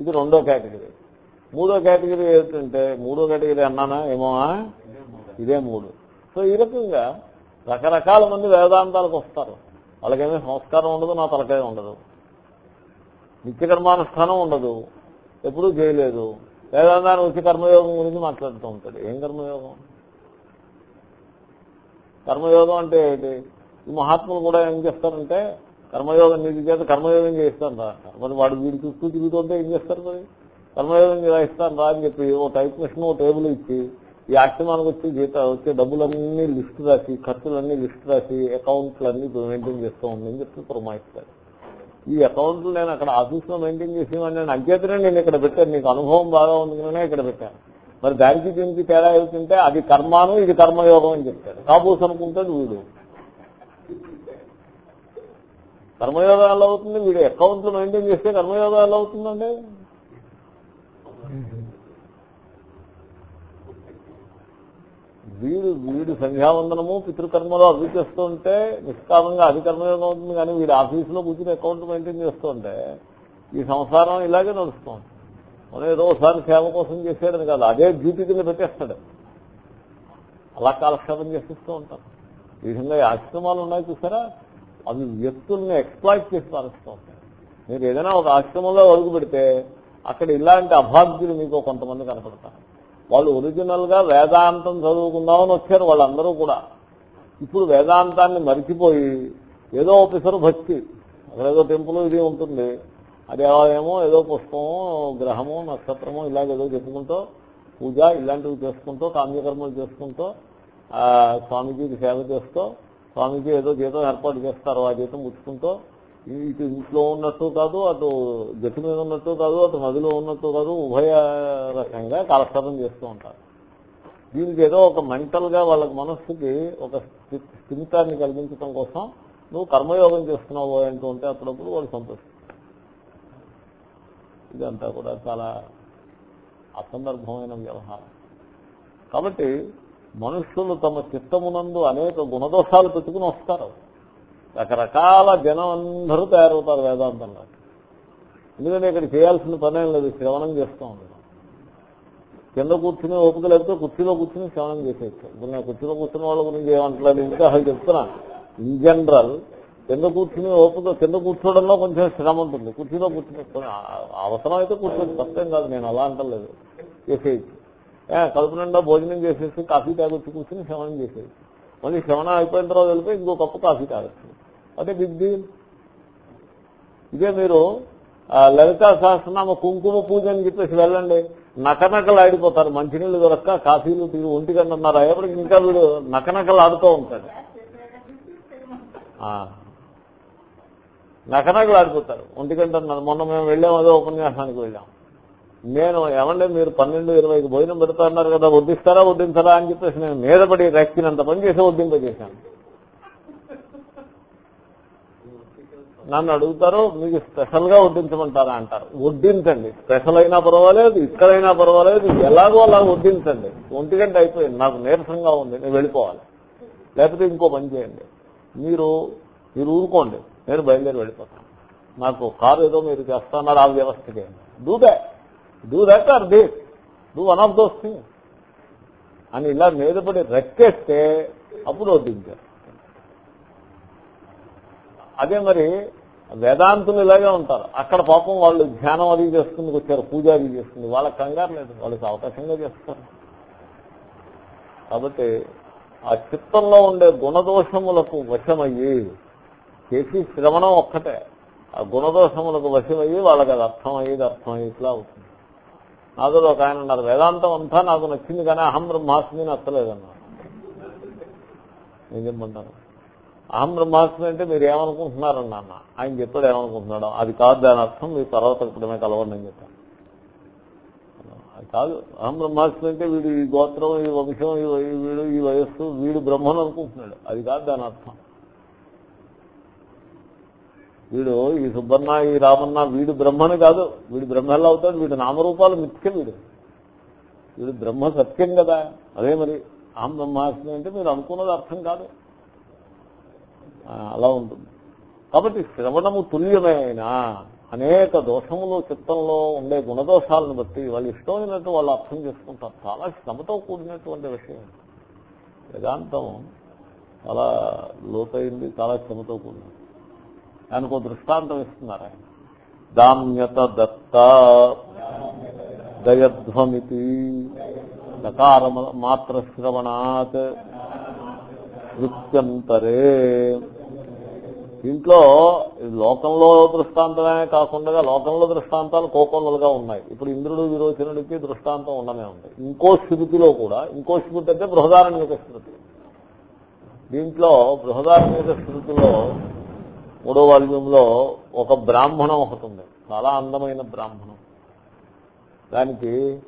ఇది రెండో కేటగిరీ. మూడో కేటగిరీ ఏంటంటే మూడో కేటగిరీ అన్నానా ఏమో ఇదే మూడు. సో ఈ రకంగా రకరకాల మంది వేదాంతాలకు వస్తారు. వాళ్ళకేమీ సంస్కారం ఉండదు నా తలకాయ ఉండదు. నిత్యకర్మానుష్ఠానం ఉండదు. ఎప్పుడూ చేయలేదు. వేదాంతాన్ని వచ్చి కర్మయోగం గురించి మాట్లాడుతూ ఉంటాడు. ఏం కర్మయోగం? కర్మయోగం అంటే ఏంటి? ఈ మహాత్ములు కూడా ఏం చేస్తారంటే కర్మయోగం నీతి చేత కర్మయోగం చేస్తాను రా మరి వాడు వీడి చూస్తూ తిరుగుతుంటే ఏం చేస్తారు మరి? కర్మయోగం చేస్తాను రా అని చెప్పి ఓ టైప్ మిషన్ ఓ టేబుల్ ఇచ్చి ఈ ఆశ్రమానికి వచ్చి జీత వచ్చే డబ్బులన్నీ లిస్ట్ రాసి ఖర్చులన్నీ లిస్ట్ రాసి అకౌంట్లన్నీ మెయింటైన్ చేస్తూ ఉందని చెప్పి పురమాయిస్తారు. ఈ అకౌంట్లు నేను అక్కడ ఆఫీస్లో మెయింటైన్ చేసేవాడిని. నేను అంచేతనే నేను ఇక్కడ పెట్టాను. నీకు అనుభవం బాగా ఉంది కనుక ఇక్కడ పెట్టాను. మరి దానికి దీనికి తేడా ఏమిటంటే అది కర్మాను ఇది కర్మయోగం అని చెప్తాడు. కాబోస్ అనుకుంటాడు వీడు. కర్మయోగం ఎలా అవుతుంది? వీడు అకౌంట్లు మెయింటైన్ చేస్తే కర్మయోగం ఎలా అవుతుందండి? వీడు వీడు సంధ్యావందనము పితృకర్మలో అవి చేస్తుంటే నిష్కామంగా అది కర్మయోగం అవుతుంది కానీ వీడు ఆఫీసులో కూర్చుని అకౌంట్ మెయింటైన్ చేస్తుంటే ఈ సంసారం ఇలాగే నడుస్తుంది. మనం ఏదో ఒకసారి సేవ కోసం చేసేయడం కాదు అదే డ్యూటీ కింద పెట్టేస్తాడు. అలా కాలక్షేపం చేసిస్తూ ఉంటాం. ఈ విధంగా ఆశ్రమాలు ఉన్నాయి చూసారా? అవి వ్యక్తుల్ని ఎక్స్ప్లాయిట్ చేసి పాలిస్తూ ఉంటాయి. మీరు ఏదైనా ఒక ఆశ్రమంలో అడుగు పెడితే అక్కడ ఇలాంటి అభాగ్యులు మీకు కొంతమంది కనపడతారు. వాళ్ళు ఒరిజినల్గా వేదాంతం చదువుకుందామని వచ్చారు వాళ్ళందరూ కూడా. ఇప్పుడు వేదాంతాన్ని మరిచిపోయి ఏదో ఒకసారి భక్తి. అక్కడ ఏదో టెంపుల్ ఇది ఉంటుంది. అది ఏమో ఏదో పుష్పము గ్రహము నక్షత్రము ఇలాగేదో చెప్పుకుంటూ పూజ ఇలాంటివి చేసుకుంటూ కామ్యకర్మలు చేసుకుంటూ స్వామీజీకి సేవ చేస్తూ స్వామీజీ ఏదో జీతం ఏర్పాటు చేస్తారు ఆ జీతం ముచ్చుకుంటూ ఇటు ఇంట్లో ఉన్నట్టు కాదు అటు గట్టి మీద ఉన్నట్టు కాదు అటు నదిలో ఉన్నట్టు కాదు ఉభయ రకంగా కాలక్షేపం చేస్తూ ఉంటారు. దీనికి ఏదో ఒక మెంటల్గా వాళ్ళకి మనస్సుకి ఒక స్థిమితాన్ని కలిగించడం కోసం నువ్వు కర్మయోగం చేస్తున్నావు అంటూ ఉంటే అప్పుడప్పుడు వాళ్ళు సంతోషం ఇదంతా కూడా చాలా అసందర్భమైన వ్యవహారం. కాబట్టి మనుషులు తమ చిత్తమునందు అనేక గుణదోషాలు పెట్టుకుని వస్తారు. రకరకాల జనం అందరూ తయారవుతారు వేదాంతంలో ఎందుకంటే ఇక్కడ చేయాల్సిన పనేం లేదు శ్రవణం చేస్తూ ఉంటాం కింద కూర్చుని ఓపిక లేకపోతే కుర్చీలో కూర్చుని శ్రవణం చేసేయచ్చు. ఇప్పుడు నేను కుర్చీలో కూర్చున్న వాళ్ళ గురించి ఏమంటలేదు ఇంకా అసలు చెప్తున్నా. ఇన్ జనరల్ కింద కూర్చుని ఓపిక కింద కూర్చోవడంలో కొంచెం శ్రమ ఉంటుంది. కుర్చీలో కూర్చుని అవసరం అయితే కూర్చోండి కష్టం కాదు నేను అలా అంటలేదు. చేసేయచ్చు. ఏ, కడుపు నిండా భోజనం చేసేసి కాఫీ తాగొచ్చి కూర్చుని శ్రవణం చేసేయచ్చు. మళ్ళీ శ్రవణం అయిపోయిన తర్వాత వెళ్ళిపోయి ఇంకో కప్పు కాఫీ తాగొచ్చు. అదే బిగ్ డీల్ ఇదే మీరు లలితా సహస్రనామ కుంకుమ పూజ అని చెప్పేసి వెళ్ళండి. నకనకలు ఆడిపోతారు. మంచినీళ్ళు దొరక్క కాఫీలు తీరు ఒంటిగంట అన్నారు అయ్యేప్పటికి ఇంకా వీడు నకనకలు ఆడుతూ ఉంటాడు. ఆ. నకనకలు ఆడిపోతారు. ఒంటిగంట అన్నారు మొన్న మేము వెళ్ళాం అదే ఉపన్యాసానికి వెళ్ళాం. నేను ఏమంటే మీరు పన్నెండు ఇరవైకి భోజనం పెడతాన్నారు కదా వడ్డిస్తారా వడ్డించరా అని చెప్పేసి నేను మీద పడి పని చేసి వడ్డింపజేశాను. నన్ను అడుగుతారు మీకు స్పెషల్గా వడ్డించమంటారా అంటారు. వడ్డించండి. స్పెషల్ అయినా పర్వాలేదు ఇక్కడైనా పర్వాలేదు ఎలాగో అలా వడ్డించండి. ఒంటి గంట అయిపోయింది. నాకు నీరసంగా ఉంది నేను వెళ్ళిపోవాలి. లేకపోతే ఇంకో పని చేయండి. మీరు మీరు ఊరుకోండి. నేను బయలుదేరి వెళ్ళిపోతాను. నాకు కారు ఏదో మీరు చేస్తున్నారు ఆ వ్యవస్థకి. Do that do that or this do one of those thing అని ఇలా మీదపడి రెక్కేస్తే అప్పుడు వడ్డించారు. అదే మరి వేదాంతులు ఇలాగే ఉంటారు. అక్కడ పాపం వాళ్ళు ధ్యానం అది చేసుకుందుకు వచ్చారు పూజ అది చేసుకుంది వాళ్ళకి కంగారు లేదు. వాళ్ళకి అవకాశంగా చేస్తారు. కాబట్టి ఆ చిత్తంలో ఉండే గుణదోషములకు వశమయ్యి చేసి శ్రవణం ఒక్కటే. ఆ గుణదోషములకు వశమయ్యి వాళ్ళకి అది అర్థమయ్యేది అర్థమయ్యి ఇట్లా అవుతుంది. నాతో ఒక ఆయన అన్నారు వేదాంతం అంతా నాకు నచ్చింది కానీ అహం బ్రహ్మాస్మి నచ్చలేదన్నారు. నేను చెప్పమంటారు? అహం బ్రహ్మాస్మి అంటే మీరు ఏమనుకుంటున్నారని నాన్న? ఆయన చెప్పాడు ఏమనుకుంటున్నాడు. అది కాదు దాని అర్థం మీరు తర్వాత ఇప్పుడమే కలవండి అని చెప్పాను. అది కాదు. అహం బ్రహ్మాస్మి అంటే వీడు ఈ గోత్రం ఈ వంశం ఈ వీడు ఈ వయస్సు వీడు బ్రహ్మను అనుకుంటున్నాడు. అది కాదు దాని అర్థం. వీడు ఈ సుబ్బన్న ఈ రామన్న వీడు బ్రహ్మని కాదు. వీడు బ్రహ్మ ఎలా అవుతాడు వీడు నామరూపాలు మిథ్య వీడు. వీడు బ్రహ్మ సత్యం కదా. అదే మరి అహం బ్రహ్మాస్మి అంటే మీరు అనుకున్నది అర్థం కాదు. అలా ఉంటుంది. కాబట్టి శ్రవణము తుల్యమైన అనేక దోషములు చిత్తంలో ఉండే గుణదోషాలను బట్టి వాళ్ళు ఇష్టమైనట్టు వాళ్ళు అర్థం చేసుకుంటారు. చాలా శ్రమతో కూడినటువంటి విషయం. వేదాంతం చాలా లోతైంది చాలా శ్రమతో కూడినది. దానికి ఒక దృష్టాంతం ఇస్తున్నారు ఆయన. దామ్యత దత్త దయధ్వమితి దకార మాత్ర శ్రవణాత్ వృత్యంతరే దీంట్లో లోకంలో దృష్టాంతమే కాకుండా లోకంలో దృష్టాంతాలు కోకొల్లలుగా ఉన్నాయి. ఇప్పుడు ఇంద్రుడు విరోచనుడికి దృష్టాంతం ఉండనే ఉంది. ఇంకో శృతిలో కూడా ఇంకో శృతి అంటే బృహదారణ్యక శృతి. దీంట్లో బృహదారణ్యక శృతిలో మూడో వాల్యూంలో ఒక బ్రాహ్మణం ఒకటి ఉంది. చాలా అందమైన బ్రాహ్మణం. దానికి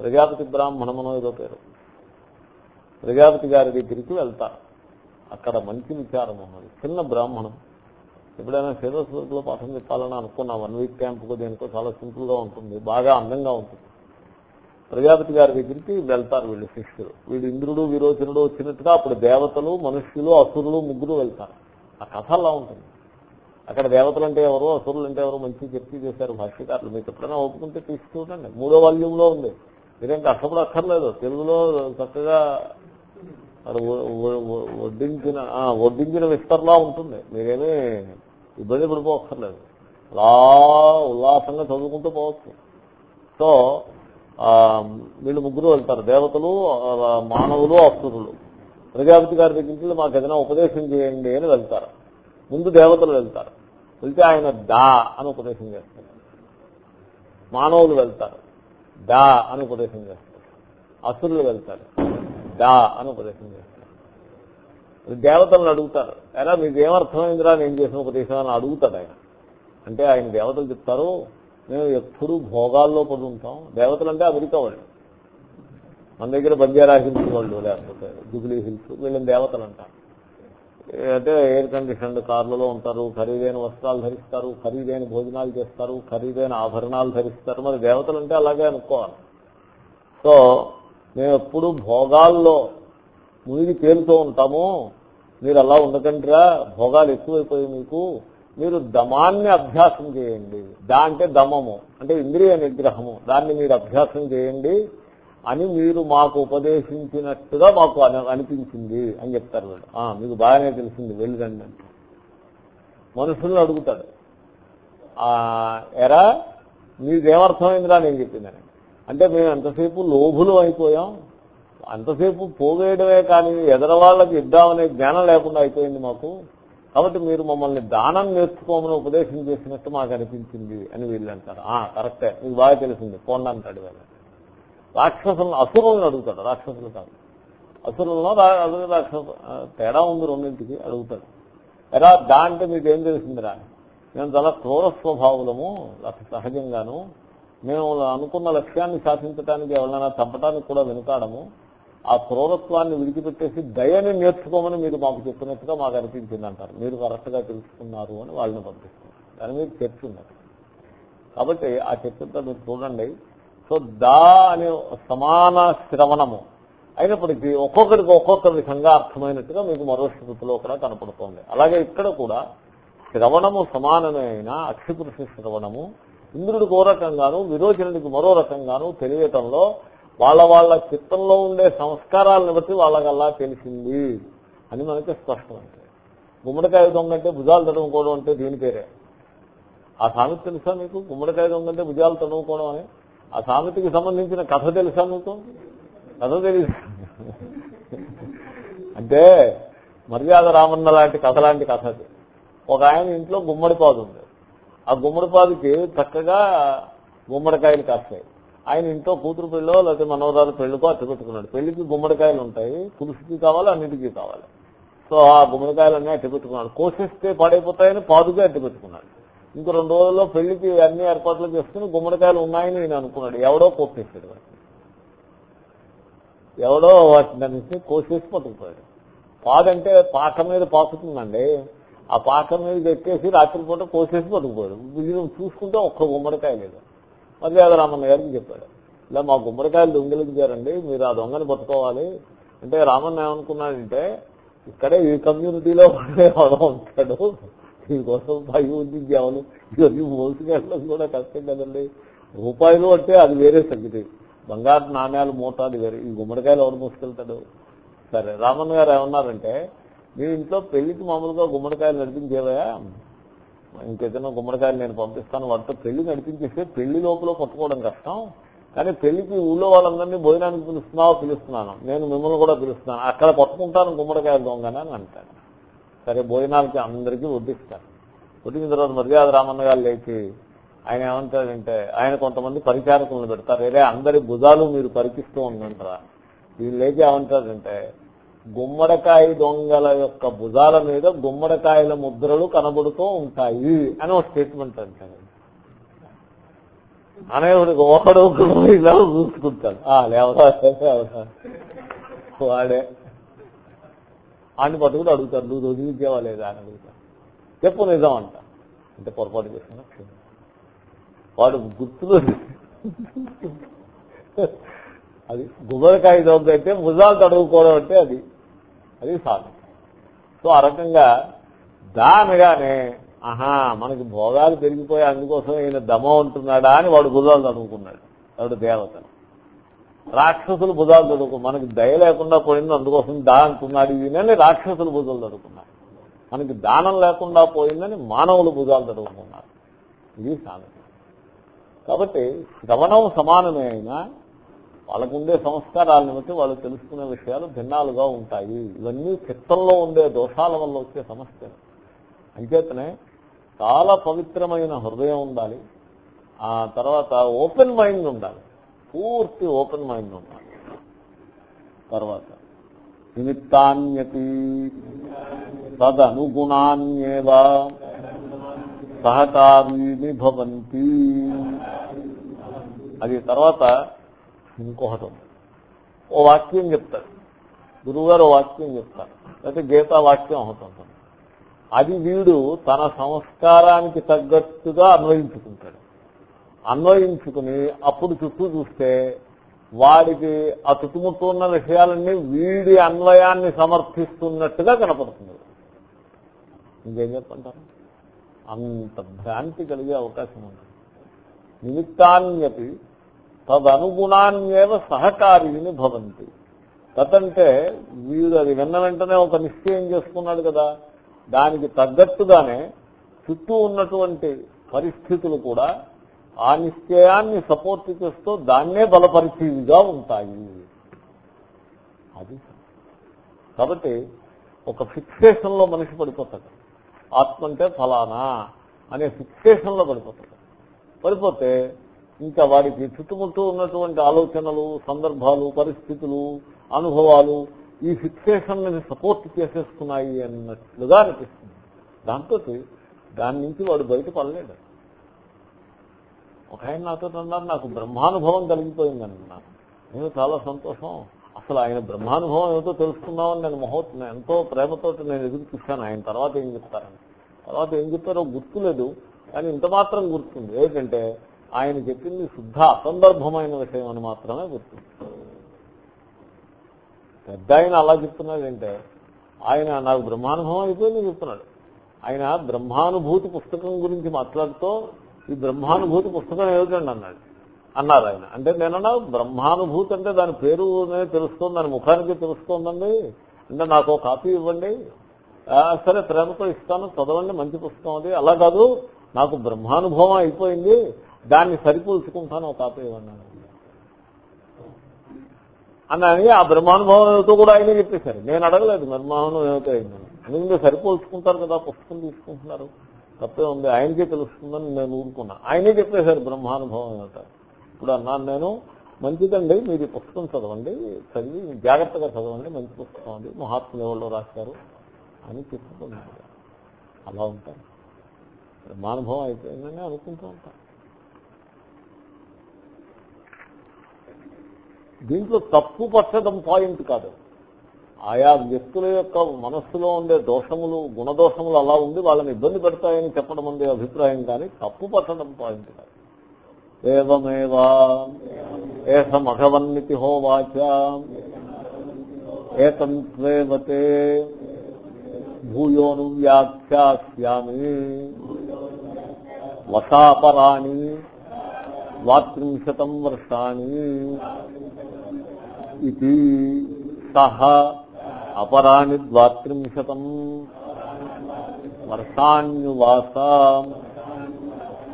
ప్రజాపతి బ్రాహ్మణం ఏదో పేరు. ప్రజాపతి గారి దగ్గరికి వెళ్తారు. అక్కడ మంచి విచారం ఉన్నది. చిన్న బ్రాహ్మణం. ఎప్పుడైనా శిరస్వతిలో పాఠం చెప్పాలని అనుకున్నా వన్ వీక్ క్యాంప్కు దేనికో చాలా సింపుల్గా ఉంటుంది బాగా అందంగా ఉంటుంది. ప్రజాపతి గారి దగ్గరికి వెళ్తారు వీళ్ళు శిష్యులు. వీడు ఇంద్రుడు విరోచనుడు వచ్చినట్టుగా అప్పుడు దేవతలు మనుష్యులు అసురులు ముగ్గురు వెళ్తారు. ఆ కథ అలా ఉంటుంది. అక్కడ దేవతలు అంటే ఎవరు అసురులు అంటే ఎవరు మంచి చర్చ చేశారు భాష్యకారులు. మీకు ఎప్పుడైనా ఒప్పుకుంటే తీసుకుంటండి మూడో వాల్యూమ్లో ఉంది. మీరేం కష్టపడక్కర్లేదు. తెలుగులో చక్కగా వడ్డించిన వడ్డించిన విస్తర్లా ఉంటుంది. మీరేమీ ఇబ్బంది పడిపోక్కర్లేదు. అలా ఉల్లాసంగా చదువుకుంటూ పోవచ్చు. సో వీళ్ళు ముగ్గురు వెళ్తారు. దేవతలు మానవులు అసురులు. ప్రజాపతి గారి దగ్గరికి మాకు ఏదైనా ఉపదేశం చేయండి అని వెళ్తారు. ముందు దేవతలు వెళ్తారు. వెళ్తే ఆయన దా అని ఉపదేశం చేస్తారు. మానవులు వెళ్తారు. దా అని ఉపదేశం చేస్తారు. అసురులు వెళ్తారు. దా అని ఉపదేశం చేస్తారు. దేవతలను అడుగుతారు. అయినా మీకు ఏమర్థమైందిరా నేను చేసిన ఉపదేశం అని అడుగుతాడు ఆయన. అంటే ఆయన దేవతలు చెప్తారు మేము ఎప్పుడు భోగాల్లో పడి ఉంటాం దేవతలు అంటే అమెరికా వాళ్ళు. మన దగ్గర బంజారా హిల్స్ వాళ్ళు లేకపోతే జుబ్లీ హిల్స్ వీళ్ళని దేవతలు అంటారు. అంటే ఎయిర్ కండిషన్డ్ కార్లలో ఉంటారు ఖరీదైన వస్త్రాలు ధరిస్తారు ఖరీదైన భోజనాలు చేస్తారు ఖరీదైన ఆభరణాలు ధరిస్తారు. మరి దేవతలు అంటే అలాగే అనుకోవాలి. సో మేము ఎప్పుడు భోగాల్లో మునిగి తేలుతూ ఉంటాము. మీరు అలా ఉండకండిరా భోగాలు ఎక్కువైపోయి మీకు. మీరు దమాన్ని అభ్యాసం చేయండి. దా అంటే దమము అంటే ఇంద్రియ నిగ్రహము. దాన్ని మీరు అభ్యాసం చేయండి అని మీరు మాకు ఉపదేశించినట్టుగా మాకు అనిపించింది అని చెప్తారు వీళ్ళు. మీకు బాగానే తెలిసింది వెళ్ళిరండి అంటే మనుషులను అడుగుతాడు ఎరా మీదేమర్థమైందిరా నేను చెప్పిందని. అంటే మేము ఎంతసేపు లోభులు అయిపోయాం? అంతసేపు పోగేయడమే కానీ ఎదరవాళ్ళకి ఇద్దామనే జ్ఞానం లేకుండా అయిపోయింది మాకు. కాబట్టి మీరు మమ్మల్ని దానం నేర్చుకోమని ఉపదేశం చేసినట్టు మాకు అనిపించింది అని వీళ్ళు అంటారు. కరెక్టే. మీకు బాగా తెలిసింది. పోండి అంటాడు వీళ్ళు. రాక్షసులను అసురులను అడుగుతాడు. రాక్షసులు కాదు. అసురులను రాక్షసు తేడా ఉంది రెండింటికి అడుగుతాడు. ఎరా దా అంటే మీకు ఏం తెలిసిందిరా? మేము చాలా క్రూర స్వభావులము సహజంగాను మేము అనుకున్న లక్ష్యాన్ని సాధించడానికి ఎవరైనా చంపడానికి కూడా వెనుకాడము. ఆ క్రూరత్వాన్ని విడిచిపెట్టేసి దయని నేర్చుకోమని మీరు మాకు చెప్పినట్టుగా మాకు అనిపించింది అంటారు. మీరు కరెక్ట్గా తెలుసుకున్నారు అని వాళ్ళని పంపిస్తున్నారు దాని మీద చర్చ ఉన్నారు కాబట్టి ఆ చర్చతో మీరు చూడండి. సో దా అనే సమాన శ్రవణము అయినప్పటికీ ఒక్కొక్కరికి ఒక్కొక్క విధంగా అర్థమైనట్టుగా మీకు మరో స్థితిలో కూడా కనపడుతోంది. అలాగే ఇక్కడ కూడా శ్రవణము సమానమైన అక్షిపురుష శ్రవణము ఇంద్రుడికి ఓ రకంగాను విరోచనుడికి మరో రకంగాను తెలియటంలో వాళ్ళ వాళ్ళ చిత్తంలో ఉండే సంస్కారాలను బట్టి వాళ్ళకల్లా తెలిసింది అని మనకి స్పష్టం అంటే గుమ్మడికాయ దొంగంటే భుజాలు తడుముకోవడం అంటే దీని పేరే. ఆ సామెత తెలుసా మీకు? గుమ్మడికాయ దొంగంటే భుజాలు తడుముకోవడం అని? ఆ సామెతకి సంబంధించిన కథ తెలుసా మీకు? కథ తెలుసు అంటే మర్యాద రామన్న లాంటి కథ లాంటి కథ అది. ఒక ఆయన ఇంట్లో గుమ్మడి పాదు ఉంది. ఆ గుమ్మడిపాదికి చక్కగా గుమ్మడికాయలు కాస్తాయి. ఆయన ఇంట్లో కూతురు పెళ్ళో లేకపోతే మనవరాలు పెళ్ళికో అట్టు పెట్టుకున్నాడు పెళ్ళికి గుమ్మడికాయలు ఉంటాయి. పులుసుకి కావాలి అన్నిటికీ కావాలి. సో ఆ గుమ్మడికాయలన్నీ అట్టు పెట్టుకున్నాడు కోసిస్తే పాడైపోతాయని పాదుగా అట్టు పెట్టుకున్నాడు ఇంకో రెండు రోజుల్లో పెళ్ళికి అన్ని ఏర్పాట్లు చేసుకుని గుమ్మడికాయలు ఉన్నాయని నేను అనుకున్నాడు. ఎవడో కోసేసాడు ఎవడో వాటిని కోసేసి పట్టుకుపోయాడు పాదంటే పాక మీద పాకుతుందండి. ఆ పాక మీద ఎక్కేసి రాత్రిపూట కోసేసి పట్టుకుపోయాడు వీళ్ళు చూసుకుంటే ఒక్క గుమ్మడికాయ లేదు. మర్యాద రామన్న గారికి చెప్పాడు. ఇలా మా గుమ్మడికాయలు దొంగిలించారండి మీరు ఆ దొంగని పట్టుకోవాలి. అంటే రామన్న ఏమనుకున్నాడంటే ఇక్కడే ఈ కమ్యూనిటీలో ఎవడో ఉంటాడు. దీనికోసం పై ఉద్యోగాలు ఇవన్నీ మోసుకెళ్ళడం కూడా కష్టం కదండి. రూపాయలు అంటే అది వేరే సంగతి. బంగారు నాణ్యాలు మూటాలు వేరే. ఈ గుమ్మడికాయలు ఎవరు మోసుకెళ్తాడు? సరే రామన్ గారు ఏమన్నారంటే మీ ఇంట్లో పెళ్ళికి మామూలుగా గుమ్మడికాయలు నడిపించేవా ఇంకేదైనా గుమ్మడికాయలు నేను పంపిస్తాను. వాటితో పెళ్ళి నడిపించేస్తే పెళ్ళి లోపల పట్టుకోవడం కష్టం. కానీ పెళ్ళికి ఊళ్ళో వాళ్ళందరినీ భోజనానికి పిలుస్తున్నావో? పిలుస్తున్నాను. నేను మిమ్మల్ని కూడా పిలుస్తున్నాను. అక్కడ పట్టుకుంటాను గుమ్మడికాయలు దొంగని అని అంటాను సరే భోజనాలకి అందరికీ వడ్డిస్తాను వడ్డించిన తర్వాత మర్యాద రామన్న గారు లేచి ఆయన ఏమంటాడంటే ఆయన కొంతమంది పరిచారకులను పెడతారు. రే అందరి భుజాలు మీరు పరికిస్తూ ఉందంటారా వీళ్ళు లేచి ఏమంటారంటే గుమ్మడికాయ దొంగల యొక్క భుజాల మీద గుమ్మడికాయల ముద్రలు కనబడుతూ ఉంటాయి అని ఒక స్టేట్మెంట్ అంటాడు అనేవాడికి ఒకడు ఇలా చూసుకుంటాడు. లేవరా వాడే. అని పట్టుకుని అడుగుతారు నువ్వు రోజు లేదా? అని అడుగుతారు చెప్పు నిజం అంట. అంటే పొరపాటు చేసిన వాడు గుర్తులు అది గుమ్మడికాయ దొంగ అయితే భుజాలు తడుగుకోవడం అంటే అది. అది సాధన. సో ఆ రకంగా దానగానే ఆహా మనకి భోగాలు పెరిగిపోయి అందుకోసం ఈయన దమం ఉంటున్నాడా అని వాడు భుజాలు చదువుకున్నాడు వాడు దేవత రాక్షసులు భుజాలు తడుకు మనకి దయ లేకుండా పోయింది అందుకోసం దా అంటున్నాడు ఈయనని రాక్షసులు భుజాలు తడుకున్నారు మనకి దానం లేకుండా పోయిందని మానవులు భుజాలు చదువుకున్నారు ఇది సాధన. కాబట్టి శ్రవణం సమానమే అయినా వాళ్ళకుండే సంస్కారాలను బట్టి వాళ్ళు తెలుసుకునే విషయాలు భిన్నాలుగా ఉంటాయి. ఇవన్నీ చిత్తంలో ఉండే దోషాల వల్ల వచ్చే సమస్యలు అంచేతనే చాలా పవిత్రమైన హృదయం ఉండాలి. ఆ తర్వాత ఓపెన్ మైండ్ ఉండాలి. పూర్తి ఓపెన్ మైండ్ ఉండాలి. తర్వాత నిమిత్తాన్యతి తదనుగుణాన్యేవా సహకారీని భవంతి. అది తర్వాత ఇంకొకటి ఉంది. ఓ వాక్యం చెప్తారు గురువుగారు ఓ వాక్యం చెప్తారు లేకపోతే గీతా వాక్యం అవుతుంది అది వీడు తన సంస్కారానికి తగ్గట్టుగా అన్వయించుకుంటాడు అన్వయించుకుని అప్పుడు చుట్టూ చూస్తే వాడికి ఆ చుట్టుముట్టు ఉన్న విషయాలన్నీ వీడి అన్వయాన్ని సమర్థిస్తున్నట్టుగా కనపడుతుంది ఇంకేం చెప్పంటారు అంత భ్రాంతి కలిగే అవకాశం ఉంది నిమిత్తాన్యపి తదనుగుణాన్యేవ సహకారీని భవంతి. తదంటే వీడు అది విన్న వెంటనే ఒక నిశ్చయం చేసుకున్నాడు కదా. దానికి తగ్గట్టుగానే చుట్టూ ఉన్నటువంటి పరిస్థితులు కూడా ఆ నిశ్చయాన్ని సపోర్ట్ చేస్తూ దాన్నే బలపరిచేవిగా ఉంటాయి. అది కాబట్టి ఒక ఫిక్సేషన్లో మనిషి పడిపోతాడు. ఆత్మ అంటే ఫలానా అనే ఫిక్సేషన్లో పడిపోతాడు. పడిపోతే ఇంకా వాడికి చుట్టుముట్టు ఉన్నటువంటి ఆలోచనలు సందర్భాలు పరిస్థితులు అనుభవాలు ఈ ఫిక్సేషన్ని సపోర్ట్ చేసేస్తున్నాయి అన్నట్లుగా అనిపిస్తుంది. దాంతో దాని నుంచి వాడు బయటపడలేడు. ఒక ఆయన నాతో అన్నారు నాకు బ్రహ్మానుభవం కలిగిపోయిందని అన్నారు నేను చాలా సంతోషం. అసలు ఆయన బ్రహ్మానుభవం ఏదో తెలుసుకుందామని నేను మహోత్ ఎంతో ప్రేమతో నేను ఎదురు చూశాను. ఆయన తర్వాత ఏం చెప్తారని. తర్వాత ఏం చెప్తారో గుర్తులేదు కానీ ఇంత మాత్రం గుర్తుంది. ఏంటంటే ఆయన చెప్పింది శుద్ధ అసందర్భమైన విషయం అని మాత్రమే గుర్తు. పెద్ద ఆయన అలా చెప్తున్నాడు అంటే ఆయన నాకు బ్రహ్మానుభవం అయిపోయింది చెప్తున్నాడు. ఆయన బ్రహ్మానుభూతి పుస్తకం గురించి మాట్లాడుతూ ఈ బ్రహ్మానుభూతి పుస్తకం ఏమిటండి అన్నాడు. అన్నారు ఆయన. అంటే నేనన్నా బ్రహ్మానుభూతి అంటే దాని పేరు తెలుస్తుంది దాని ముఖానికి తెలుస్తోందండి. అంటే నాకు ఒక కాపీ ఇవ్వండి. సరే ప్రేమతో ఇస్తాను చదవండి మంచి పుస్తకం అది. అలా కాదు నాకు బ్రహ్మానుభవం అయిపోయింది. దాన్ని సరిపోల్చుకుంటాను ఒక కాపీ ఇవ్వండి అని ఆ బ్రహ్మానుభవం కూడా ఆయనే చెప్పేశారు. నేను అడగలేదు బ్రహ్మానుభవం ఏమిటో అయిందని ఎందుకంటే సరిపోల్చుకుంటారు కదా పుస్తకం తీసుకుంటున్నారు. తప్పే ఉంది ఆయనకే తెలుస్తుందని నేను ఊరుకున్నా. ఆయనే చెప్పేశారు బ్రహ్మానుభవం ఏమిటో. ఇప్పుడు అన్నాను నేను మంచిదండి మీరు పుస్తకం చదవండి చదివి జాగ్రత్తగా చదవండి మంచి పుస్తకం అది మహాత్ములు ఎవరో రాశారు అని చెప్పుకుంటున్నారు అలా ఉంటాను బ్రహ్మానుభవం అయిపోయిందని అనుకుంటూ ఉంటాను దీంట్లో తప్పు పట్టడం పాయింట్ కాదు. ఆయా వ్యక్తుల యొక్క మనస్సులో ఉండే దోషములు గుణదోషములు అలా ఉండి వాళ్ళని ఇబ్బంది పెడతాయని చెప్పడం అందే అభిప్రాయం కానీ తప్పు పట్టడం పాయింట్ కాదు. ఏవమేవా? ఏసమఘవన్నితి హోవాచ. ఏతంత్వేవతే భూయోను వ్యాఖ్యాస్యామి. వసాపరాణి ద్వాత్రింశతం వర్షాన్ని ఇది సహ అపరాణి ద్వాత్రింశతం వర్షాణ్యువాస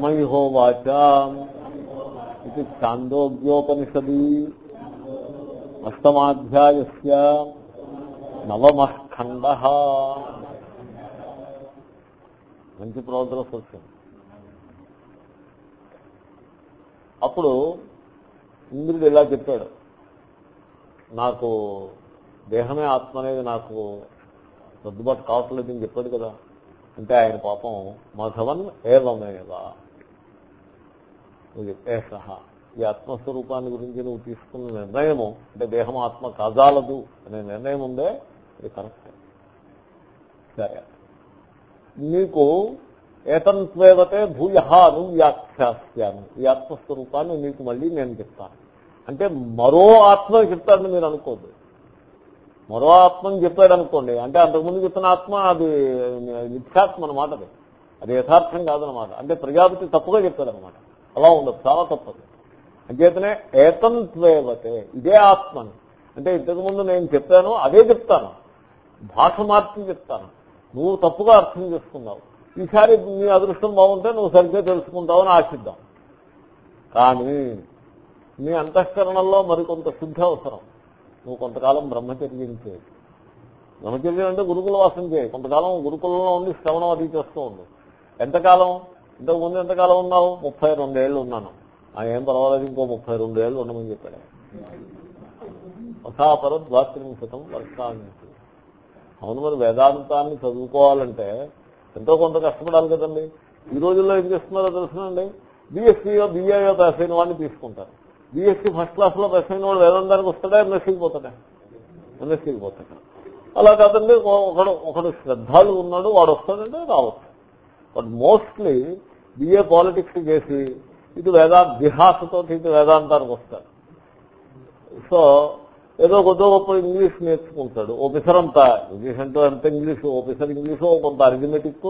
మహిహోవాచ ఇది ఛాందోగ్యోపనిషది అష్టమాధ్యాయ నవమఖండ మంచి ప్రవర్తన వచ్చింది. అప్పుడు ఇంద్రుడు ఇలా చెప్పాడు. నాకు దేహమే ఆత్మ అనేది నాకు సర్దుబాటు కావట్లేదు అని చెప్పాడు కదా. అంటే ఆయన పాపం మాధవన్ ఏవమేవా? నువ్వు చెప్పేస ఈ ఆత్మస్వరూపాన్ని గురించి నువ్వు తీసుకున్న నిర్ణయము అంటే దేహం ఆత్మ కాదాలదు అనే నిర్ణయం ఉందే ఇది కరెక్ట్. సరే. నీకు ఏతంత్వేవతే భూయ అనువ్యాఖ్యాస్యాను ఈ ఆత్మస్వరూపాన్ని నీకు మళ్ళీ నేను చెప్తాను. అంటే మరో ఆత్మ చెప్తాడని మీరు అనుకోద్దు. మరో ఆత్మని చెప్పాడు అనుకోండి అంటే అంతకుముందు చెప్పిన ఆత్మ అది మిథ్యాత్మ అనమాట అది. అది యథార్థం కాదనమాట అంటే ప్రజాపతి తప్పుగా చెప్పాడనమాట అలా ఉండదు చాలా తప్పదు. అంచేతనే ఏతంత్వేవతే ఇదే ఆత్మని. అంటే ఇంతకుముందు నేను చెప్పాను అదే చెప్తాను. భాష మార్చి చెప్తాను. నువ్వు తప్పుగా అర్థం చేసుకున్నావు. ఈసారి నీ అదృష్టం బాగుంటే నువ్వు సరిగ్గా తెలుసుకుంటావని ఆశిద్దాం. కానీ నీ అంతఃకరణలో మరికొంత శుద్ధి అవసరం. నువ్వు కొంతకాలం బ్రహ్మచర్యం చేయి. బ్రహ్మచర్యం అంటే గురుకుల వాసం చేయి. కొంతకాలం గురుకులంలో ఉండి శ్రవణం అది చేస్తూ ఉండు. ఎంతకాలం? ఇంతకు ముందు ఎంతకాలం ఉన్నావు? ముప్పై రెండేళ్ళు ఉన్నాను. ఆ ఏం పర్వాలేదు ఇంకో ముప్పై రెండేళ్ళు ఉండమని చెప్పాడు. అథాపర ద్వాత్రింశతం వర్షాన్ని అవును మరి వేదాంతాన్ని చదువుకోవాలంటే ఎంతో కొంత కష్టపడాలి కదండి. ఈ రోజుల్లో ఏం చేస్తున్నారో తెలుసునండి? బీఎస్సీయో బీఏయో పాస్ అయిన వాడిని తీసుకుంటారు. బీఎస్సీ ఫస్ట్ క్లాస్లో ప్రశ్న వాడు వేదాంతానికి వస్తాడా? ఎంఎస్సీకి పోతాడా? ఎంఎస్సీకి అలా కాదండి ఒకడు ఒకడు శ్రద్ధాలు ఉన్నాడు వాడు వస్తాడంటే రావచ్చు. బట్ మోస్ట్లీ బిఏ పాలిటిక్స్ చేసి ఇటు వేదా దిహాసతో ఇటు వేదాంతానికి వస్తాడు. సో ఏదో కొద్ది గొప్ప ఇంగ్లీష్ నేర్చుకుంటాడు. ఓఫీసర్ అంతా ఇంగ్లీష్ అంటే ఎంత ఇంగ్లీష్? ఓఫీసర్ ఇంగ్లీష్ కొంత అరిథమెటిక్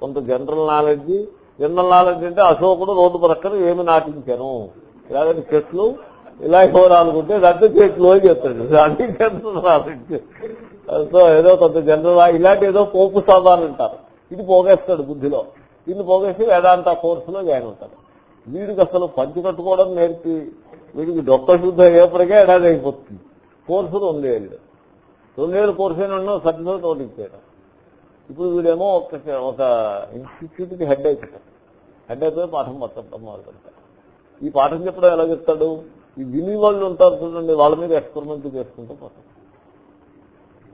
కొంత జనరల్ నాలెడ్జ్. జనరల్ నాలెడ్జ్ అంటే అశోకుడు రోడ్డు ప్రక్కన ఏమి నాటించాను? లేదంటే చెట్లు ఇలా ఎవరాలనుకుంటే రద్దు చెట్లు అని చెప్తాడు. అన్ని జనరల్ సో ఏదో కొంత జనరల్ ఇలాంటి ఏదో పోపు సాధారణ అంటారు. ఇది పోగేస్తాడు బుద్ధిలో. దీన్ని పోగేసి వేదాంత కోర్సులో జాయిన్ అవుతాడు. వీడికి అసలు పంచి కట్టుకోవడం నేర్పి వీడికి డొక్క శుద్ధ అయ్యేప్పటికే ఏడాది అయిపోతుంది. కోర్సు రెండేళ్ళు రెండేళ్ళు కోర్సు అయినా సర్టిఫికేట్ ఒకటి ఇచ్చాడు ఇప్పుడు వీడేమో ఒక ఒక ఇన్స్టిట్యూట్కి హెడ్ అయిపోతాడు. హెడ్ అయిపోయి పాఠం మొత్తం మొదలు పెడతాడు ఈ పాఠం చెప్పడం ఎలా చెప్తాడు? ఈ విని వాళ్ళు ఉంటారు చూడండి వాళ్ళ మీద ఎక్స్పెరిమెంట్ చేసుకుంటూ పోతాడు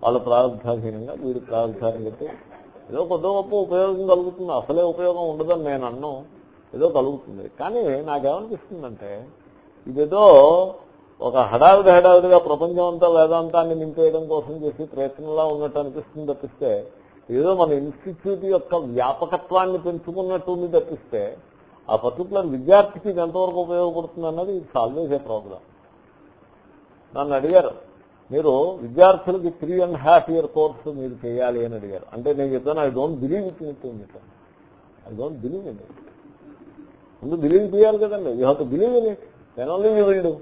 వాళ్ళ ప్రారంభాధీనంగా వీడి ప్రారంభాన్ని చెప్పి ఏదో కొద్ది గొప్ప ఉపయోగం కలుగుతుంది. అసలే ఉపయోగం ఉండదని నేను అన్నం. ఏదో కలుగుతుంది. కానీ నాకేమనిపిస్తుందంటే ఇదేదో ఒక హడావిడి హడావిడిగా ప్రపంచం అంతా వేదాంతాన్ని నింపేయడం కోసం చేసి ప్రయత్నంలా ఉన్నట్టు అనిపిస్తుంది తప్పిస్తే ఏదో మన ఇన్స్టిట్యూట్ యొక్క వ్యాపకత్వాన్ని పెంచుకున్నట్టు ఉంది తప్పిస్తే ఆ పర్టికులర్ విద్యార్థికి ఇది ఎంతవరకు ఉపయోగపడుతుంది అన్నది ఇట్స్ ఆల్వేస్ ఏ ప్రాబ్లం నన్ను అడిగారు మీరు విద్యార్థులకి three and half year course మీరు చేయాలి అని అడిగారు. అంటే నేను చెప్తాను I don't believe it it I don't believe in it ముందు బిలీవ్ చేయాలి కదండి. You have to believe in it then only you will do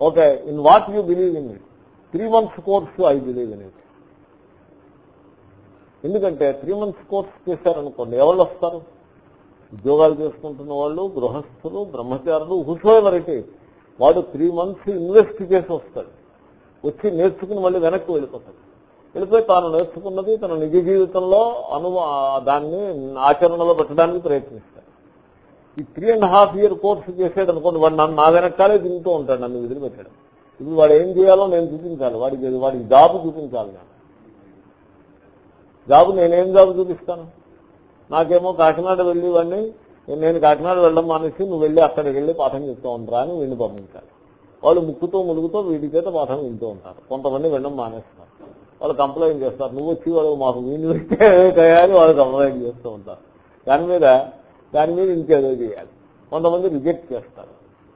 okay in what you believe in it three months course I believe in it ఎందుకంటే three months course చేశారనుకోండి ఎవరు వస్తారు? ఉద్యోగాలు చేసుకుంటున్న వాళ్ళు గృహస్థులు బ్రహ్మచారులు హుసోవరిటీ వాడు త్రీ మంత్స్ ఇన్వెస్ట్ చేసి వస్తాడు. వచ్చి నేర్చుకుని మళ్ళీ వెనక్కి వెళ్ళిపోతాడు. వెళ్ళిపోయి తాను నేర్చుకున్నది తన నిజ జీవితంలో అను దాన్ని ఆచరణలో పెట్టడానికి ప్రయత్నిస్తాడు. ఈ three and half year course చేసాడు అనుకోండి వాడు నన్ను నా వెనకాలే తింటూ ఉంటాడు నన్ను వదిలిపెట్టాడు. ఇప్పుడు వాడు ఏం చేయాలో నేను చూపించాలి వాడికి వాడికి జాబ్ చూపించాలి నేను జాబు నేనేం జాబు చూపిస్తాను? నాకేమో కాకినాడ వెళ్ళి వాడిని నేను కాకినాడ వెళ్ళడం మానేసి నువ్వు వెళ్ళి అక్కడికి వెళ్ళి పాఠం చెప్తూ ఉంటారా అని వీడిని పంపించాలి వాళ్ళు ముక్కుతో ములుగుతో వీడి చేత పాఠం వింటూ ఉంటారు. కొంతమంది వెళ్ళడం మానేస్తారు వాళ్ళు కంప్లైంట్ చేస్తారు. నువ్వు వచ్చి వాళ్ళు మాకు వీడిని పెట్టే చేయాలి వాళ్ళు కంప్లైంట్ చేస్తూ ఉంటారు. దాని మీద దాని మీద ఇంకేదో చేయాలి. కొంతమంది రిజెక్ట్ చేస్తారు.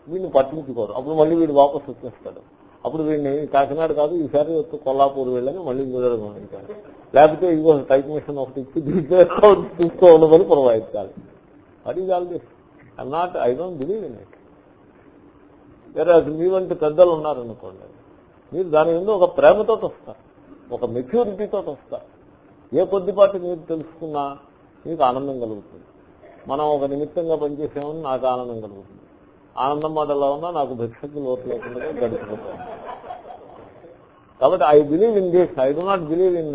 వీడిని పట్టించుకోరు అప్పుడు మళ్ళీ వీడు వాపస్ వచ్చేస్తాడు. అప్పుడు వీడిని కాకినాడ కాదు ఈసారి కొల్లాపూర్ వెళ్ళని మళ్ళీ కుదరదు లేకపోతే ఇంకో టైప్ మిషన్ ఒకటి ఇచ్చి తీసుకో ఉండమని పురవాయించాలి అది కాదు I'm not I don't believe in it వేరే మీ వంటి పెద్దలు ఉన్నారనుకోండి. మీరు దాని మీద ఒక ప్రేమతో వస్తారు. ఒక మెచ్యూరిటీతో వస్తారు. ఏ కొద్దిపాటి మీరు తెలుసుకున్నా మీకు ఆనందం కలుగుతుంది. మనం ఒక నిమిత్తంగా పనిచేసామని నాకు ఆనందం కలుగుతుంది. ఆనందం మాట ఎలా ఉన్నా నాకు భిక్షకు లోటు లేకుండా గడిచిపోతాను కాబట్టి I believe in this I do not believe in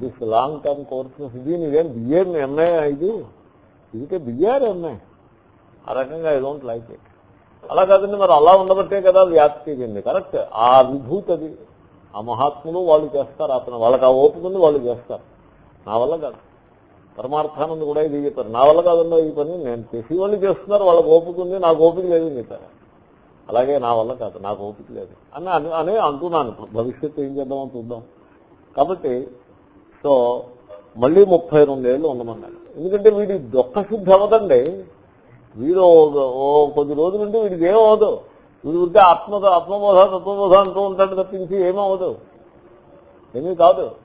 this long term courses దీని ఇదేం బిఏ ఎంఏ ఇది ఇదికే బిఆర్ ఎంఏ ఆ రకంగా ఐ డోంట్ లైక్ ఇట్ అలా కాదండి మరి అలా ఉండబట్టే కదా వ్యాప్తి చెంది. కరెక్ట్. ఆ విభూతి అది ఆ మహాత్ములు వాళ్ళు చేస్తారు అతను వాళ్ళకి ఆ ఓపిక ఉంది వాళ్ళు చేస్తారు. నా వల్ల కాదు. పరమార్థానంద కూడా ఇది చెప్పారు. నా వల్ల కాదన్నా ఈ పని నేను చేసి వాళ్ళు చేస్తున్నారు వాళ్ళకి ఓపుకుంది ఉంది నాకు ఓపిక లేదు చెప్పారు. అలాగే నా వల్ల కాదు నాకు ఓపిక లేదు అని అని- అనే అంటున్నాను. భవిష్యత్తు ఏం చేద్దామని చూద్దాం. కాబట్టి సో మళ్ళీ ముప్పై రెండేళ్ళు ఉండమన్నాడు. ఎందుకంటే వీడి దొక్క శుద్ధి అవ్వదండి. వీడు ఓ- కొద్ది రోజులు ఉంటే వీడికి ఏమవదు వీడి ఉంటే ఆత్మ ఆత్మబోధ తత్వబోధ అంటూ ఉంటాడు తప్పించి ఏమవదు ఏమీ కాదు.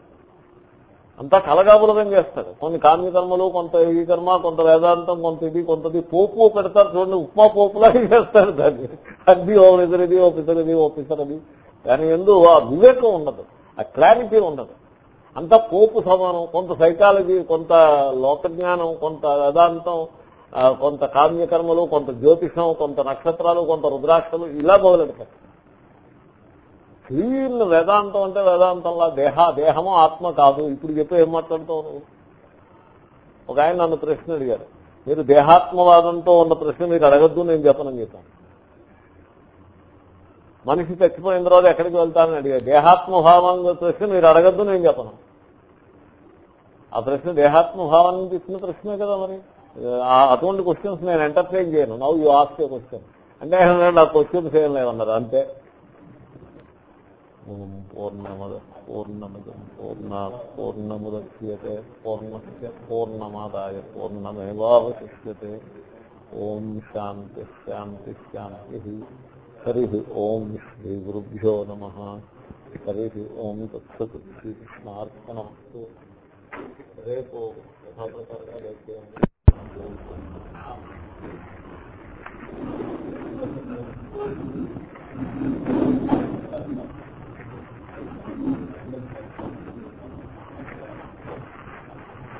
అంతా కలగాబులగం చేస్తాడు కొన్ని కామ్యకర్మలు కొంత ఈ కర్మ కొంత వేదాంతం కొంత ఇది కొంతది పోపు పెడతారు చూడండి ఉప్మా పోపులాగా చేస్తాడు దాన్ని. అది ఓ పిసరది ఓ పిసరది ఓ పిసరది దాని ఎందు ఆ వివేకం ఉండదు ఆ క్లారిటీ ఉండదు. అంతా పోపు సమానం కొంత సైకాలజీ కొంత లోకజ్ఞానం కొంత వేదాంతం కొంత కామ్యకర్మలు కొంత జ్యోతిషం కొంత నక్షత్రాలు కొంత రుద్రాక్షలు ఇలా మొదలెడతారు. క్లీన్ వేదాంతం అంటే వేదాంతంలా దేహ దేహము ఆత్మ కాదు. ఇప్పుడు చెప్పి ఏం మాట్లాడుతావు నువ్వు? ఒక ఆయన నన్ను ప్రశ్న అడిగారు. మీరు దేహాత్మవాదంతో ఉన్న ప్రశ్న మీరు అడగద్దు నేను చెప్పనని చెప్పాను. మనిషి చచ్చిపోయిన తర్వాత ఎక్కడికి వెళ్తానని అడిగారు. దేహాత్మభావం ప్రశ్న మీరు అడగద్దు నేను చెప్పను. ఆ ప్రశ్న దేహాత్మభావం నుంచి ఇచ్చిన ప్రశ్నే కదా మరి. ఆ అటువంటి క్వశ్చన్స్ నేను ఎంటర్టైన్ చేయను. నవ్వు యూ ఆస్క్ క్వశ్చన్ అంటే నాకు క్వశ్చన్స్ ఏం లేవన్నారు? అంతే. ఓం పూర్ణమద పూర్ణమిదం పూర్ణా పూర్ణముద్యే పూర్ణస్ పూర్ణమాదాయ పూర్ణమేవాశిష్యే ఓం శాంతి శాంతి శాంతి హరి ఓం శ్రీ గురుభ్యో నమ హరి ఓం తత్సత్ శ్రీకృష్ణార్పణమస్తు రేపు యథాప్రకారంగా రేపు